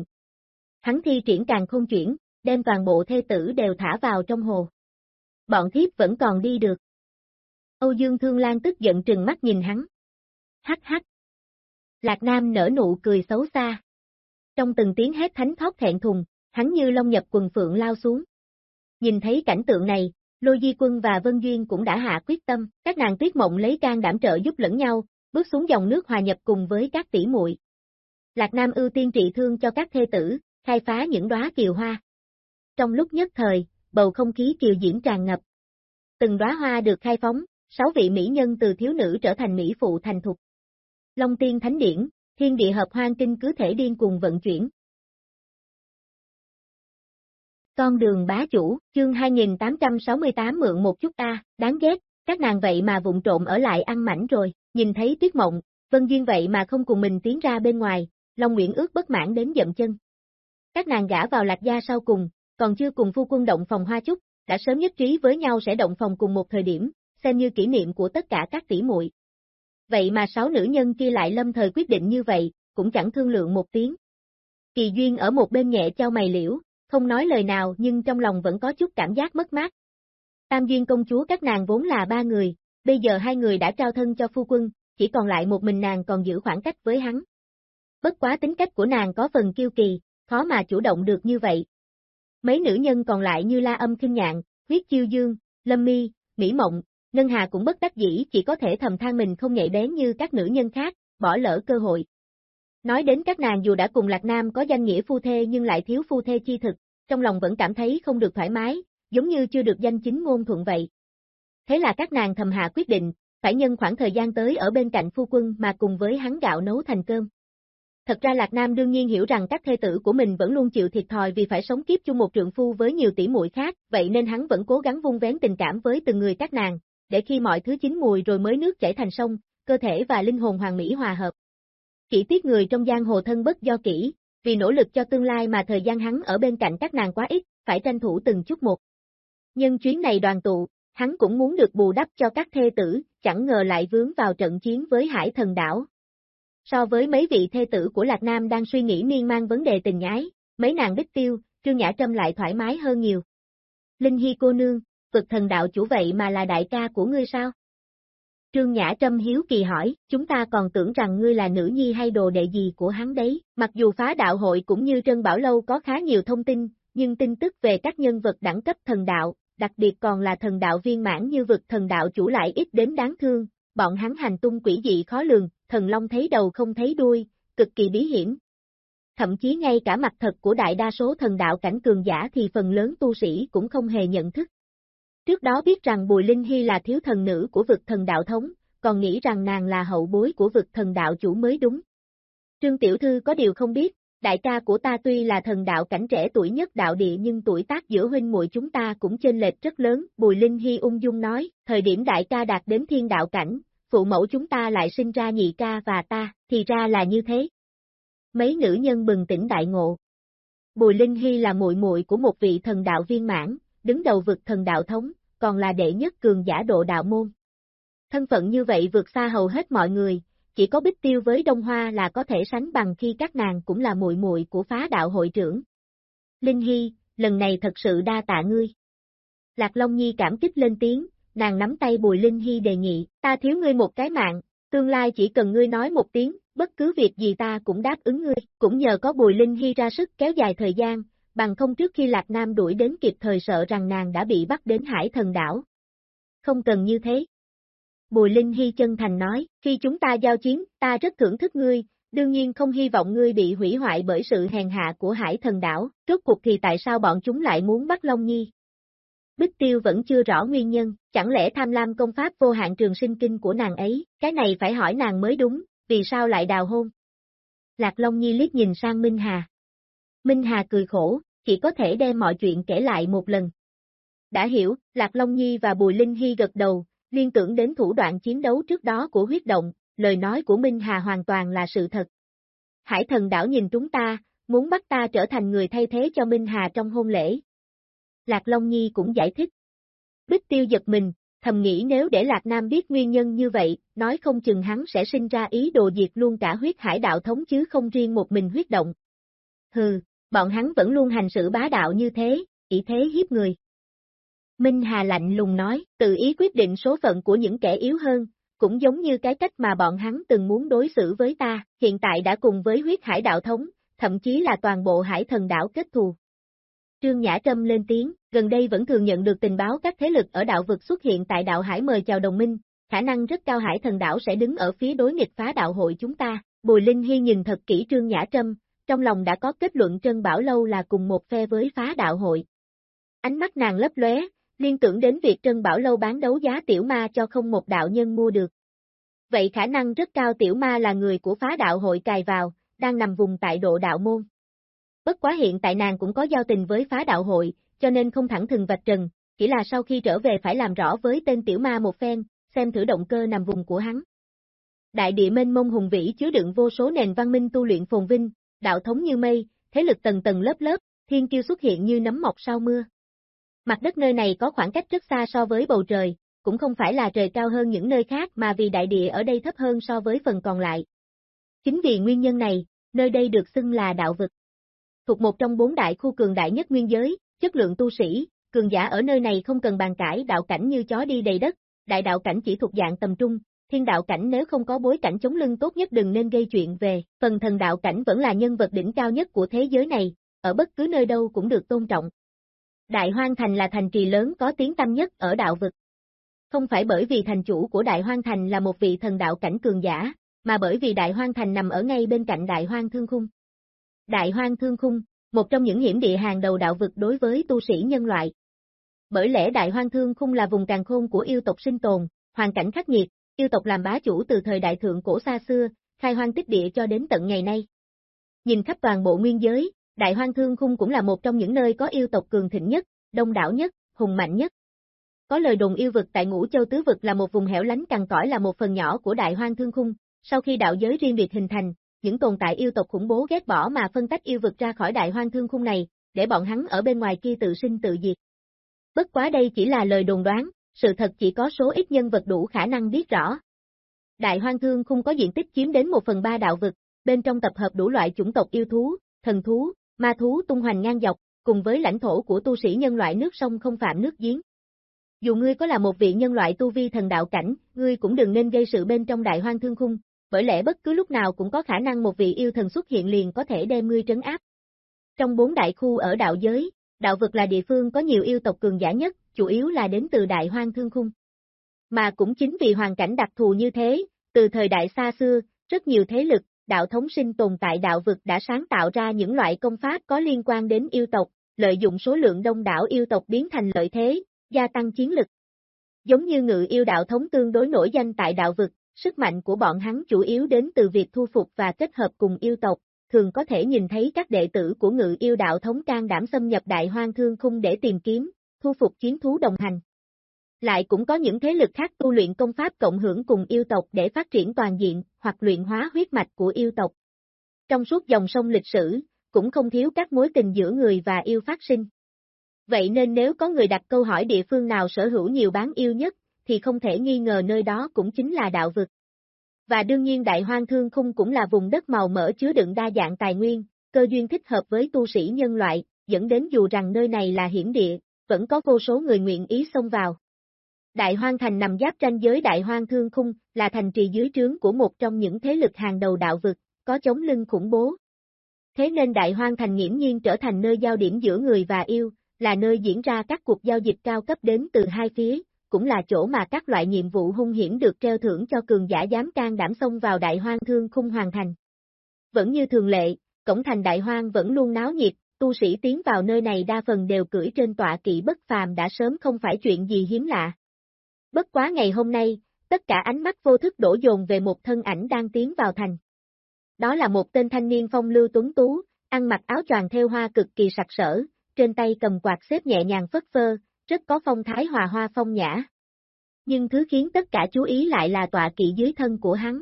Hắn thi triển càng không chuyển, đem toàn bộ thê tử đều thả vào trong hồ. Bọn thiếp vẫn còn đi được. Âu Dương Thương Lan tức giận trừng mắt nhìn hắn. Hắc hắc. Lạc Nam nở nụ cười xấu xa. Trong từng tiếng hét thánh thót thẹn thùng, hắn như long nhập quần phượng lao xuống. Nhìn thấy cảnh tượng này, Lôi Di Quân và Vân Duyên cũng đã hạ quyết tâm, các nàng tuyết mộng lấy can đảm trợ giúp lẫn nhau, bước xuống dòng nước hòa nhập cùng với các tỷ muội. Lạc Nam ưu tiên trị thương cho các thê tử, khai phá những đóa kiều hoa. Trong lúc nhất thời, bầu không khí kiều diễm tràn ngập. Từng đóa hoa được khai phóng, sáu vị mỹ nhân từ thiếu nữ trở thành mỹ phụ thành thục. Long Tiên Thánh Điển, thiên địa hợp hoang kinh cứ thể điên cùng vận chuyển. Con đường bá chủ, chương 2868 mượn một chút A, đáng ghét, các nàng vậy mà vụng trộm ở lại ăn mảnh rồi, nhìn thấy tuyết mộng, Vân Duyên vậy mà không cùng mình tiến ra bên ngoài, Long Nguyễn ước bất mãn đến dậm chân. Các nàng gã vào lạc gia sau cùng, còn chưa cùng phu quân động phòng hoa chút, đã sớm nhất trí với nhau sẽ động phòng cùng một thời điểm, xem như kỷ niệm của tất cả các tỷ muội. Vậy mà sáu nữ nhân kia lại lâm thời quyết định như vậy, cũng chẳng thương lượng một tiếng. Kỳ Duyên ở một bên nhẹ trao mày liễu, không nói lời nào nhưng trong lòng vẫn có chút cảm giác mất mát. Tam Duyên công chúa các nàng vốn là ba người, bây giờ hai người đã trao thân cho phu quân, chỉ còn lại một mình nàng còn giữ khoảng cách với hắn. Bất quá tính cách của nàng có phần kiêu kỳ, khó mà chủ động được như vậy. Mấy nữ nhân còn lại như La Âm Kinh Nhạn, Huyết Chiêu Dương, Lâm Mi, Mỹ Mộng, Ngân Hà cũng bất đắc dĩ chỉ có thể thầm than mình không nhạy bén như các nữ nhân khác, bỏ lỡ cơ hội. Nói đến các nàng dù đã cùng Lạc Nam có danh nghĩa phu thê nhưng lại thiếu phu thê chi thực, trong lòng vẫn cảm thấy không được thoải mái, giống như chưa được danh chính ngôn thuận vậy. Thế là các nàng thầm hạ quyết định, phải nhân khoảng thời gian tới ở bên cạnh phu quân mà cùng với hắn gạo nấu thành cơm. Thật ra Lạc Nam đương nhiên hiểu rằng các thê tử của mình vẫn luôn chịu thiệt thòi vì phải sống kiếp chung một trượng phu với nhiều tỷ muội khác, vậy nên hắn vẫn cố gắng vun vén tình cảm với từng người các nàng, để khi mọi thứ chín mùi rồi mới nước chảy thành sông, cơ thể và linh hồn hoàng mỹ hòa hợp. Kỷ tiết người trong giang hồ thân bất do kỹ, vì nỗ lực cho tương lai mà thời gian hắn ở bên cạnh các nàng quá ít, phải tranh thủ từng chút một. Nhân chuyến này đoàn tụ, hắn cũng muốn được bù đắp cho các thê tử, chẳng ngờ lại vướng vào trận chiến với hải thần đảo. So với mấy vị thê tử của Lạc Nam đang suy nghĩ miên man vấn đề tình ái, mấy nàng đích tiêu, Trương Nhã Trâm lại thoải mái hơn nhiều. Linh Hy cô nương, vực thần đạo chủ vậy mà là đại ca của ngươi sao? Trương Nhã Trâm hiếu kỳ hỏi, chúng ta còn tưởng rằng ngươi là nữ nhi hay đồ đệ gì của hắn đấy, mặc dù phá đạo hội cũng như Trân Bảo Lâu có khá nhiều thông tin, nhưng tin tức về các nhân vật đẳng cấp thần đạo, đặc biệt còn là thần đạo viên mãn như vực thần đạo chủ lại ít đến đáng thương, bọn hắn hành tung quỷ dị khó lường, thần long thấy đầu không thấy đuôi, cực kỳ bí hiểm. Thậm chí ngay cả mặt thật của đại đa số thần đạo cảnh cường giả thì phần lớn tu sĩ cũng không hề nhận thức. Trước đó biết rằng Bùi Linh Hy là thiếu thần nữ của vực thần đạo thống, còn nghĩ rằng nàng là hậu bối của vực thần đạo chủ mới đúng. Trương Tiểu Thư có điều không biết, đại ca của ta tuy là thần đạo cảnh trẻ tuổi nhất đạo địa nhưng tuổi tác giữa huynh muội chúng ta cũng chênh lệch rất lớn, Bùi Linh Hy ung dung nói, thời điểm đại ca đạt đến thiên đạo cảnh, phụ mẫu chúng ta lại sinh ra nhị ca và ta, thì ra là như thế. Mấy nữ nhân bừng tỉnh đại ngộ. Bùi Linh Hy là muội muội của một vị thần đạo viên mãn, đứng đầu vực thần đạo thống, còn là đệ nhất cường giả độ đạo môn. Thân phận như vậy vượt xa hầu hết mọi người, chỉ có Bích Tiêu với Đông Hoa là có thể sánh bằng khi các nàng cũng là muội muội của phá đạo hội trưởng. Linh Hy, lần này thật sự đa tạ ngươi. Lạc Long Nhi cảm kích lên tiếng, nàng nắm tay Bùi Linh Hy đề nghị, ta thiếu ngươi một cái mạng, tương lai chỉ cần ngươi nói một tiếng, bất cứ việc gì ta cũng đáp ứng ngươi, cũng nhờ có Bùi Linh Hy ra sức kéo dài thời gian, bằng không trước khi Lạc Nam đuổi đến kịp thời sợ rằng nàng đã bị bắt đến hải thần đảo. Không cần như thế. Bùi Linh Hy chân thành nói, khi chúng ta giao chiến, ta rất thưởng thức ngươi, đương nhiên không hy vọng ngươi bị hủy hoại bởi sự hèn hạ của hải thần đảo, rốt cuộc thì tại sao bọn chúng lại muốn bắt Long Nhi? Bích Tiêu vẫn chưa rõ nguyên nhân, chẳng lẽ tham lam công pháp vô hạn trường sinh kinh của nàng ấy, cái này phải hỏi nàng mới đúng, vì sao lại đào hôn? Lạc Long Nhi liếc nhìn sang Minh Hà. Minh Hà cười khổ, chỉ có thể đem mọi chuyện kể lại một lần. Đã hiểu, Lạc Long Nhi và Bùi Linh Hy gật đầu, liên tưởng đến thủ đoạn chiến đấu trước đó của huyết động, lời nói của Minh Hà hoàn toàn là sự thật. Hải thần đảo nhìn chúng ta, muốn bắt ta trở thành người thay thế cho Minh Hà trong hôn lễ. Lạc Long Nhi cũng giải thích. Bích tiêu giật mình, thầm nghĩ nếu để Lạc Nam biết nguyên nhân như vậy, nói không chừng hắn sẽ sinh ra ý đồ diệt luôn cả huyết hải đạo thống chứ không riêng một mình huyết động. Hừ, bọn hắn vẫn luôn hành xử bá đạo như thế, ý thế hiếp người. Minh Hà lạnh lùng nói, tự ý quyết định số phận của những kẻ yếu hơn, cũng giống như cái cách mà bọn hắn từng muốn đối xử với ta, hiện tại đã cùng với huyết hải đạo thống, thậm chí là toàn bộ hải thần đảo kết thù. Trương Nhã Trâm lên tiếng, gần đây vẫn thường nhận được tình báo các thế lực ở đạo vực xuất hiện tại đạo hải mời chào đồng minh, khả năng rất cao hải thần đảo sẽ đứng ở phía đối nghịch phá đạo hội chúng ta. Bùi Linh Hy nhìn thật kỹ Trương Nhã Trâm, trong lòng đã có kết luận Trân Bảo Lâu là cùng một phe với phá đạo hội. Ánh mắt nàng lấp lóe, liên tưởng đến việc Trân Bảo Lâu bán đấu giá tiểu ma cho không một đạo nhân mua được. Vậy khả năng rất cao tiểu ma là người của phá đạo hội cài vào, đang nằm vùng tại độ đạo môn. Bất quá hiện tại nàng cũng có giao tình với phá đạo hội, cho nên không thẳng thừng vạch trần, chỉ là sau khi trở về phải làm rõ với tên tiểu ma một phen, xem thử động cơ nằm vùng của hắn. Đại địa mênh mông hùng vĩ chứa đựng vô số nền văn minh tu luyện phồn vinh, đạo thống như mây, thế lực tầng tầng lớp lớp, thiên kiêu xuất hiện như nấm mọc sau mưa. Mặt đất nơi này có khoảng cách rất xa so với bầu trời, cũng không phải là trời cao hơn những nơi khác mà vì đại địa ở đây thấp hơn so với phần còn lại. Chính vì nguyên nhân này, nơi đây được xưng là đạo vực. Thuộc một trong bốn đại khu cường đại nhất nguyên giới, chất lượng tu sĩ, cường giả ở nơi này không cần bàn cãi đạo cảnh như chó đi đầy đất, đại đạo cảnh chỉ thuộc dạng tầm trung, thiên đạo cảnh nếu không có bối cảnh chống lưng tốt nhất đừng nên gây chuyện về, phần thần đạo cảnh vẫn là nhân vật đỉnh cao nhất của thế giới này, ở bất cứ nơi đâu cũng được tôn trọng. Đại Hoang Thành là thành trì lớn có tiếng tăm nhất ở đạo vực. Không phải bởi vì thành chủ của Đại Hoang Thành là một vị thần đạo cảnh cường giả, mà bởi vì Đại Hoang Thành nằm ở ngay bên cạnh Đại Hoang Thương Khung. Đại Hoang Thương Khung, một trong những hiểm địa hàng đầu đạo vực đối với tu sĩ nhân loại. Bởi lẽ Đại Hoang Thương Khung là vùng càng khôn của yêu tộc sinh tồn, hoàn cảnh khắc nghiệt, yêu tộc làm bá chủ từ thời đại thượng cổ xa xưa, khai hoang tích địa cho đến tận ngày nay. Nhìn khắp toàn bộ nguyên giới, Đại Hoang Thương Khung cũng là một trong những nơi có yêu tộc cường thịnh nhất, đông đảo nhất, hùng mạnh nhất. Có lời đồn yêu vực tại Ngũ Châu Tứ Vực là một vùng hẻo lánh cằn cõi là một phần nhỏ của Đại Hoang Thương Khung, sau khi đạo giới riêng biệt hình thành, những tồn tại yêu tộc khủng bố ghét bỏ mà phân tách yêu vực ra khỏi Đại Hoang Thương Khung này, để bọn hắn ở bên ngoài kia tự sinh tự diệt. Bất quá đây chỉ là lời đồn đoán, sự thật chỉ có số ít nhân vật đủ khả năng biết rõ. Đại hoang thương không có diện tích chiếm đến một phần ba đạo vực, bên trong tập hợp đủ loại chủng tộc yêu thú, thần thú, ma thú tung hoành ngang dọc, cùng với lãnh thổ của tu sĩ nhân loại nước sông không phạm nước giếng. Dù ngươi có là một vị nhân loại tu vi thần đạo cảnh, ngươi cũng đừng nên gây sự bên trong đại hoang thương khung, bởi lẽ bất cứ lúc nào cũng có khả năng một vị yêu thần xuất hiện liền có thể đem ngươi trấn áp. Trong bốn đại khu ở đạo giới, đạo vực là địa phương có nhiều yêu tộc cường giả nhất, chủ yếu là đến từ đại hoang thương khung. Mà cũng chính vì hoàn cảnh đặc thù như thế, từ thời đại xa xưa, rất nhiều thế lực, đạo thống sinh tồn tại đạo vực đã sáng tạo ra những loại công pháp có liên quan đến yêu tộc, lợi dụng số lượng đông đảo yêu tộc biến thành lợi thế, gia tăng chiến lực. Giống như ngự yêu đạo thống tương đối nổi danh tại đạo vực, sức mạnh của bọn hắn chủ yếu đến từ việc thu phục và kết hợp cùng yêu tộc, thường có thể nhìn thấy các đệ tử của ngự yêu đạo thống can đảm xâm nhập đại hoang thương khung để tìm kiếm, thu phục chiến thú đồng hành. lại cũng có những thế lực khác tu luyện công pháp cộng hưởng cùng yêu tộc để phát triển toàn diện, hoặc luyện hóa huyết mạch của yêu tộc. Trong suốt dòng sông lịch sử, cũng không thiếu các mối tình giữa người và yêu phát sinh. Vậy nên nếu có người đặt câu hỏi địa phương nào sở hữu nhiều bán yêu nhất, thì không thể nghi ngờ nơi đó cũng chính là đạo vực. Và đương nhiên Đại Hoang Thương Khung cũng là vùng đất màu mỡ chứa đựng đa dạng tài nguyên, cơ duyên thích hợp với tu sĩ nhân loại, dẫn đến dù rằng nơi này là hiểm địa, vẫn có vô số người nguyện ý xông vào. Đại Hoang Thành nằm giáp tranh giới Đại Hoang Thương Khung, là thành trì dưới trướng của một trong những thế lực hàng đầu đạo vực, có chống lưng khủng bố. Thế nên Đại Hoang Thành nghiễm nhiên trở thành nơi giao điểm giữa người và yêu, là nơi diễn ra các cuộc giao dịch cao cấp đến từ hai phía, cũng là chỗ mà các loại nhiệm vụ hung hiểm được treo thưởng cho cường giả dám can đảm xông vào Đại Hoang Thương Khung hoàn thành. Vẫn như thường lệ, cổng thành Đại Hoang vẫn luôn náo nhiệt, tu sĩ tiến vào nơi này đa phần đều cưỡi trên tọa kỵ bất phàm đã sớm không phải chuyện gì hiếm lạ. Bất quá ngày hôm nay, tất cả ánh mắt vô thức đổ dồn về một thân ảnh đang tiến vào thành. Đó là một tên thanh niên phong lưu tuấn tú, ăn mặc áo choàng theo hoa cực kỳ sặc sỡ, trên tay cầm quạt xếp nhẹ nhàng phất phơ, rất có phong thái hòa hoa phong nhã. Nhưng thứ khiến tất cả chú ý lại là tọa kỵ dưới thân của hắn.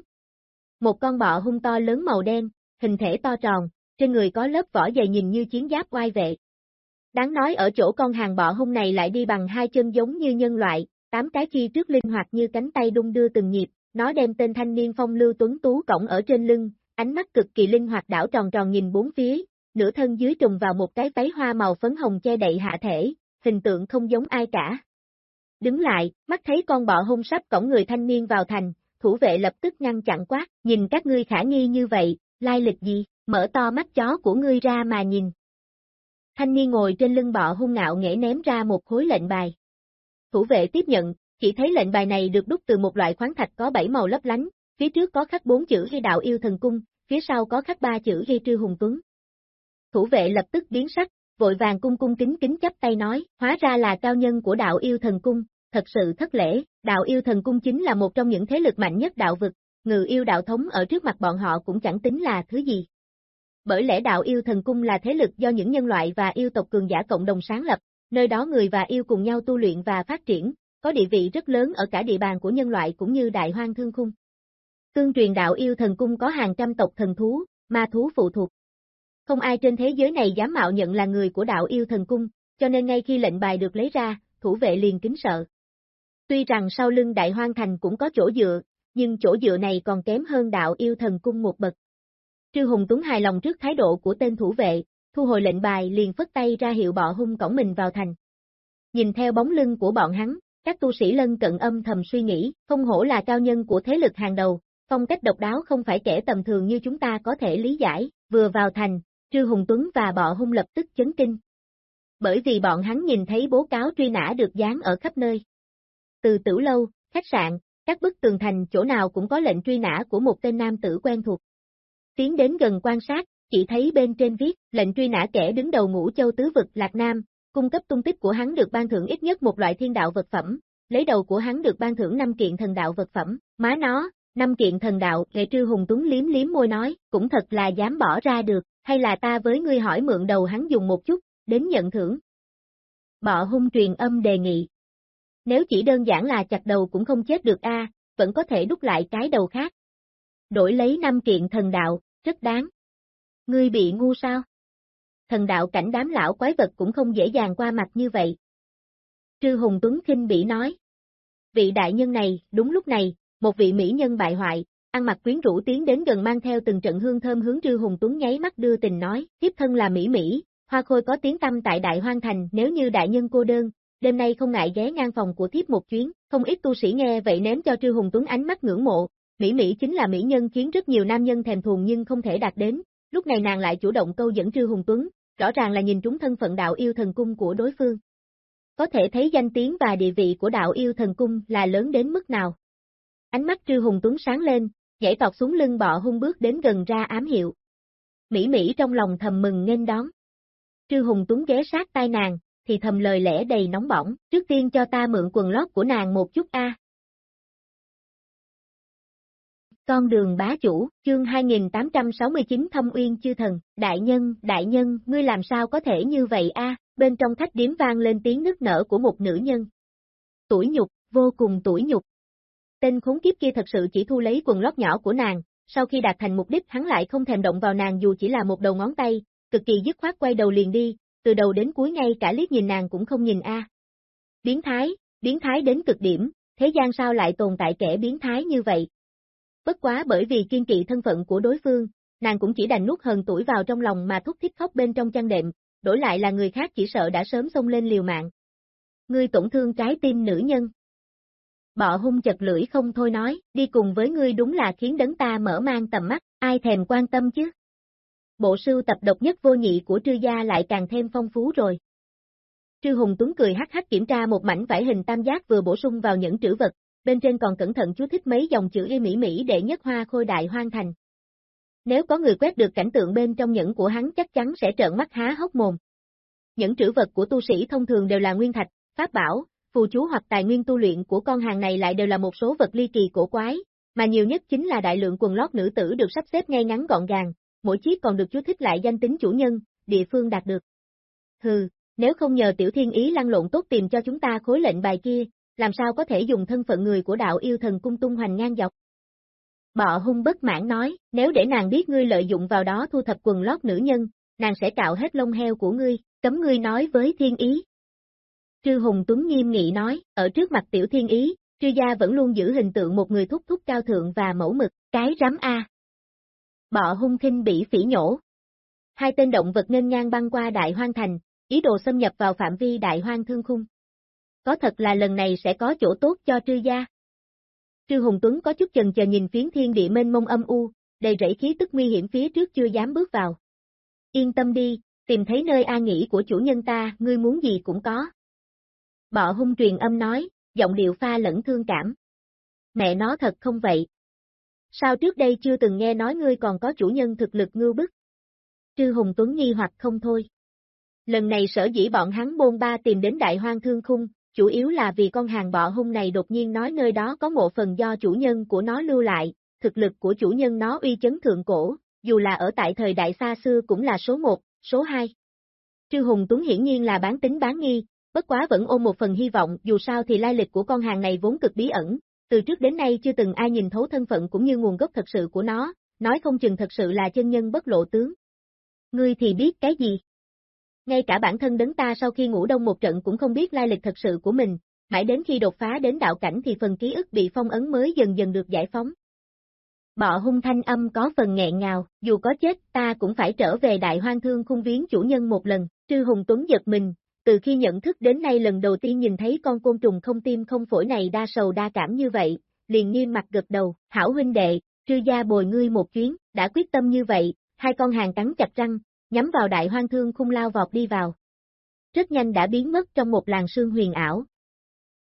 Một con bọ hung to lớn màu đen, hình thể to tròn, trên người có lớp vỏ dày nhìn như chiến giáp oai vệ. Đáng nói ở chỗ con hàng bọ hung này lại đi bằng hai chân giống như nhân loại, tám cái chi trước linh hoạt như cánh tay đung đưa từng nhịp, nó đem tên thanh niên phong lưu tuấn tú cổng ở trên lưng, ánh mắt cực kỳ linh hoạt đảo tròn tròn nhìn bốn phía, nửa thân dưới trùng vào một cái váy hoa màu phấn hồng che đậy hạ thể, hình tượng không giống ai cả. Đứng lại, mắt thấy con bọ hung sắp cổng người thanh niên vào thành, thủ vệ lập tức ngăn chặn quát, nhìn các ngươi khả nghi như vậy, lai lịch gì, mở to mắt chó của ngươi ra mà nhìn. Thanh niên ngồi trên lưng bọ hung ngạo nghễ ném ra một khối lệnh bài. Thủ vệ tiếp nhận, chỉ thấy lệnh bài này được đúc từ một loại khoáng thạch có bảy màu lấp lánh, phía trước có khắc bốn chữ ghi đạo yêu thần cung, phía sau có khắc ba chữ ghi trư hùng tuấn. Thủ vệ lập tức biến sắc, vội vàng cung cung kính kính chắp tay nói, hóa ra là cao nhân của đạo yêu thần cung, thật sự thất lễ, đạo yêu thần cung chính là một trong những thế lực mạnh nhất đạo vực, ngự yêu đạo thống ở trước mặt bọn họ cũng chẳng tính là thứ gì. Bởi lẽ đạo yêu thần cung là thế lực do những nhân loại và yêu tộc cường giả cộng đồng sáng lập, nơi đó người và yêu cùng nhau tu luyện và phát triển, có địa vị rất lớn ở cả địa bàn của nhân loại cũng như đại hoang thương khung. Tương truyền đạo yêu thần cung có hàng trăm tộc thần thú, ma thú phụ thuộc. Không ai trên thế giới này dám mạo nhận là người của đạo yêu thần cung, cho nên ngay khi lệnh bài được lấy ra, thủ vệ liền kính sợ. Tuy rằng sau lưng đại hoang thành cũng có chỗ dựa, nhưng chỗ dựa này còn kém hơn đạo yêu thần cung một bậc. Trư Hùng Tuấn hài lòng trước thái độ của tên thủ vệ, thu hồi lệnh bài liền phất tay ra hiệu bọ hung cổng mình vào thành. Nhìn theo bóng lưng của bọn hắn, các tu sĩ lân cận âm thầm suy nghĩ, không hổ là cao nhân của thế lực hàng đầu, phong cách độc đáo không phải kẻ tầm thường như chúng ta có thể lý giải, vừa vào thành, Trư Hùng Tuấn và bọ hung lập tức chấn kinh. Bởi vì bọn hắn nhìn thấy bố cáo truy nã được dán ở khắp nơi. Từ tử lâu, khách sạn, các bức tường thành chỗ nào cũng có lệnh truy nã của một tên nam tử quen thuộc. Tiến đến gần quan sát, chỉ thấy bên trên viết, lệnh truy nã kẻ đứng đầu ngũ châu tứ vực Lạc Nam, cung cấp tung tích của hắn được ban thưởng ít nhất một loại thiên đạo vật phẩm, lấy đầu của hắn được ban thưởng năm kiện thần đạo vật phẩm, má nó, năm kiện thần đạo, nghệ trư hùng tuấn liếm liếm môi nói, cũng thật là dám bỏ ra được, hay là ta với ngươi hỏi mượn đầu hắn dùng một chút, đến nhận thưởng. Bọ hung truyền âm đề nghị. Nếu chỉ đơn giản là chặt đầu cũng không chết được a, vẫn có thể đúc lại cái đầu khác. Đổi lấy năm kiện thần đạo, rất đáng. Ngươi bị ngu sao? Thần đạo cảnh đám lão quái vật cũng không dễ dàng qua mặt như vậy. Trư Hùng Tuấn khinh bị nói. Vị đại nhân này, đúng lúc này, một vị mỹ nhân bại hoại, ăn mặc quyến rũ tiến đến gần mang theo từng trận hương thơm hướng Trư Hùng Tuấn nháy mắt đưa tình nói, tiếp thân là mỹ mỹ, hoa khôi có tiếng tâm tại Đại Hoang Thành nếu như đại nhân cô đơn, đêm nay không ngại ghé ngang phòng của thiếp một chuyến, không ít tu sĩ nghe vậy ném cho Trư Hùng Tuấn ánh mắt ngưỡng mộ, Mỹ Mỹ chính là mỹ nhân khiến rất nhiều nam nhân thèm thuồng nhưng không thể đạt đến, lúc này nàng lại chủ động câu dẫn Trư Hùng Tuấn, rõ ràng là nhìn trúng thân phận đạo yêu thần cung của đối phương. Có thể thấy danh tiếng và địa vị của đạo yêu thần cung là lớn đến mức nào. Ánh mắt Trư Hùng Tuấn sáng lên, nhảy tọt xuống lưng bọ hung bước đến gần ra ám hiệu. Mỹ Mỹ trong lòng thầm mừng nên đón. Trư Hùng Tuấn ghé sát tai nàng, thì thầm lời lẽ đầy nóng bỏng, trước tiên cho ta mượn quần lót của nàng một chút a. Con đường bá chủ, chương 2869 thâm uyên chư thần, đại nhân, đại nhân, ngươi làm sao có thể như vậy a? bên trong khách điếm vang lên tiếng nức nở của một nữ nhân. Tuổi nhục, vô cùng tuổi nhục. Tên khốn kiếp kia thật sự chỉ thu lấy quần lót nhỏ của nàng, sau khi đạt thành mục đích hắn lại không thèm động vào nàng dù chỉ là một đầu ngón tay, cực kỳ dứt khoát quay đầu liền đi, từ đầu đến cuối ngay cả liếc nhìn nàng cũng không nhìn a. Biến thái, biến thái đến cực điểm, thế gian sao lại tồn tại kẻ biến thái như vậy? Bất quá bởi vì kiên kỵ thân phận của đối phương, nàng cũng chỉ đành nuốt hờn tuổi vào trong lòng mà thúc thích khóc bên trong chăn đệm, đổi lại là người khác chỉ sợ đã sớm xông lên liều mạng. Ngươi tổn thương trái tim nữ nhân. Bọ hung chật lưỡi không thôi nói, đi cùng với ngươi đúng là khiến đấng ta mở mang tầm mắt, ai thèm quan tâm chứ. Bộ sưu tập độc nhất vô nhị của trư gia lại càng thêm phong phú rồi. Trư Hùng Tuấn cười hắc hắc kiểm tra một mảnh vải hình tam giác vừa bổ sung vào những trữ vật, bên trên còn cẩn thận chú thích mấy dòng chữ y mỹ mỹ để nhất hoa khôi đại hoang thành. Nếu có người quét được cảnh tượng bên trong những của hắn chắc chắn sẽ trợn mắt há hốc mồm. Những trữ vật của tu sĩ thông thường đều là nguyên thạch, pháp bảo, phù chú hoặc tài nguyên tu luyện của con hàng này lại đều là một số vật ly kỳ cổ quái, mà nhiều nhất chính là đại lượng quần lót nữ tử được sắp xếp ngay ngắn gọn gàng, mỗi chiếc còn được chú thích lại danh tính chủ nhân, địa phương đạt được. Hừ, nếu không nhờ tiểu thiên ý lăn lộn tốt tìm cho chúng ta khối lệnh bài kia, làm sao có thể dùng thân phận người của đạo yêu thần cung tung hoành ngang dọc. Bọ hung bất mãn nói, nếu để nàng biết ngươi lợi dụng vào đó thu thập quần lót nữ nhân, nàng sẽ cạo hết lông heo của ngươi, cấm ngươi nói với thiên ý. Trư Hùng Tuấn nghiêm nghị nói, ở trước mặt tiểu thiên ý, trư gia vẫn luôn giữ hình tượng một người thúc thúc cao thượng và mẫu mực, cái rắm A. Bọ hung khinh bị phỉ nhổ. Hai tên động vật ngân ngang băng qua đại hoang thành, ý đồ xâm nhập vào phạm vi đại hoang thương khung. Có thật là lần này sẽ có chỗ tốt cho trư gia. Trư Hùng Tuấn có chút chần chờ nhìn phiến thiên địa mênh mông âm u, đầy rẫy khí tức nguy hiểm phía trước chưa dám bước vào. Yên tâm đi, tìm thấy nơi an nghỉ của chủ nhân ta, ngươi muốn gì cũng có. Bọ hung truyền âm nói, giọng điệu pha lẫn thương cảm. Mẹ nó thật không vậy. Sao trước đây chưa từng nghe nói ngươi còn có chủ nhân thực lực ngưu bức? Trư Hùng Tuấn nghi hoặc không thôi. Lần này sở dĩ bọn hắn bôn ba tìm đến đại hoang thương khung, chủ yếu là vì con hàng bọ hung này đột nhiên nói nơi đó có một phần do chủ nhân của nó lưu lại, thực lực của chủ nhân nó uy chấn thượng cổ, dù là ở tại thời đại xa xưa cũng là số 1, số 2. Trư Hùng Tuấn hiển nhiên là bán tính bán nghi, bất quá vẫn ôm một phần hy vọng dù sao thì lai lịch của con hàng này vốn cực bí ẩn, từ trước đến nay chưa từng ai nhìn thấu thân phận cũng như nguồn gốc thật sự của nó, nói không chừng thật sự là chân nhân bất lộ tướng. Ngươi thì biết cái gì? Ngay cả bản thân đấng ta sau khi ngủ đông một trận cũng không biết lai lịch thật sự của mình, mãi đến khi đột phá đến đạo cảnh thì phần ký ức bị phong ấn mới dần dần được giải phóng. Bọ hung thanh âm có phần nghẹn ngào, dù có chết ta cũng phải trở về đại hoang thương khung viếng chủ nhân một lần, trư hùng tuấn giật mình, từ khi nhận thức đến nay lần đầu tiên nhìn thấy con côn trùng không tim không phổi này đa sầu đa cảm như vậy, liền nghiêm mặt gật đầu, hảo huynh đệ, trư gia bồi ngươi một chuyến, đã quyết tâm như vậy, hai con hàng cắn chặt răng, nhắm vào đại hoang thương khung lao vọt đi vào. Rất nhanh đã biến mất trong một làng sương huyền ảo.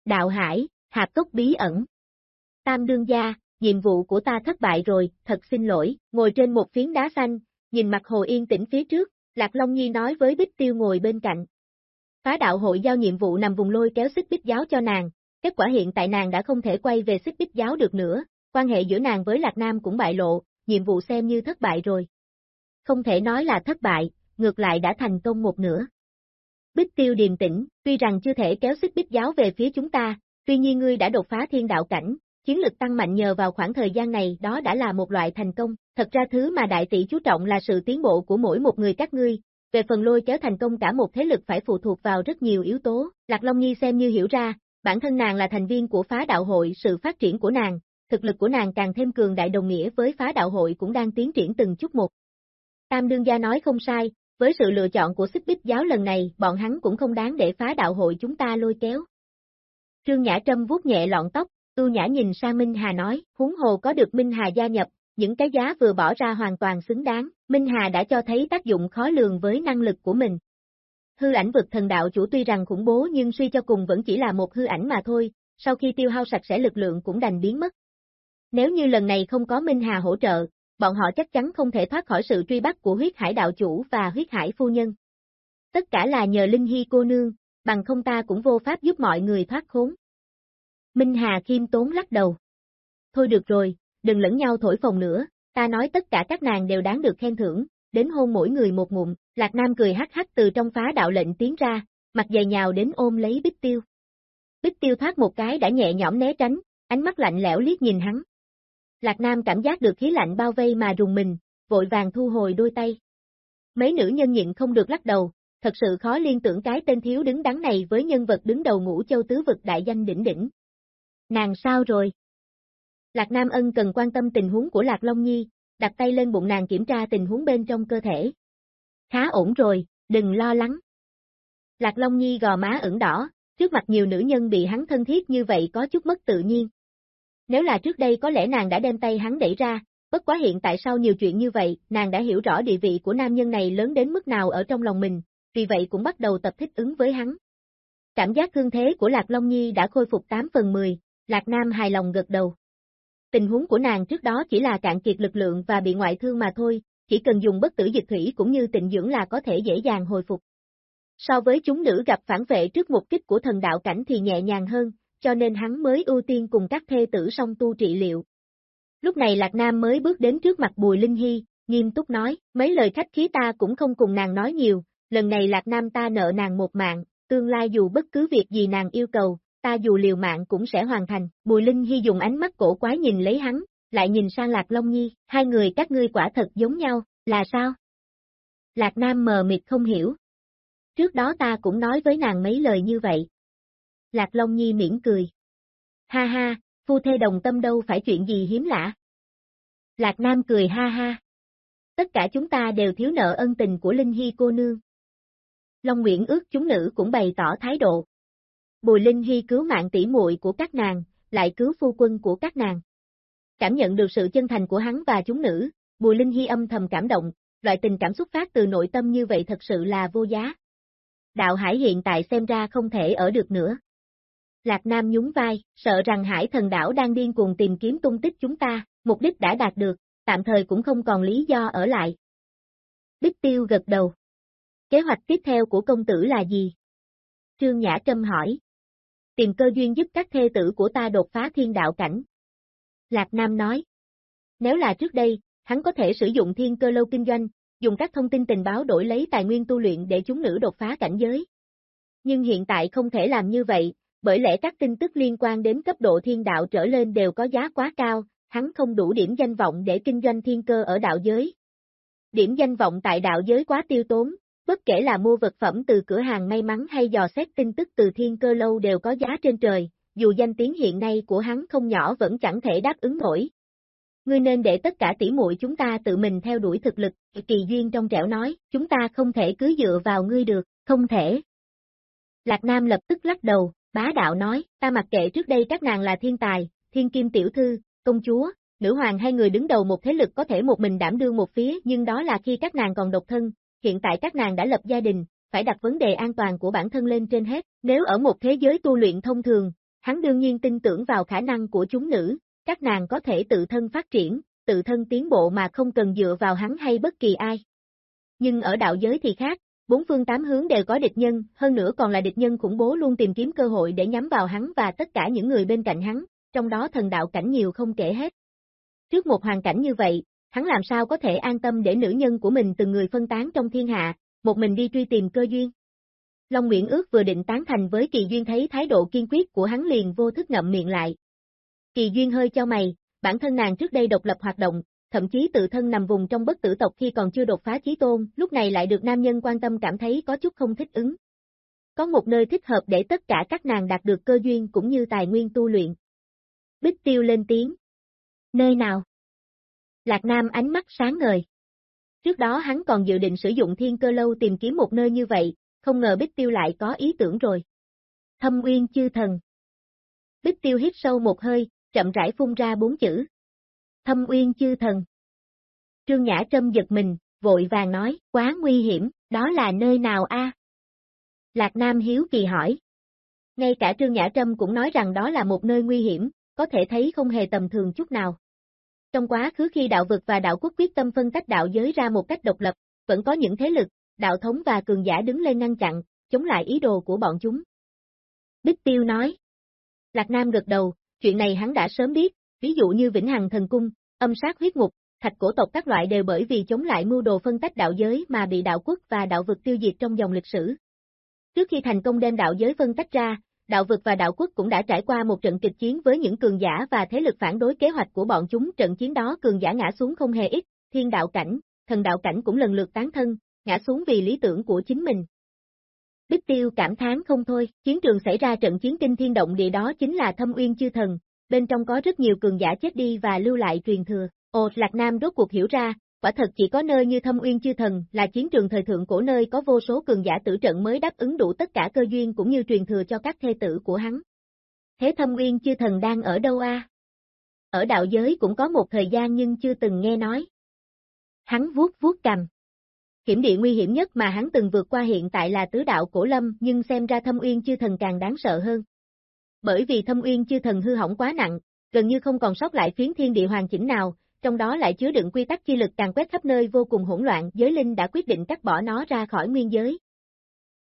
Đạo hải, hạp cốc bí ẩn. Tam đương gia, nhiệm vụ của ta thất bại rồi, thật xin lỗi, ngồi trên một phiến đá xanh, nhìn mặt hồ yên tĩnh phía trước, Lạc Long Nhi nói với Bích Tiêu ngồi bên cạnh. Phá đạo hội giao nhiệm vụ nằm vùng lôi kéo xích bích giáo cho nàng, kết quả hiện tại nàng đã không thể quay về xích bích giáo được nữa, quan hệ giữa nàng với Lạc Nam cũng bại lộ, nhiệm vụ xem như thất bại rồi. Không thể nói là thất bại, ngược lại đã thành công một nửa. Bích tiêu điềm tĩnh, tuy rằng chưa thể kéo xích bích giáo về phía chúng ta, tuy nhiên ngươi đã đột phá thiên đạo cảnh, chiến lực tăng mạnh nhờ vào khoảng thời gian này đó đã là một loại thành công, thật ra thứ mà đại tỷ chú trọng là sự tiến bộ của mỗi một người các ngươi, về phần lôi kéo thành công cả một thế lực phải phụ thuộc vào rất nhiều yếu tố, Lạc Long Nhi xem như hiểu ra, bản thân nàng là thành viên của phá đạo hội sự phát triển của nàng, thực lực của nàng càng thêm cường đại đồng nghĩa với phá đạo hội cũng đang tiến triển từng chút một. Tam đương gia nói không sai, với sự lựa chọn của xích bích giáo lần này, bọn hắn cũng không đáng để phá đạo hội chúng ta lôi kéo. Trương Nhã Trâm vuốt nhẹ lọn tóc, tu nhã nhìn sang Minh Hà nói, huống hồ có được Minh Hà gia nhập, những cái giá vừa bỏ ra hoàn toàn xứng đáng, Minh Hà đã cho thấy tác dụng khó lường với năng lực của mình. Hư ảnh vực thần đạo chủ tuy rằng khủng bố nhưng suy cho cùng vẫn chỉ là một hư ảnh mà thôi, sau khi tiêu hao sạch sẽ lực lượng cũng đành biến mất. Nếu như lần này không có Minh Hà hỗ trợ, bọn họ chắc chắn không thể thoát khỏi sự truy bắt của huyết hải đạo chủ và huyết hải phu nhân. Tất cả là nhờ Linh Hy cô nương, bằng không ta cũng vô pháp giúp mọi người thoát khốn. Minh Hà khiêm tốn lắc đầu. Thôi được rồi, đừng lẫn nhau thổi phồng nữa, ta nói tất cả các nàng đều đáng được khen thưởng, đến hôn mỗi người một ngụm, Lạc Nam cười hắc hắc từ trong phá đạo lệnh tiến ra, mặt dày nhào đến ôm lấy Bích Tiêu. Bích tiêu thoát một cái đã nhẹ nhõm né tránh, ánh mắt lạnh lẽo liếc nhìn hắn. Lạc Nam cảm giác được khí lạnh bao vây mà rùng mình, vội vàng thu hồi đôi tay. Mấy nữ nhân nhịn không được lắc đầu, thật sự khó liên tưởng cái tên thiếu đứng đắn này với nhân vật đứng đầu ngũ châu tứ vực đại danh đỉnh đỉnh. Nàng sao rồi? Lạc Nam ân cần quan tâm tình huống của Lạc Long Nhi, đặt tay lên bụng nàng kiểm tra tình huống bên trong cơ thể. Khá ổn rồi, đừng lo lắng. Lạc Long Nhi gò má ửng đỏ, trước mặt nhiều nữ nhân bị hắn thân thiết như vậy có chút mất tự nhiên. Nếu là trước đây có lẽ nàng đã đem tay hắn đẩy ra, bất quá hiện tại sau nhiều chuyện như vậy, nàng đã hiểu rõ địa vị của nam nhân này lớn đến mức nào ở trong lòng mình, vì vậy cũng bắt đầu tập thích ứng với hắn. Cảm giác thương thế của Lạc Long Nhi đã khôi phục 8 phần 10, Lạc Nam hài lòng gật đầu. Tình huống của nàng trước đó chỉ là cạn kiệt lực lượng và bị ngoại thương mà thôi, chỉ cần dùng bất tử dịch thủy cũng như tịnh dưỡng là có thể dễ dàng hồi phục. So với chúng nữ gặp phản vệ trước một kích của thần đạo cảnh thì nhẹ nhàng hơn, cho nên hắn mới ưu tiên cùng các thê tử song tu trị liệu. Lúc này Lạc Nam mới bước đến trước mặt Bùi Linh Hy, nghiêm túc nói, mấy lời khách khí ta cũng không cùng nàng nói nhiều, lần này Lạc Nam ta nợ nàng một mạng, tương lai dù bất cứ việc gì nàng yêu cầu, ta dù liều mạng cũng sẽ hoàn thành. Bùi Linh Hy dùng ánh mắt cổ quái nhìn lấy hắn, lại nhìn sang Lạc Long Nhi, hai người các ngươi quả thật giống nhau, là sao? Lạc Nam mờ mịt không hiểu. Trước đó ta cũng nói với nàng mấy lời như vậy. Lạc Long Nhi miễn cười. Ha ha, phu thê đồng tâm đâu phải chuyện gì hiếm lạ. Lạc Nam cười ha ha. Tất cả chúng ta đều thiếu nợ ân tình của Linh Hy cô nương. Long Nguyễn ước chúng nữ cũng bày tỏ thái độ. Bùi Linh Hy cứu mạng tỷ muội của các nàng, lại cứu phu quân của các nàng. Cảm nhận được sự chân thành của hắn và chúng nữ, Bùi Linh Hy âm thầm cảm động, loại tình cảm xuất phát từ nội tâm như vậy thật sự là vô giá. Đạo Hải hiện tại xem ra không thể ở được nữa. Lạc Nam nhún vai, sợ rằng Hải thần đảo đang điên cuồng tìm kiếm tung tích chúng ta, mục đích đã đạt được, tạm thời cũng không còn lý do ở lại. Bích Tiêu gật đầu. Kế hoạch tiếp theo của công tử là gì? Trương Nhã Trâm hỏi. Tìm cơ duyên giúp các thê tử của ta đột phá thiên đạo cảnh. Lạc Nam nói. Nếu là trước đây, hắn có thể sử dụng thiên cơ lâu kinh doanh, dùng các thông tin tình báo đổi lấy tài nguyên tu luyện để chúng nữ đột phá cảnh giới. Nhưng hiện tại không thể làm như vậy, bởi lẽ các tin tức liên quan đến cấp độ thiên đạo trở lên đều có giá quá cao, hắn không đủ điểm danh vọng để kinh doanh thiên cơ ở đạo giới. Điểm danh vọng tại đạo giới quá tiêu tốn, bất kể là mua vật phẩm từ cửa hàng may mắn hay dò xét tin tức từ thiên cơ lâu đều có giá trên trời, dù danh tiếng hiện nay của hắn không nhỏ vẫn chẳng thể đáp ứng nổi. Ngươi nên để tất cả tỷ muội chúng ta tự mình theo đuổi thực lực, kỳ duyên trong trẻo nói, chúng ta không thể cứ dựa vào ngươi được, không thể. Lạc Nam lập tức lắc đầu, bá đạo nói, ta mặc kệ trước đây các nàng là thiên tài, thiên kim tiểu thư, công chúa, nữ hoàng hay người đứng đầu một thế lực có thể một mình đảm đương một phía nhưng đó là khi các nàng còn độc thân, hiện tại các nàng đã lập gia đình, phải đặt vấn đề an toàn của bản thân lên trên hết, nếu ở một thế giới tu luyện thông thường, hắn đương nhiên tin tưởng vào khả năng của chúng nữ, các nàng có thể tự thân phát triển, tự thân tiến bộ mà không cần dựa vào hắn hay bất kỳ ai. Nhưng ở đạo giới thì khác, bốn phương tám hướng đều có địch nhân, hơn nữa còn là địch nhân khủng bố luôn tìm kiếm cơ hội để nhắm vào hắn và tất cả những người bên cạnh hắn, trong đó thần đạo cảnh nhiều không kể hết. Trước một hoàn cảnh như vậy, hắn làm sao có thể an tâm để nữ nhân của mình từng người phân tán trong thiên hạ, một mình đi truy tìm cơ duyên. Long Nguyễn ước vừa định tán thành với Kỳ Duyên thấy thái độ kiên quyết của hắn liền vô thức ngậm miệng lại. Kỳ Duyên hơi cho mày, bản thân nàng trước đây độc lập hoạt động, thậm chí tự thân nằm vùng trong bất tử tộc khi còn chưa đột phá chí tôn, lúc này lại được nam nhân quan tâm cảm thấy có chút không thích ứng. Có một nơi thích hợp để tất cả các nàng đạt được cơ duyên cũng như tài nguyên tu luyện. Bích tiêu lên tiếng. Nơi nào? Lạc Nam ánh mắt sáng ngời. Trước đó hắn còn dự định sử dụng thiên cơ lâu tìm kiếm một nơi như vậy, không ngờ Bích Tiêu lại có ý tưởng rồi. Thâm Uyên Chư Thần Bích Tiêu hít sâu một hơi, chậm rãi phun ra bốn chữ. Thâm Uyên Chư Thần Trương Nhã Trâm giật mình, vội vàng nói, quá nguy hiểm, đó là nơi nào a? Lạc Nam hiếu kỳ hỏi. Ngay cả Trương Nhã Trâm cũng nói rằng đó là một nơi nguy hiểm, có thể thấy không hề tầm thường chút nào. Trong quá khứ khi đạo vực và đạo quốc quyết tâm phân tách đạo giới ra một cách độc lập, vẫn có những thế lực, đạo thống và cường giả đứng lên ngăn chặn, chống lại ý đồ của bọn chúng. Bích Tiêu nói. Lạc Nam gật đầu, chuyện này hắn đã sớm biết, ví dụ như Vĩnh Hằng Thần Cung, âm sát huyết ngục, thạch cổ tộc các loại đều bởi vì chống lại mưu đồ phân tách đạo giới mà bị đạo quốc và đạo vực tiêu diệt trong dòng lịch sử. Trước khi thành công đem đạo giới phân tách ra, đạo vực và đạo quốc cũng đã trải qua một trận kịch chiến với những cường giả và thế lực phản đối kế hoạch của bọn chúng. Trận chiến đó cường giả ngã xuống không hề ít, thiên đạo cảnh, thần đạo cảnh cũng lần lượt tán thân, ngã xuống vì lý tưởng của chính mình. Bích tiêu cảm thán không thôi, chiến trường xảy ra trận chiến kinh thiên động địa đó chính là thâm uyên chư thần, bên trong có rất nhiều cường giả chết đi và lưu lại truyền thừa. Ồ, Lạc Nam rốt cuộc hiểu ra, quả thật chỉ có nơi như thâm uyên chư thần là chiến trường thời thượng cổ nơi có vô số cường giả tử trận mới đáp ứng đủ tất cả cơ duyên cũng như truyền thừa cho các thê tử của hắn. Thế thâm uyên chư thần đang ở đâu a? Ở đạo giới cũng có một thời gian nhưng chưa từng nghe nói. Hắn vuốt vuốt cầm. Hiểm địa nguy hiểm nhất mà hắn từng vượt qua hiện tại là tứ đạo cổ lâm nhưng xem ra thâm uyên chư thần càng đáng sợ hơn. Bởi vì thâm uyên chư thần hư hỏng quá nặng, gần như không còn sót lại phiến thiên địa hoàn chỉnh nào, trong đó lại chứa đựng quy tắc chi lực càng quét khắp nơi vô cùng hỗn loạn, giới linh đã quyết định cắt bỏ nó ra khỏi nguyên giới.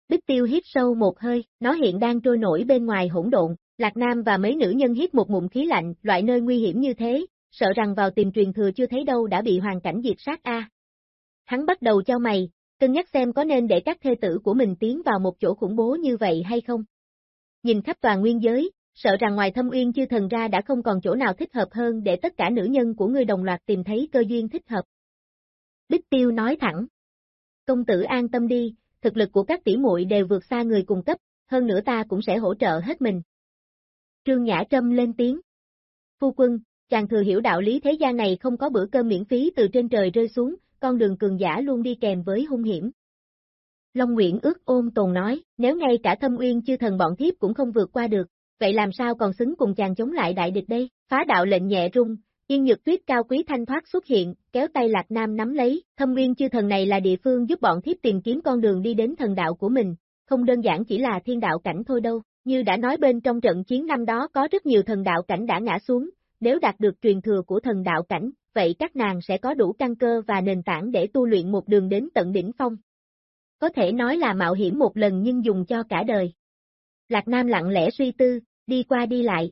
Bích tiêu hít sâu một hơi, nó hiện đang trôi nổi bên ngoài hỗn độn, Lạc Nam và mấy nữ nhân hít một ngụm khí lạnh, loại nơi nguy hiểm như thế, sợ rằng vào tìm truyền thừa chưa thấy đâu đã bị hoàn cảnh diệt sát a. Hắn bắt đầu cho mày, cân nhắc xem có nên để các thê tử của mình tiến vào một chỗ khủng bố như vậy hay không. Nhìn khắp toàn nguyên giới, sợ rằng ngoài thâm uyên chư thần ra đã không còn chỗ nào thích hợp hơn để tất cả nữ nhân của ngươi đồng loạt tìm thấy cơ duyên thích hợp. Bích Tiêu nói thẳng. Công tử an tâm đi, thực lực của các tỷ muội đều vượt xa người cùng cấp, hơn nữa ta cũng sẽ hỗ trợ hết mình. Trương Nhã Trâm lên tiếng. Phu quân, chàng thừa hiểu đạo lý thế gian này không có bữa cơm miễn phí từ trên trời rơi xuống, con đường cường giả luôn đi kèm với hung hiểm. Long Nguyễn ước ôm tồn nói, nếu ngay cả thâm uyên chư thần bọn thiếp cũng không vượt qua được, vậy làm sao còn xứng cùng chàng chống lại đại địch đây? Phá đạo lệnh nhẹ rung, Yên Nhược Tuyết cao quý thanh thoát xuất hiện, kéo tay Lạc Nam nắm lấy, thâm Uyên, chư thần này là địa phương giúp bọn thiếp tìm kiếm con đường đi đến thần đạo của mình, không đơn giản chỉ là thiên đạo cảnh thôi đâu, như đã nói bên trong trận chiến năm đó có rất nhiều thần đạo cảnh đã ngã xuống, nếu đạt được truyền thừa của thần đạo cảnh, vậy các nàng sẽ có đủ căn cơ và nền tảng để tu luyện một đường đến tận đỉnh phong. Có thể nói là mạo hiểm một lần nhưng dùng cho cả đời. Lạc Nam lặng lẽ suy tư, đi qua đi lại.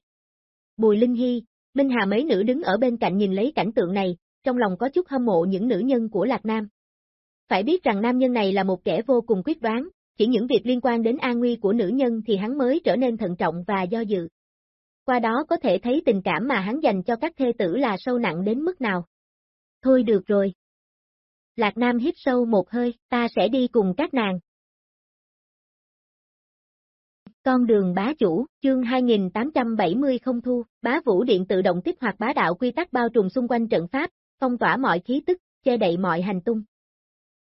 Bùi Linh Hy, Minh Hà mấy nữ đứng ở bên cạnh nhìn lấy cảnh tượng này, trong lòng có chút hâm mộ những nữ nhân của Lạc Nam. Phải biết rằng nam nhân này là một kẻ vô cùng quyết đoán, chỉ những việc liên quan đến an nguy của nữ nhân thì hắn mới trở nên thận trọng và do dự. Qua đó có thể thấy tình cảm mà hắn dành cho các thê tử là sâu nặng đến mức nào. Thôi được rồi. Lạc Nam hít sâu một hơi, ta sẽ đi cùng các nàng. Con đường bá chủ, chương 2870 không thu, bá vũ điện tự động kích hoạt bá đạo quy tắc bao trùm xung quanh trận pháp, phong tỏa mọi khí tức, che đậy mọi hành tung.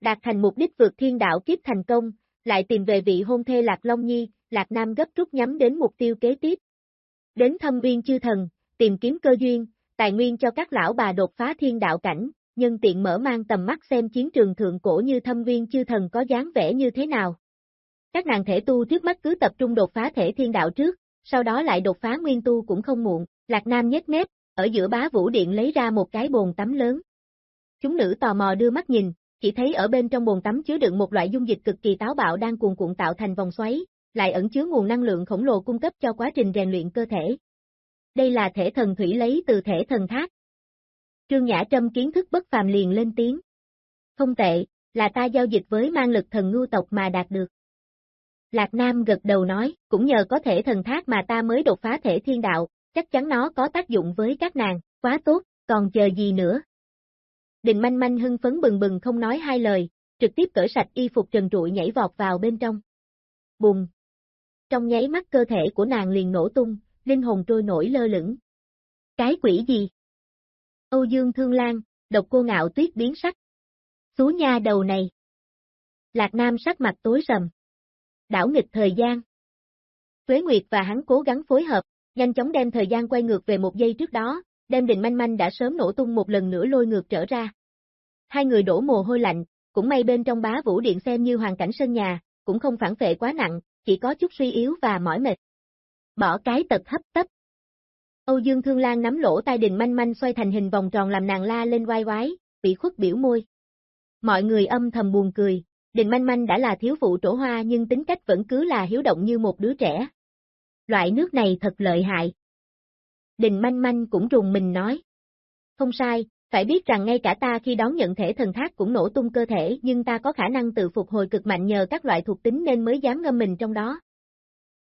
Đạt thành mục đích vượt thiên đạo kiếp thành công, lại tìm về vị hôn thê Lạc Long Nhi, Lạc Nam gấp rút nhắm đến mục tiêu kế tiếp. Đến thâm uyên chư thần, tìm kiếm cơ duyên, tài nguyên cho các lão bà đột phá thiên đạo cảnh, nhân tiện mở mang tầm mắt xem chiến trường thượng cổ như thâm viên chư thần có dáng vẻ như thế nào. Các nàng thể tu trước mắt cứ tập trung đột phá thể thiên đạo trước, sau đó lại đột phá nguyên tu cũng không muộn, Lạc Nam nhếch mép, ở giữa bá vũ điện lấy ra một cái bồn tắm lớn. Chúng nữ tò mò đưa mắt nhìn, chỉ thấy ở bên trong bồn tắm chứa đựng một loại dung dịch cực kỳ táo bạo đang cuồn cuộn tạo thành vòng xoáy, lại ẩn chứa nguồn năng lượng khổng lồ cung cấp cho quá trình rèn luyện cơ thể. Đây là thể thần thủy lấy từ thể thần thác. Trương Nhã Trâm kiến thức bất phàm liền lên tiếng. Không tệ, là ta giao dịch với mang lực thần ngưu tộc mà đạt được. Lạc Nam gật đầu nói, cũng nhờ có thể thần thác mà ta mới đột phá thể thiên đạo, chắc chắn nó có tác dụng với các nàng, quá tốt, còn chờ gì nữa. Đình manh manh hưng phấn bừng bừng không nói hai lời, trực tiếp cởi sạch y phục trần trụi nhảy vọt vào bên trong. Bùng! Trong nháy mắt cơ thể của nàng liền nổ tung, linh hồn trôi nổi lơ lửng. Cái quỷ gì? Âu Dương Thương Lan, độc cô ngạo tuyết biến sắc. Xú nha đầu này. Lạc Nam sắc mặt tối sầm đảo nghịch thời gian. Tuế Nguyệt và hắn cố gắng phối hợp, nhanh chóng đem thời gian quay ngược về một giây trước đó, đem định manh manh đã sớm nổ tung một lần nữa lôi ngược trở ra. Hai người đổ mồ hôi lạnh, cũng may bên trong bá vũ điện xem như hoàn cảnh sân nhà, cũng không phản vệ quá nặng, chỉ có chút suy yếu và mỏi mệt. Bỏ cái tật hấp tấp. Âu Dương Thương Lan nắm lỗ tai đình manh manh xoay thành hình vòng tròn làm nàng la lên oai quái, bị khuất biểu môi. Mọi người âm thầm buồn cười, Đình Manh Manh đã là thiếu phụ trổ hoa nhưng tính cách vẫn cứ là hiếu động như một đứa trẻ. Loại nước này thật lợi hại. Đình Manh Manh cũng rùng mình nói. Không sai, phải biết rằng ngay cả ta khi đón nhận thể thần thác cũng nổ tung cơ thể nhưng ta có khả năng tự phục hồi cực mạnh nhờ các loại thuộc tính nên mới dám ngâm mình trong đó.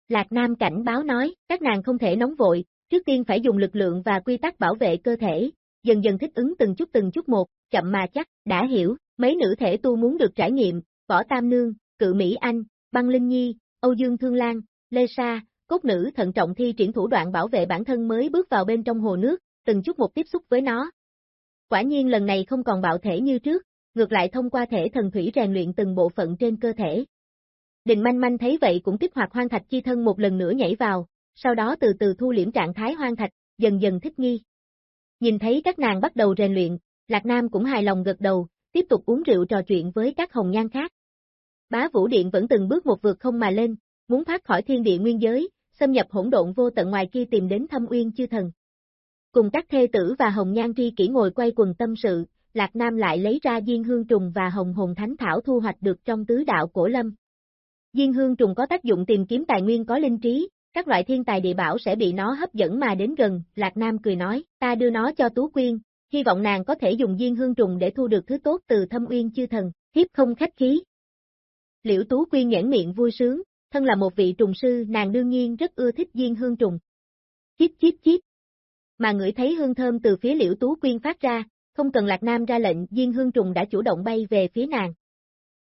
Lạc Nam cảnh báo nói, các nàng không thể nóng vội, trước tiên phải dùng lực lượng và quy tắc bảo vệ cơ thể, dần dần thích ứng từng chút từng chút một, chậm mà chắc, đã hiểu, mấy nữ thể tu muốn được trải nghiệm, Võ Tam Nương, Cự Mỹ Anh, Băng Linh Nhi, Âu Dương Thương Lan, Lê Sa, cốt nữ thận trọng thi triển thủ đoạn bảo vệ bản thân mới bước vào bên trong hồ nước, từng chút một tiếp xúc với nó. Quả nhiên lần này không còn bạo thể như trước, ngược lại thông qua thể thần thủy rèn luyện từng bộ phận trên cơ thể. Đình manh manh thấy vậy cũng kích hoạt hoang thạch chi thân một lần nữa nhảy vào, sau đó từ từ thu liễm trạng thái hoang thạch, dần dần thích nghi. Nhìn thấy các nàng bắt đầu rèn luyện, Lạc Nam cũng hài lòng gật đầu, tiếp tục uống rượu trò chuyện với các hồng nhan khác. Bá Vũ Điện vẫn từng bước một vượt không mà lên, muốn thoát khỏi thiên địa nguyên giới, xâm nhập hỗn độn vô tận ngoài kia tìm đến thâm uyên chư thần. Cùng các thê tử và hồng nhan tri kỷ ngồi quay quần tâm sự, Lạc Nam lại lấy ra diên hương trùng và hồng hồn thánh thảo thu hoạch được trong tứ đạo cổ lâm. Diên hương trùng có tác dụng tìm kiếm tài nguyên có linh trí, các loại thiên tài địa bảo sẽ bị nó hấp dẫn mà đến gần, Lạc Nam cười nói, ta đưa nó cho Tú Quyên, hy vọng nàng có thể dùng diên hương trùng để thu được thứ tốt từ thâm uyên chư thần, hiếp không khách khí. Liễu Tú Quyên nhãn miệng vui sướng, thân là một vị trùng sư nàng đương nhiên rất ưa thích diên hương trùng. Chíp chíp chíp. Mà ngửi thấy hương thơm từ phía Liễu Tú Quyên phát ra, không cần Lạc Nam ra lệnh diên hương trùng đã chủ động bay về phía nàng.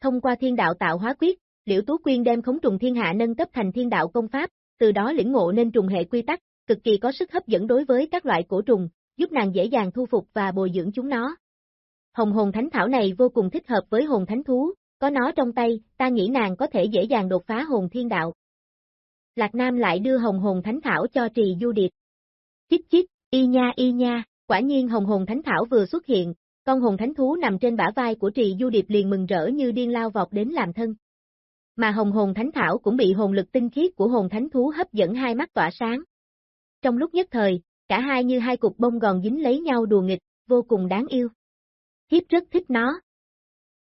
Thông qua thiên đạo tạo hóa quyết, Liễu Tú Quyên đem khống trùng thiên hạ nâng cấp thành thiên đạo công pháp, từ đó lĩnh ngộ nên trùng hệ quy tắc, cực kỳ có sức hấp dẫn đối với các loại cổ trùng, giúp nàng dễ dàng thu phục và bồi dưỡng chúng nó. Hồng hồn thánh thảo này vô cùng thích hợp với hồn thánh thú, có nó trong tay, ta nghĩ nàng có thể dễ dàng đột phá hồn thiên đạo. Lạc Nam lại đưa hồng hồn thánh thảo cho trì du điệp. Chích chích, y nha y nha, quả nhiên hồng hồn thánh thảo vừa xuất hiện, con hồn thánh thú nằm trên bả vai của trì du điệp liền mừng rỡ như điên lao vọt đến làm thân. Mà hồng hồn thánh thảo cũng bị hồn lực tinh khiết của hồn thánh thú hấp dẫn hai mắt tỏa sáng. Trong lúc nhất thời, cả hai như hai cục bông gòn dính lấy nhau đùa nghịch, vô cùng đáng yêu. Thiếp rất thích nó.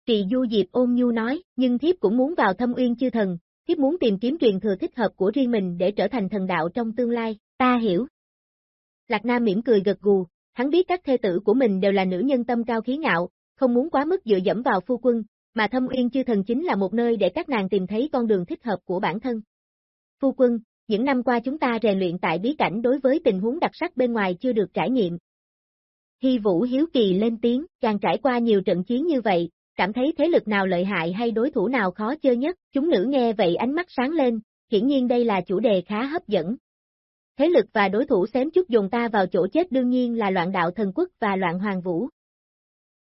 Trì Du Diệp ôm nhu nói, nhưng thiếp cũng muốn vào thâm uyên chư thần, thiếp muốn tìm kiếm truyền thừa thích hợp của riêng mình để trở thành thần đạo trong tương lai, ta hiểu. Lạc Nam mỉm cười gật gù, hắn biết các thê tử của mình đều là nữ nhân tâm cao khí ngạo, không muốn quá mức dựa dẫm vào phu quân, mà thâm uyên chư thần chính là một nơi để các nàng tìm thấy con đường thích hợp của bản thân. Phu quân, những năm qua chúng ta rèn luyện tại bí cảnh đối với tình huống đặc sắc bên ngoài chưa được trải nghiệm. Hy Vũ hiếu kỳ lên tiếng, chàng trải qua nhiều trận chiến như vậy, cảm thấy thế lực nào lợi hại hay đối thủ nào khó chơi nhất, chúng nữ nghe vậy ánh mắt sáng lên, hiển nhiên đây là chủ đề khá hấp dẫn. Thế lực và đối thủ xém chút dùng ta vào chỗ chết đương nhiên là loạn đạo thần quốc và loạn hoàng vũ.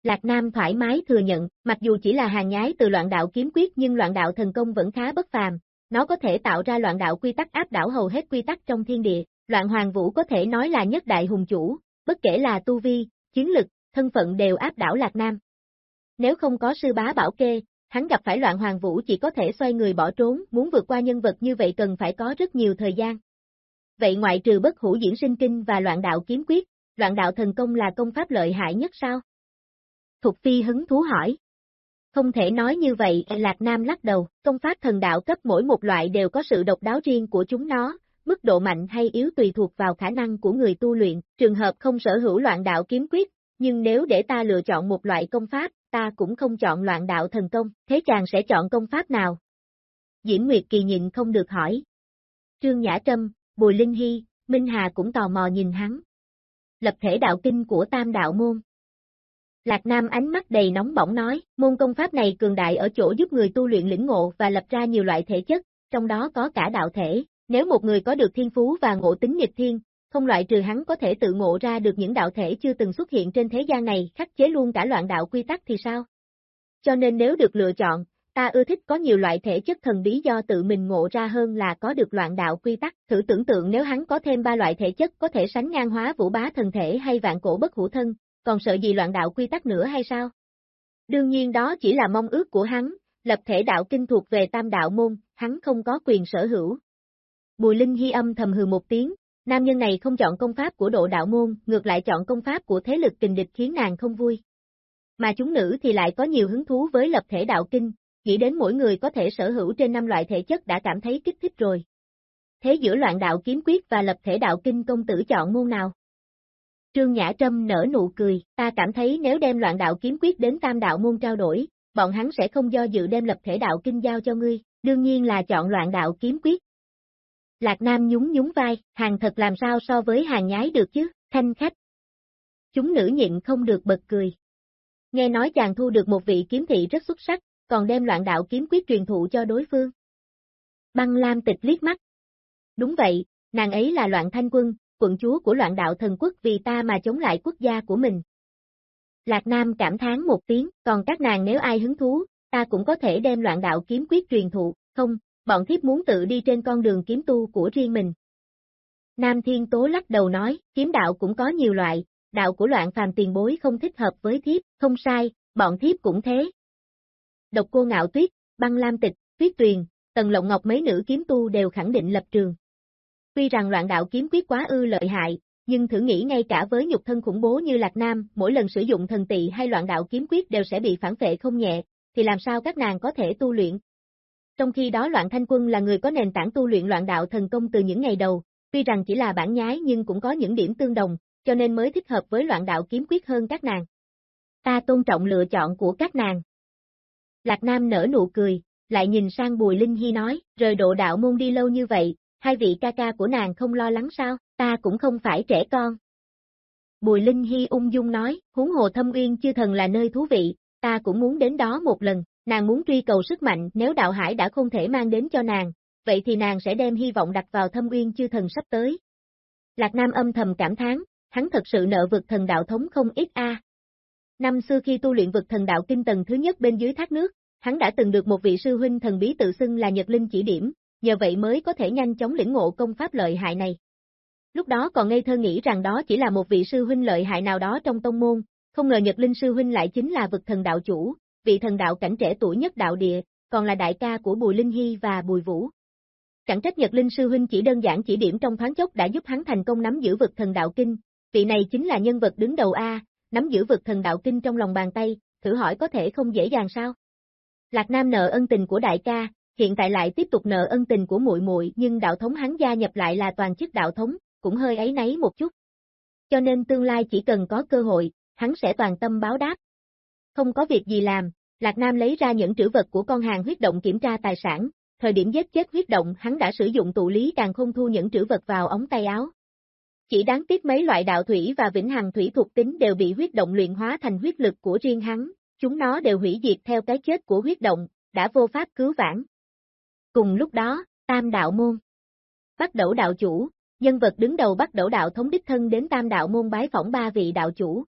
Lạc Nam thoải mái thừa nhận, mặc dù chỉ là hàng nhái từ loạn đạo kiếm quyết nhưng loạn đạo thần công vẫn khá bất phàm, nó có thể tạo ra loạn đạo quy tắc áp đảo hầu hết quy tắc trong thiên địa, loạn hoàng vũ có thể nói là nhất đại hùng chủ, bất kể là tu vi, chiến lực, thân phận đều áp đảo Lạc Nam. Nếu không có sư bá bảo kê, hắn gặp phải loạn hoàng vũ chỉ có thể xoay người bỏ trốn, muốn vượt qua nhân vật như vậy cần phải có rất nhiều thời gian. Vậy ngoại trừ bất hủ diễn sinh kinh và loạn đạo kiếm quyết, loạn đạo thần công là công pháp lợi hại nhất sao? Thục Phi hứng thú hỏi. Không thể nói như vậy, e Lạc Nam lắc đầu, công pháp thần đạo cấp mỗi một loại đều có sự độc đáo riêng của chúng nó, mức độ mạnh hay yếu tùy thuộc vào khả năng của người tu luyện, trường hợp không sở hữu loạn đạo kiếm quyết, nhưng nếu để ta lựa chọn một loại công pháp, ta cũng không chọn loạn đạo thần công, thế chàng sẽ chọn công pháp nào? Diễm Nguyệt Kỳ nhịn không được hỏi. Trương Nhã Trâm, Bùi Linh Hy, Minh Hà cũng tò mò nhìn hắn. Lập thể đạo kinh của tam đạo môn. Lạc Nam ánh mắt đầy nóng bỏng nói, môn công pháp này cường đại ở chỗ giúp người tu luyện lĩnh ngộ và lập ra nhiều loại thể chất, trong đó có cả đạo thể. Nếu một người có được thiên phú và ngộ tính nghịch thiên, không loại trừ hắn có thể tự ngộ ra được những đạo thể chưa từng xuất hiện trên thế gian này, khắc chế luôn cả loạn đạo quy tắc thì sao? Cho nên nếu được lựa chọn, ta ưa thích có nhiều loại thể chất thần bí do tự mình ngộ ra hơn là có được loạn đạo quy tắc. Thử tưởng tượng nếu hắn có thêm ba loại thể chất có thể sánh ngang hóa vũ bá thần thể hay vạn cổ bất hủ thân, còn sợ gì loạn đạo quy tắc nữa hay sao? Đương nhiên đó chỉ là mong ước của hắn, lập thể đạo kinh thuộc về tam đạo môn, hắn không có quyền sở hữu. Bùi Linh Hy âm thầm hừ một tiếng, nam nhân này không chọn công pháp của độ đạo môn, ngược lại chọn công pháp của thế lực kình địch khiến nàng không vui. Mà chúng nữ thì lại có nhiều hứng thú với lập thể đạo kinh, nghĩ đến mỗi người có thể sở hữu trên năm loại thể chất đã cảm thấy kích thích rồi. Thế giữa loạn đạo kiếm quyết và lập thể đạo kinh công tử chọn môn nào? Trương Nhã Trâm nở nụ cười, ta cảm thấy nếu đem loạn đạo kiếm quyết đến tam đạo môn trao đổi, bọn hắn sẽ không do dự đem lập thể đạo kinh giao cho ngươi, đương nhiên là chọn loạn đạo kiếm quyết. Lạc Nam nhún nhún vai, hàng thật làm sao so với hàng nhái được chứ, thanh khách. Chúng nữ nhịn không được bật cười. Nghe nói chàng thu được một vị kiếm thị rất xuất sắc, còn đem loạn đạo kiếm quyết truyền thụ cho đối phương. Băng Lam tịch liếc mắt. Đúng vậy, nàng ấy là loạn thanh quân, quận chúa của loạn đạo thần quốc vì ta mà chống lại quốc gia của mình. Lạc Nam cảm thán một tiếng, còn các nàng nếu ai hứng thú, ta cũng có thể đem loạn đạo kiếm quyết truyền thụ, không, bọn thiếp muốn tự đi trên con đường kiếm tu của riêng mình. Nam Thiên Tố lắc đầu nói, kiếm đạo cũng có nhiều loại, đạo của loạn phàm tiền bối không thích hợp với thiếp, không sai, bọn thiếp cũng thế. Độc cô ngạo tuyết, băng lam tịch, tuyết tuyền, tần lộng ngọc mấy nữ kiếm tu đều khẳng định lập trường. Tuy rằng loạn đạo kiếm quyết quá ư lợi hại, nhưng thử nghĩ ngay cả với nhục thân khủng bố như Lạc Nam, mỗi lần sử dụng thần tị hay loạn đạo kiếm quyết đều sẽ bị phản vệ không nhẹ, thì làm sao các nàng có thể tu luyện? Trong khi đó Loạn Thanh Quân là người có nền tảng tu luyện loạn đạo thần công từ những ngày đầu, tuy rằng chỉ là bản nhái nhưng cũng có những điểm tương đồng, cho nên mới thích hợp với loạn đạo kiếm quyết hơn các nàng. Ta tôn trọng lựa chọn của các nàng. Lạc Nam nở nụ cười, lại nhìn sang Bùi Linh Hy nói, rời độ đạo môn đi lâu như vậy, hai vị ca ca của nàng không lo lắng sao, ta cũng không phải trẻ con. Bùi Linh Hy ung dung nói, huống hồ thâm uyên chư thần là nơi thú vị, ta cũng muốn đến đó một lần, nàng muốn truy cầu sức mạnh nếu đạo hải đã không thể mang đến cho nàng, vậy thì nàng sẽ đem hy vọng đặt vào thâm uyên chư thần sắp tới. Lạc Nam âm thầm cảm thán, hắn thật sự nợ vực thần đạo thống không ít a. Năm xưa khi tu luyện vực thần đạo kinh tầng thứ nhất bên dưới thác nước, hắn đã từng được một vị sư huynh thần bí tự xưng là Nhật Linh chỉ điểm, nhờ vậy mới có thể nhanh chóng lĩnh ngộ công pháp lợi hại này. Lúc đó còn ngây thơ nghĩ rằng đó chỉ là một vị sư huynh lợi hại nào đó trong tông môn, không ngờ Nhật Linh sư huynh lại chính là vực thần đạo chủ, vị thần đạo cảnh trẻ tuổi nhất đạo địa, còn là đại ca của Bùi Linh Hy và Bùi Vũ. Chẳng trách Nhật Linh sư huynh chỉ đơn giản chỉ điểm trong thoáng chốc đã giúp hắn thành công nắm giữ vực thần đạo kinh, vị này chính là nhân vật đứng đầu A, nắm giữ vực thần đạo kinh trong lòng bàn tay, thử hỏi có thể không dễ dàng sao? Lạc Nam nợ ân tình của đại ca, hiện tại lại tiếp tục nợ ân tình của muội muội, nhưng đạo thống hắn gia nhập lại là toàn chức đạo thống, cũng hơi ấy nấy một chút. Cho nên tương lai chỉ cần có cơ hội, hắn sẽ toàn tâm báo đáp. Không có việc gì làm, Lạc Nam lấy ra những trữ vật của con hàng huyết động kiểm tra tài sản, thời điểm giết chết huyết động hắn đã sử dụng tụ lý càng không thu những trữ vật vào ống tay áo. Chỉ đáng tiếc mấy loại đạo thủy và vĩnh hằng thủy thuộc tính đều bị huyết động luyện hóa thành huyết lực của riêng hắn, chúng nó đều hủy diệt theo cái chết của huyết động, đã vô pháp cứu vãn. Cùng lúc đó, Tam Đạo Môn Bắt đầu đạo chủ, nhân vật đứng đầu bắt đầu đạo thống đích thân đến Tam Đạo Môn bái phỏng ba vị đạo chủ.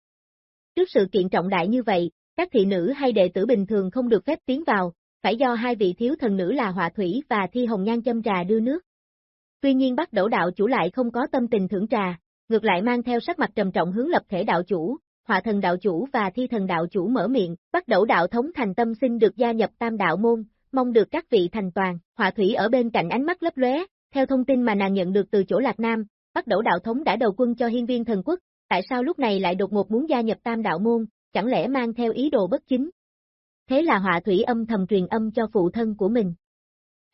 Trước sự kiện trọng đại như vậy, các thị nữ hay đệ tử bình thường không được phép tiến vào, phải do hai vị thiếu thần nữ là Họa Thủy và Thi Hồng Nhan châm trà đưa nước. Tuy nhiên bắt đầu đạo chủ lại không có tâm tình thưởng trà, ngược lại mang theo sắc mặt trầm trọng hướng lập thể đạo chủ, họa thần đạo chủ và thi thần đạo chủ mở miệng, bắt đầu đạo thống thành tâm xin được gia nhập tam đạo môn, mong được các vị thành toàn, họa thủy ở bên cạnh ánh mắt lấp lóe, theo thông tin mà nàng nhận được từ chỗ Lạc Nam, bắt đầu đạo thống đã đầu quân cho hiên viên thần quốc, tại sao lúc này lại đột ngột muốn gia nhập tam đạo môn, chẳng lẽ mang theo ý đồ bất chính. Thế là họa thủy âm thầm truyền âm cho phụ thân của mình.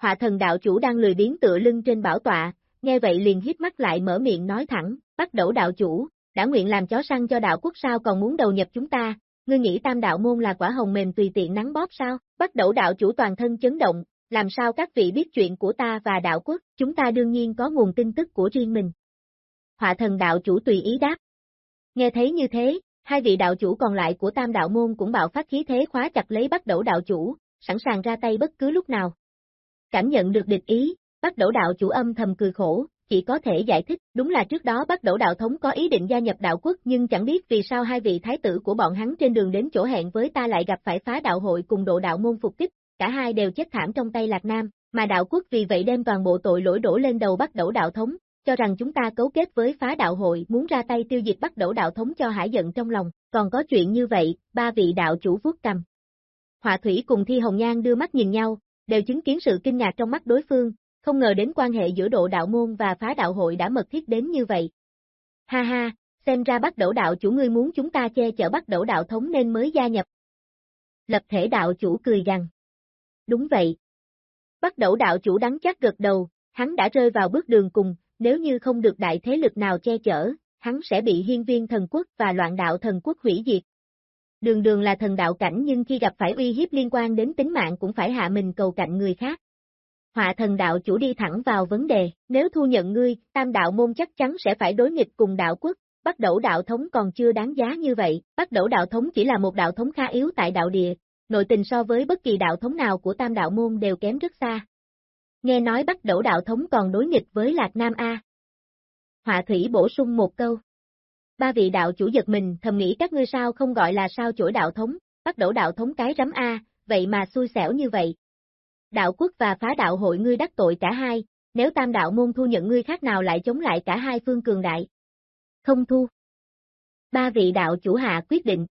Họa thần đạo chủ đang lười biến tựa lưng trên bảo tọa, nghe vậy liền hít mắt lại mở miệng nói thẳng, bắt đầu đạo chủ, đã nguyện làm chó săn cho đạo quốc sao còn muốn đầu nhập chúng ta, ngươi nghĩ tam đạo môn là quả hồng mềm tùy tiện nắng bóp sao, bắt đầu đạo chủ toàn thân chấn động, làm sao các vị biết chuyện của ta và đạo quốc, chúng ta đương nhiên có nguồn tin tức của riêng mình. Họa thần đạo chủ tùy ý đáp. Nghe thấy như thế, hai vị đạo chủ còn lại của tam đạo môn cũng bạo phát khí thế khóa chặt lấy bắt đầu đạo chủ, sẵn sàng ra tay bất cứ lúc nào. Cảm nhận được địch ý, bắt đầu đạo chủ âm thầm cười khổ, chỉ có thể giải thích, đúng là trước đó bắt đầu đạo thống có ý định gia nhập đạo quốc nhưng chẳng biết vì sao hai vị thái tử của bọn hắn trên đường đến chỗ hẹn với ta lại gặp phải phá đạo hội cùng độ đạo môn phục kích, cả hai đều chết thảm trong tay Lạc Nam, mà đạo quốc vì vậy đem toàn bộ tội lỗi đổ lên đầu bắt đầu đạo thống, cho rằng chúng ta cấu kết với phá đạo hội muốn ra tay tiêu diệt bắt đầu đạo thống cho hải giận trong lòng, còn có chuyện như vậy, ba vị đạo chủ vuốt cầm. Họa thủy cùng Thi Hồng Nhan đưa mắt nhìn nhau, đều chứng kiến sự kinh ngạc trong mắt đối phương, không ngờ đến quan hệ giữa độ đạo môn và phá đạo hội đã mật thiết đến như vậy. Ha ha, xem ra bắt đổ đạo chủ ngươi muốn chúng ta che chở bắt đổ đạo thống nên mới gia nhập. Lập thể đạo chủ cười gằn. Đúng vậy. Bắt đổ đạo chủ đắng chắc gật đầu, hắn đã rơi vào bước đường cùng, nếu như không được đại thế lực nào che chở, hắn sẽ bị hiên viên thần quốc và loạn đạo thần quốc hủy diệt. Đường đường là thần đạo cảnh nhưng khi gặp phải uy hiếp liên quan đến tính mạng cũng phải hạ mình cầu cạnh người khác. Họa thần đạo chủ đi thẳng vào vấn đề, nếu thu nhận ngươi, tam đạo môn chắc chắn sẽ phải đối nghịch cùng đạo quốc, bắt đẩu đạo thống còn chưa đáng giá như vậy, bắt đẩu đạo thống chỉ là một đạo thống khá yếu tại đạo địa, nội tình so với bất kỳ đạo thống nào của tam đạo môn đều kém rất xa. Nghe nói bắt đẩu đạo thống còn đối nghịch với Lạc Nam A. Họa thủy bổ sung một câu. Ba vị đạo chủ giật mình thầm nghĩ các ngươi sao không gọi là sao chổi đạo thống, bắt đổ đạo thống cái rắm A, vậy mà xui xẻo như vậy. Đạo quốc và phá đạo hội ngươi đắc tội cả hai, nếu tam đạo môn thu nhận ngươi khác nào lại chống lại cả hai phương cường đại. Không thu. Ba vị đạo chủ hạ quyết định,